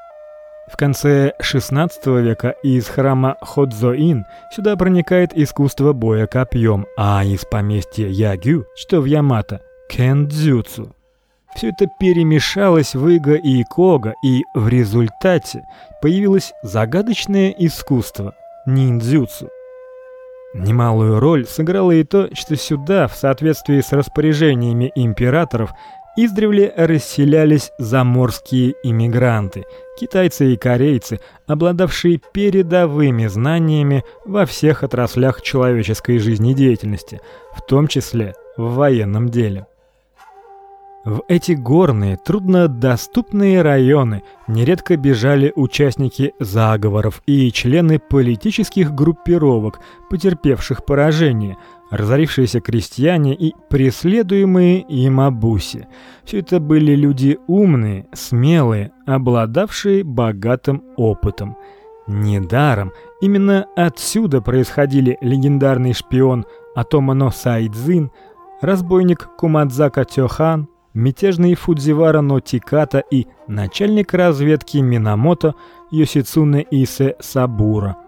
В конце XVI века из храма Ходзоин сюда проникает искусство боя копьем, а из поместья Ягю, что в Ямато, кендзюцу. Все это перемешалось в Иго и Кога, и в результате появилось загадочное искусство ниндзюцу. Немалую роль сыграло и то, что сюда, в соответствии с распоряжениями императоров, издревле расселялись заморские иммигранты, китайцы и корейцы, обладавшие передовыми знаниями во всех отраслях человеческой жизнедеятельности, в том числе в военном деле. В эти горные, труднодоступные районы нередко бежали участники заговоров и члены политических группировок, потерпевших поражение – разорившиеся крестьяне и преследуемые им абуси. Все это были люди умные, смелые, обладавшие богатым опытом. Недаром именно отсюда происходили легендарный шпион Атомано Сайдзин, разбойник Кумадзака Тёхан, мятежный Фудзивара но Тиката и начальник разведки Минамото Йосицуне Исе Сабура –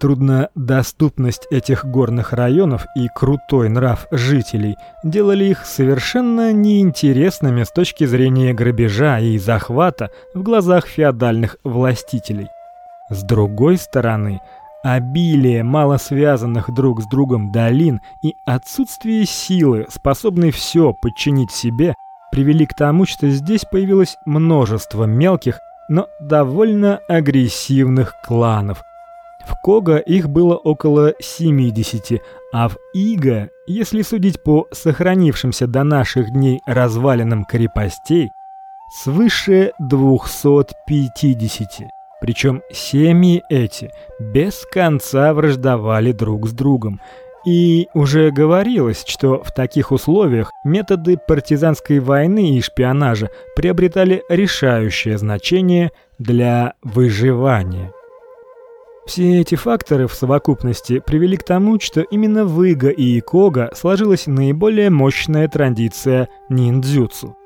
Труднодоступность этих горных районов и крутой нрав жителей делали их совершенно неинтересными с точки зрения грабежа и захвата в глазах феодальных властителей. С другой стороны, обилие малосвязанных друг с другом долин и отсутствие силы, способной все подчинить себе, привели к тому, что здесь появилось множество мелких, но довольно агрессивных кланов, в Кога их было около 70, а в Ига, если судить по сохранившимся до наших дней развалинам крепостей, свыше 250. Причем семьи эти без конца враждовали друг с другом. И уже говорилось, что в таких условиях методы партизанской войны и шпионажа приобретали решающее значение для выживания. Все эти факторы в совокупности привели к тому, что именно в Иго и Икога сложилась наиболее мощная традиция ниндзюцу.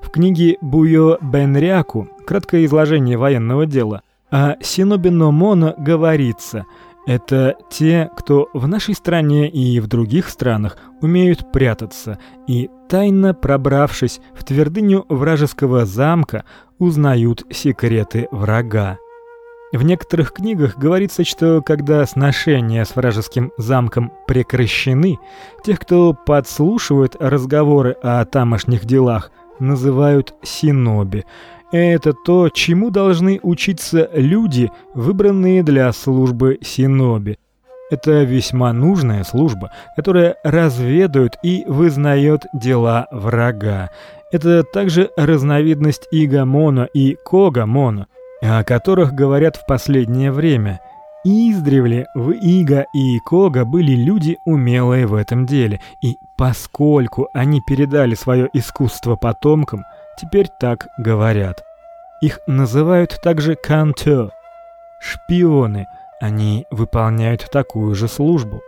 В книге Буё Бенряку краткое изложение военного дела о Синоби но Моно говорится: это те, кто в нашей стране и в других странах умеют прятаться и тайно пробравшись в твердыню вражеского замка, узнают секреты врага. В некоторых книгах говорится, что когда сношения с вражеским замком прекращены, тех, кто подслушивает разговоры о тамошних делах, называют синоби. Это то, чему должны учиться люди, выбранные для службы синоби. Это весьма нужная служба, которая разведывает и вызнает дела врага. Это также разновидность игамоно и когамоно, о которых говорят в последнее время. Издревле в Ига и Кога были люди умелые в этом деле, и поскольку они передали свое искусство потомкам, теперь так говорят. Их называют также кантё, шпионы. Они выполняют такую же службу.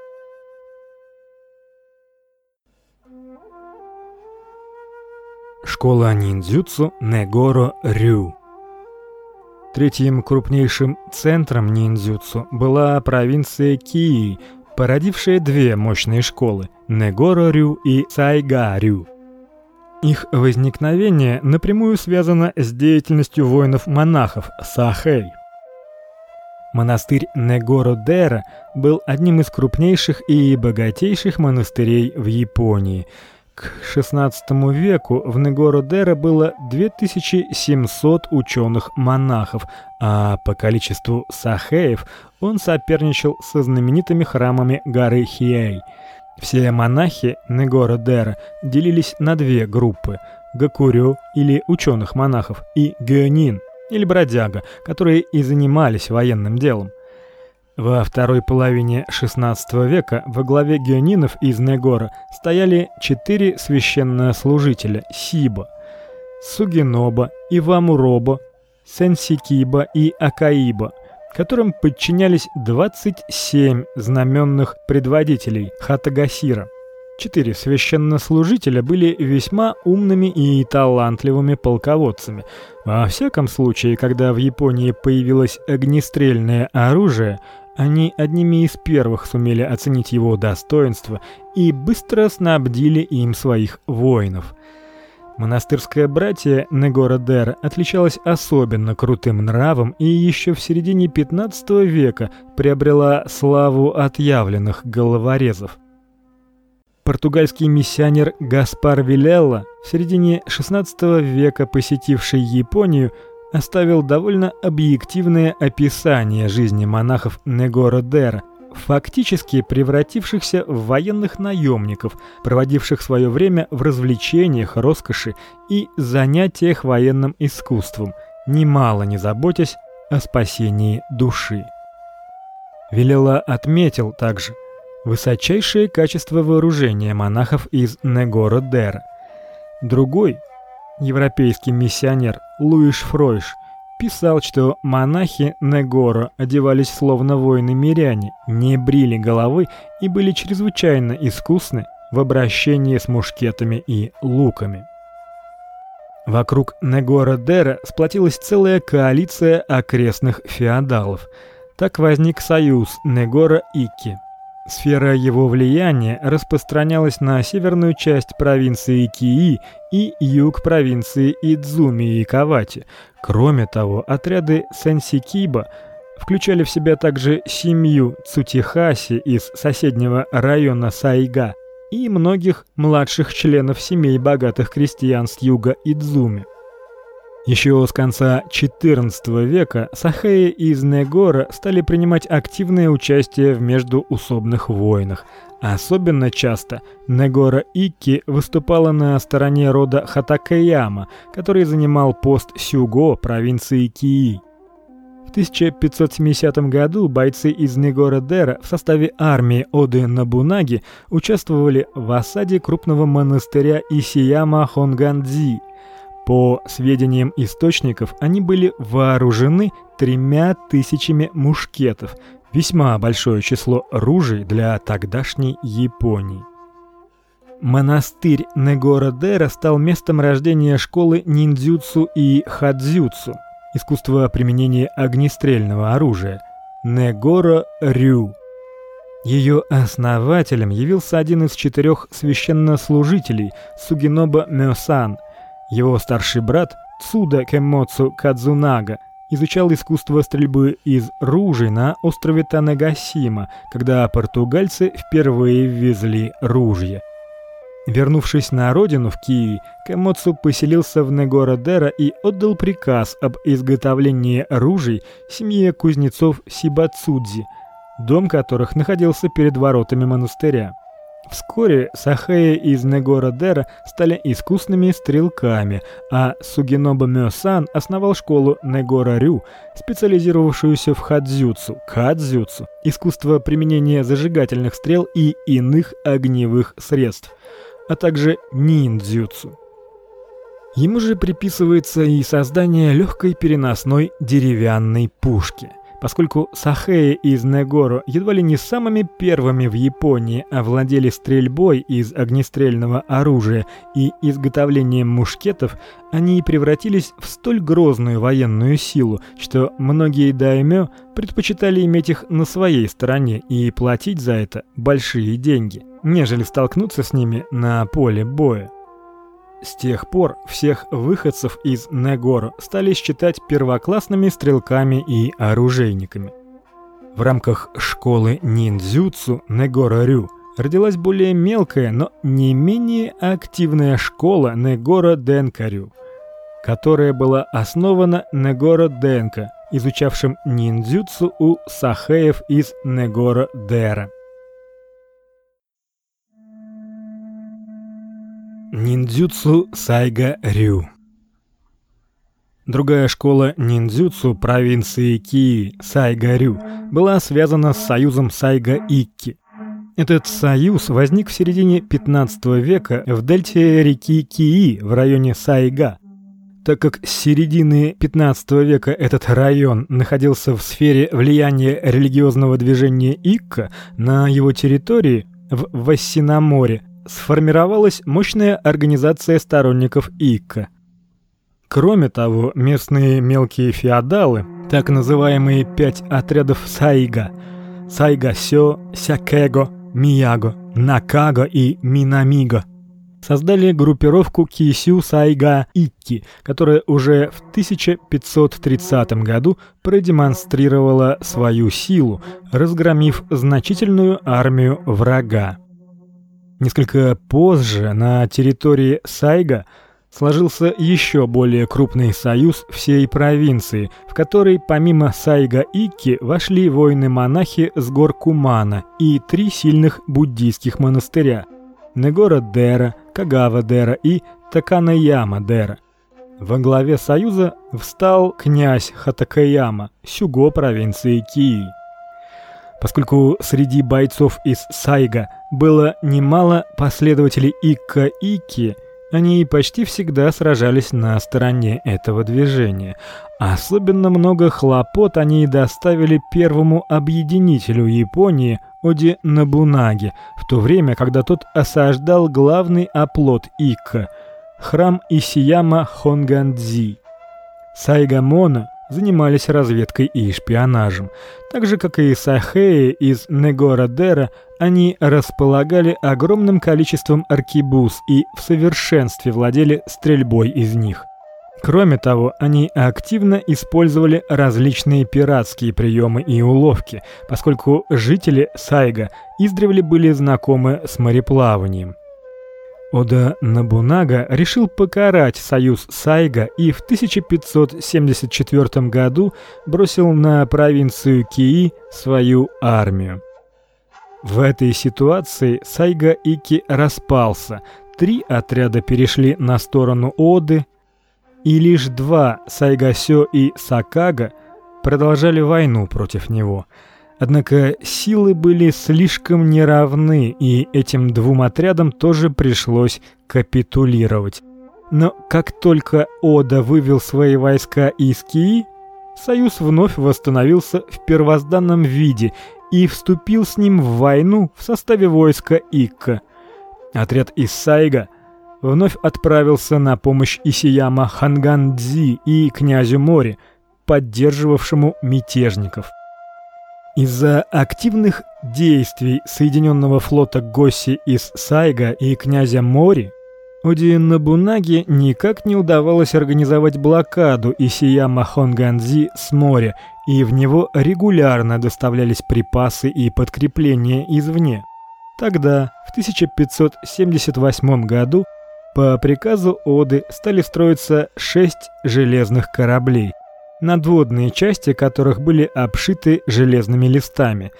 Школа ниндзюцу Негоро Рю Третьим крупнейшим центром ниндзюцу была провинция Кии, породившая две мощные школы Негоро-рю и Сайга-рю. Их возникновение напрямую связано с деятельностью воинов-монахов Сахэй. Монастырь Негоро-дера был одним из крупнейших и богатейших монастырей в Японии – к XVI веку в Негоро-Дере было 2700 ученых-монахов, а по количеству сахеев он соперничал со знаменитыми храмами горы Хиэй. Все монахи Негоро-Дера делились на две группы: гакурё или ученых-монахов и гёнин или бродяга, которые и занимались военным делом. Во второй половине XVI века во главе геонинов из Негора стояли четыре священнослужителя Сиба: Сугиноба, Ивамуроба, Сенсикиба и Акаиба, которым подчинялись 27 знаменных предводителей Хатагасира. Четыре священнослужителя были весьма умными и талантливыми полководцами. Во всяком случае, когда в Японии появилось огнестрельное оружие, они одними из первых сумели оценить его достоинство и быстро снабдили им своих воинов. Монастырское братье Негора-Дер отличалось особенно крутым нравом и еще в середине 15 века приобрела славу отъявленных головорезов. Португальский миссионер Гаспар Вилелла, в середине 16 века посетивший Японию, оставил довольно объективное описание жизни монахов Негоро-Дера, фактически превратившихся в военных наемников, проводивших свое время в развлечениях, роскоши и занятиях военным искусством, немало не заботясь о спасении души. Велела отметил также высочайшее качество вооружения монахов из Негоро-Дера. Другой европейский миссионер Луиш Фройш писал, что монахи Негоро одевались словно воины-миряне, не брили головы и были чрезвычайно искусны в обращении с мушкетами и луками. Вокруг Негора-Дера сплотилась целая коалиция окрестных феодалов. Так возник союз Негора-Ики. Сфера его влияния распространялась на северную часть провинции Кии и юг провинции Идзуми и Кавати. Кроме того, отряды Сенсикиба включали в себя также семью Цутихаси из соседнего района Сайга и многих младших членов семей богатых крестьян с юга Идзуми. Еще с конца XIV века сахеи из Негора стали принимать активное участие в междуусобных войнах. Особенно часто Негора Икки выступала на стороне рода Хатакаяма, который занимал пост сюго провинции Кии. В 1570 году бойцы из Негора-Дера в составе армии Оды Набунаги участвовали в осаде крупного монастыря Исияма Хонгандзи – по сведениям источников, они были вооружены тремя тысячами мушкетов, весьма большое число ружей для тогдашней Японии. Монастырь Негора-Дера стал местом рождения школы ниндзюцу и хадзюцу, искусства применения огнестрельного оружия, Негора-рю. Ее основателем явился один из четырех священнослужителей Сугиноба Мёсан – его старший брат Цуда Кэмоцу Кадзунага изучал искусство стрельбы из ружей на острове Танагасима, когда португальцы впервые ввезли ружья. Вернувшись на родину в Киеве, Кэмоцу поселился в Негородера и отдал приказ об изготовлении ружей семье кузнецов Сибацудзи, дом которых находился перед воротами монастыря. Вскоре Сахея из Негора-Дера стали искусными стрелками, а Сугиноба Мёсан основал школу Негора-Рю, специализировавшуюся в хадзюцу, кадзюцу, искусство применения зажигательных стрел и иных огневых средств, а также ниндзюцу. Ему же приписывается и создание легкой переносной деревянной пушки – Поскольку Сахеи из Негоро едва ли не самыми первыми в Японии овладели стрельбой из огнестрельного оружия и изготовлением мушкетов, они превратились в столь грозную военную силу, что многие даймё предпочитали иметь их на своей стороне и платить за это большие деньги, нежели столкнуться с ними на поле боя. С тех пор всех выходцев из Негоро стали считать первоклассными стрелками и оружейниками. В рамках школы ниндзюцу Негоро-рю родилась более мелкая, но не менее активная школа Негоро-денкарю, которая была основана Негоро-денка, изучавшим ниндзюцу у сахеев из Негоро-дера. Ниндзюцу Сайга Рю Другая школа ниндзюцу провинции Кии, Сайга Рю, была связана с союзом Сайга Икки. Этот союз возник в середине 15 века в дельте реки Кии в районе Сайга. Так как с середины 15 века этот район находился в сфере влияния религиозного движения Икка, на его территории в Вассинаморе сформировалась мощная организация сторонников ИККА. Кроме того, местные мелкие феодалы, так называемые пять отрядов Сайга – Сайга-сё, Сякего, Мияго, Накаго и Минамиго – создали группировку Кисю Сайга Икки, которая уже в 1530 году продемонстрировала свою силу, разгромив значительную армию врага. Несколько позже на территории Сайга сложился еще более крупный союз всей провинции, в который помимо Сайга-Икки вошли воины-монахи с гор Кумана и три сильных буддийских монастыря: Негора-Дера, Кагава-Дера и Таканаяма-Дера. Во главе союза встал князь Хатакаяма, сюго провинции Кии. Поскольку среди бойцов из Сайга было немало последователей Икка-Ики, они почти всегда сражались на стороне этого движения. Особенно много хлопот они доставили первому объединителю Японии Оди Набунаге, в то время, когда тот осаждал главный оплот Икка храм Исияма Хонгандзи. Сайгамона занимались разведкой и шпионажем. Так же, как и Сахеи из Негора-Дера, они располагали огромным количеством аркибуз и в совершенстве владели стрельбой из них. Кроме того, они активно использовали различные пиратские приемы и уловки, поскольку жители Сайга издревле были знакомы с мореплаванием. Ода Набунага решил покарать союз Сайга и в 1574 году бросил на провинцию Кии свою армию. В этой ситуации Сайга Ики распался. Три отряда перешли на сторону Оды, и лишь два Сайгасё и Сакага продолжали войну против него. Однако силы были слишком неравны, и этим двум отрядам тоже пришлось капитулировать. Но как только Ода вывел свои войска из Кии, союз вновь восстановился в первозданном виде и вступил с ним в войну в составе войска Икка. Отряд из Сайга вновь отправился на помощь Исияма Хангандзи и князю Мори, поддерживавшему мятежников. Из-за активных действий Соединенного флота Госси из Сайга и князя Мори Оди Набунаги никак не удавалось организовать блокаду Исияма Хонганзи с моря, и в него регулярно доставлялись припасы и подкрепления извне. Тогда, в 1578 году, по приказу Оды стали строиться шесть железных кораблей – надводные части которых были обшиты железными листами.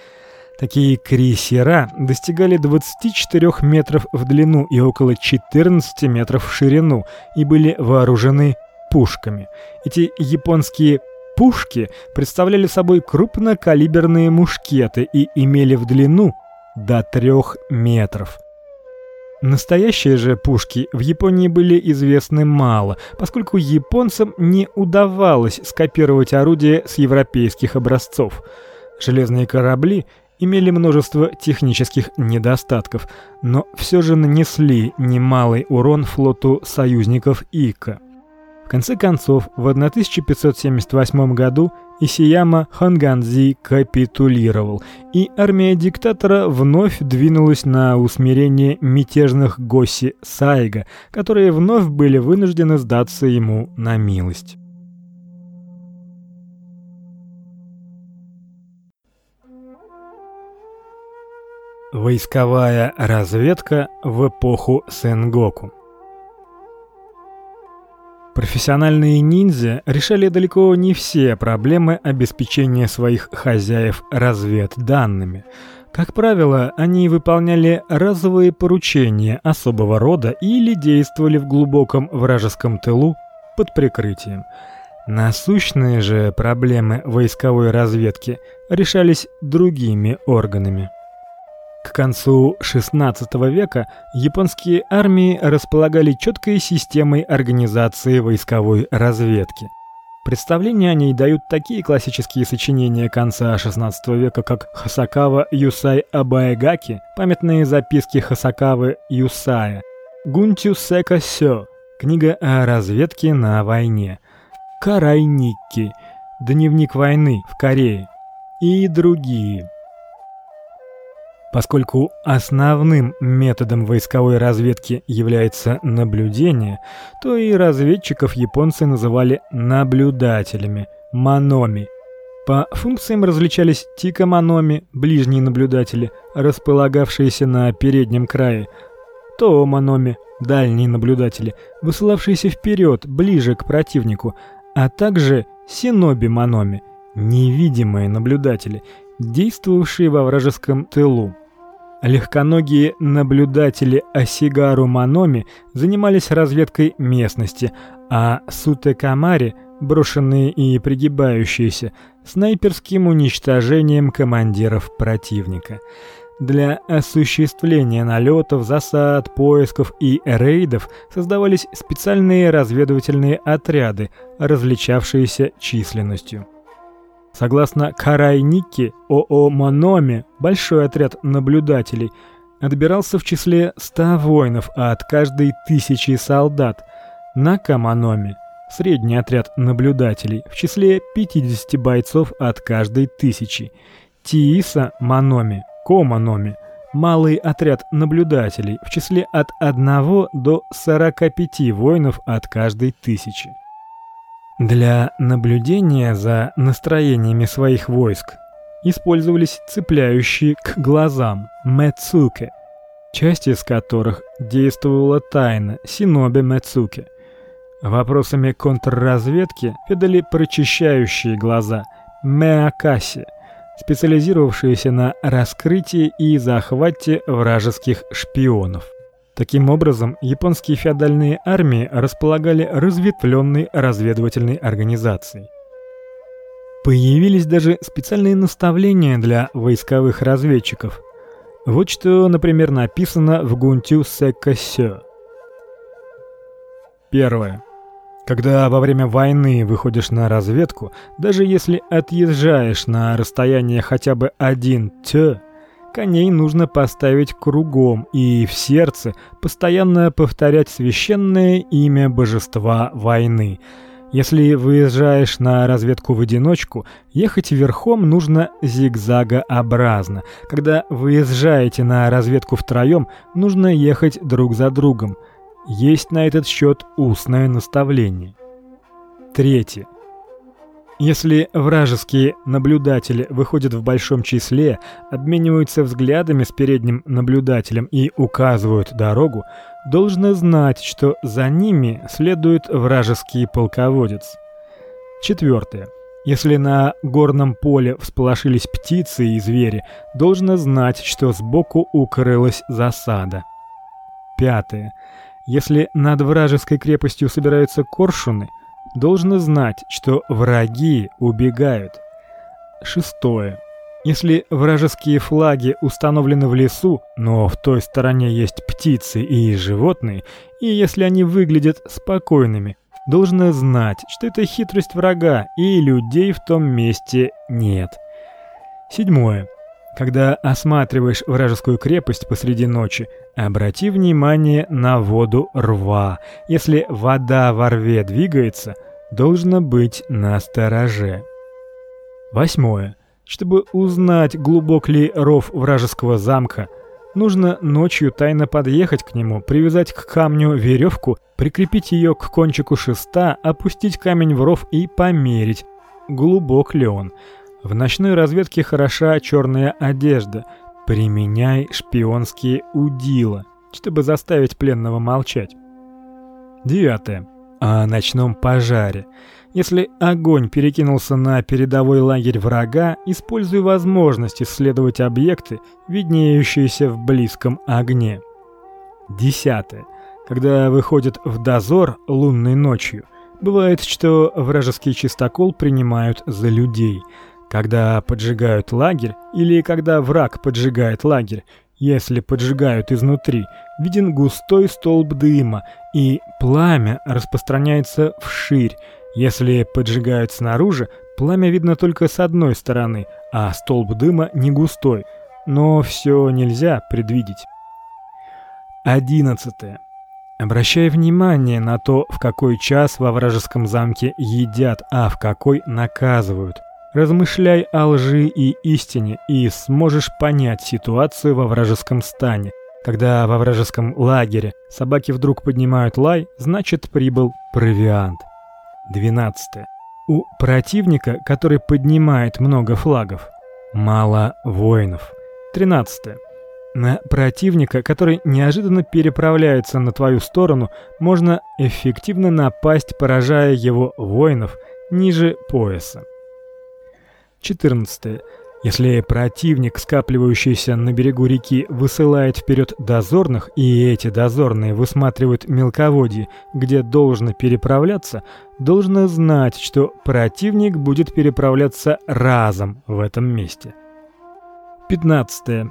Такие крейсера достигали 24 метров в длину и около 14 метров в ширину и были вооружены пушками. Эти японские пушки представляли собой крупнокалиберные мушкеты и имели в длину до 3 метров. Настоящие же пушки в Японии были известны мало, поскольку японцам не удавалось скопировать орудия с европейских образцов. Железные корабли имели множество технических недостатков, но все же нанесли немалый урон флоту союзников Ика. В конце концов, в 1578 году Исияма Ханганзи капитулировал, и армия диктатора вновь двинулась на усмирение мятежных Госи Сайга, которые вновь были вынуждены сдаться ему на милость. Войсковая разведка в эпоху Сэнгоку Профессиональные ниндзя решали далеко не все проблемы обеспечения своих хозяев разведданными. Как правило, они выполняли разовые поручения особого рода или действовали в глубоком вражеском тылу под прикрытием. Насущные же проблемы войсковой разведки решались другими органами. К концу XVI века японские армии располагали четкой системой организации войсковой разведки. Представление о ней дают такие классические сочинения конца XVI века, как Хасакава Юсай Абаегаки, памятные записки Хасакавы Юсая, Гунтю Сека Сё, книга о разведке на войне, Карайникки, дневник войны в Корее и другие. Поскольку основным методом войсковой разведки является наблюдение, то и разведчиков японцы называли наблюдателями маноми. По функциям различались тикоманоми, ближние наблюдатели, располагавшиеся на переднем крае, тооманоми, дальние наблюдатели, высылавшиеся вперед, ближе к противнику, а также синоби-маноми, невидимые наблюдатели, действовавшие во вражеском тылу. Легконогие наблюдатели Осигару Маноми занимались разведкой местности, а Сутекамари, брошенные и пригибающиеся, снайперским уничтожением командиров противника. Для осуществления налетов, засад, поисков и рейдов создавались специальные разведывательные отряды, различавшиеся численностью. Согласно Карайники ОО Мономи, большой отряд наблюдателей отбирался в числе 100 воинов от каждой тысячи солдат. На Каманоме средний отряд наблюдателей в числе 50 бойцов от каждой тысячи. Тииса Маноми, Команоми малый отряд наблюдателей в числе от 1 до 45 воинов от каждой тысячи. Для наблюдения за настроениями своих войск использовались цепляющие к глазам мэцуке, часть из которых действовала тайно Синоби Мацуки. Вопросами контрразведки ведали прочищающие глаза Меакаси, специализировавшиеся на раскрытии и захвате вражеских шпионов. Таким образом, японские феодальные армии располагали разветвленной разведывательной организацией. Появились даже специальные наставления для войсковых разведчиков. Вот что, например, написано в Гунтю Секкасё. Первое. Когда во время войны выходишь на разведку, даже если отъезжаешь на расстояние хотя бы один тё, коней нужно поставить кругом и в сердце постоянно повторять священное имя божества войны – если выезжаешь на разведку в одиночку, ехать верхом нужно зигзагообразно. Когда выезжаете на разведку втроем, нужно ехать друг за другом. Есть на этот счет устное наставление. Третье. Если вражеские наблюдатели выходят в большом числе, обмениваются взглядами с передним наблюдателем и указывают дорогу, должно знать, что за ними следует вражеский полководец. Четвертое. Если на горном поле всполошились птицы и звери, должно знать, что сбоку укрылась засада. Пятое. Если над вражеской крепостью собираются коршуны, должно знать, что враги убегают. Шестое. Если вражеские флаги установлены в лесу, но в той стороне есть птицы и животные, и если они выглядят спокойными, должно знать, что это хитрость врага, и людей в том месте нет. Седьмое. Когда осматриваешь вражескую крепость посреди ночи, обрати внимание на воду рва. Если вода во рве двигается, должно быть на стороже. Восьмое. Чтобы узнать, глубок ли ров вражеского замка, нужно ночью тайно подъехать к нему, привязать к камню веревку, прикрепить ее к кончику шеста, опустить камень в ров и померить, глубок ли он. В ночной разведке хороша черная одежда. Применяй шпионские удила, чтобы заставить пленного молчать. Девятое. О ночном пожаре. Если огонь перекинулся на передовой лагерь врага, используй возможность исследовать объекты, виднеющиеся в близком огне. Десятое. Когда выходят в дозор лунной ночью, бывает, что вражеский чистокол принимают за людей. Когда поджигают лагерь или когда враг поджигает лагерь, если поджигают изнутри, виден густой столб дыма, и пламя распространяется вширь, если поджигают снаружи, пламя видно только с одной стороны, а столб дыма не густой, но все нельзя предвидеть. Одиннадцатое. Обращай внимание на то, в какой час во вражеском замке едят, а в какой наказывают. Размышляй о лжи и истине, и сможешь понять ситуацию во вражеском стане. Когда во вражеском лагере собаки вдруг поднимают лай, значит прибыл провиант. 12. У противника, который поднимает много флагов, мало воинов. 13. На противника, который неожиданно переправляется на твою сторону, можно эффективно напасть, поражая его воинов ниже пояса. 14. Если противник, скапливающийся на берегу реки, высылает вперед дозорных, и эти дозорные высматривают мелководье, где должно переправляться, должно знать, что противник будет переправляться разом в этом месте. 15.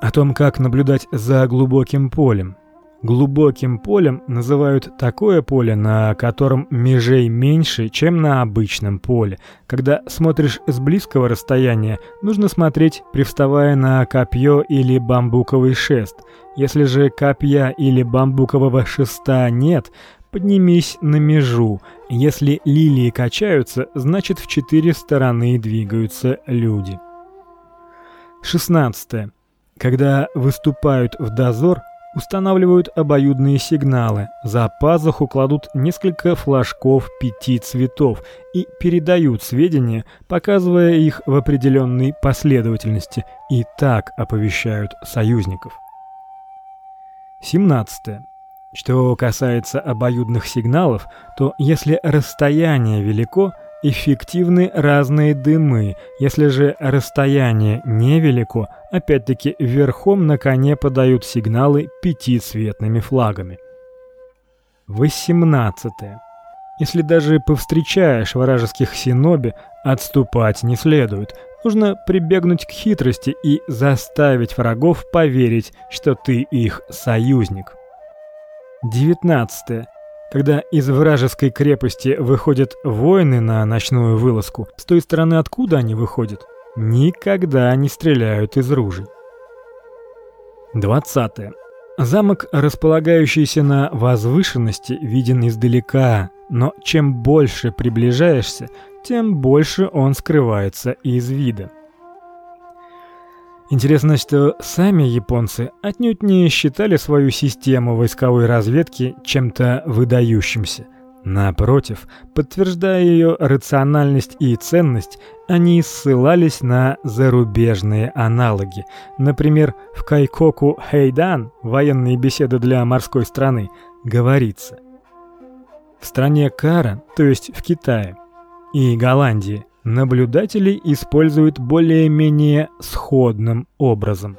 О том, как наблюдать за глубоким полем. Глубоким полем называют такое поле, на котором межей меньше, чем на обычном поле. Когда смотришь с близкого расстояния, нужно смотреть, привставая на копье или бамбуковый шест. Если же копья или бамбукового шеста нет, поднимись на межу. Если лилии качаются, значит в четыре стороны двигаются люди. 16. Когда выступают в дозор, устанавливают обоюдные сигналы, за пазуху кладут несколько флажков пяти цветов и передают сведения, показывая их в определенной последовательности, и так оповещают союзников. 17. Что касается обоюдных сигналов, то если расстояние велико, эффективны разные дымы. Если же расстояние невелико, опять-таки верхом на коне подают сигналы пятицветными флагами. 18. Если даже повстречаешь вражеских синоби, отступать не следует. Нужно прибегнуть к хитрости и заставить врагов поверить, что ты их союзник. 19. Когда из вражеской крепости выходят воины на ночную вылазку, с той стороны, откуда они выходят, никогда не стреляют из ружей. 20. Замок, располагающийся на возвышенности, виден издалека, но чем больше приближаешься, тем больше он скрывается из вида. Интересно, что сами японцы отнюдь не считали свою систему войсковой разведки чем-то выдающимся. Напротив, подтверждая ее рациональность и ценность, они ссылались на зарубежные аналоги. Например, в Кайкоку Хейдан, военные беседы для морской страны, говорится: в стране Кара, то есть в Китае и Голландии, наблюдатели используют более-менее сходным образом.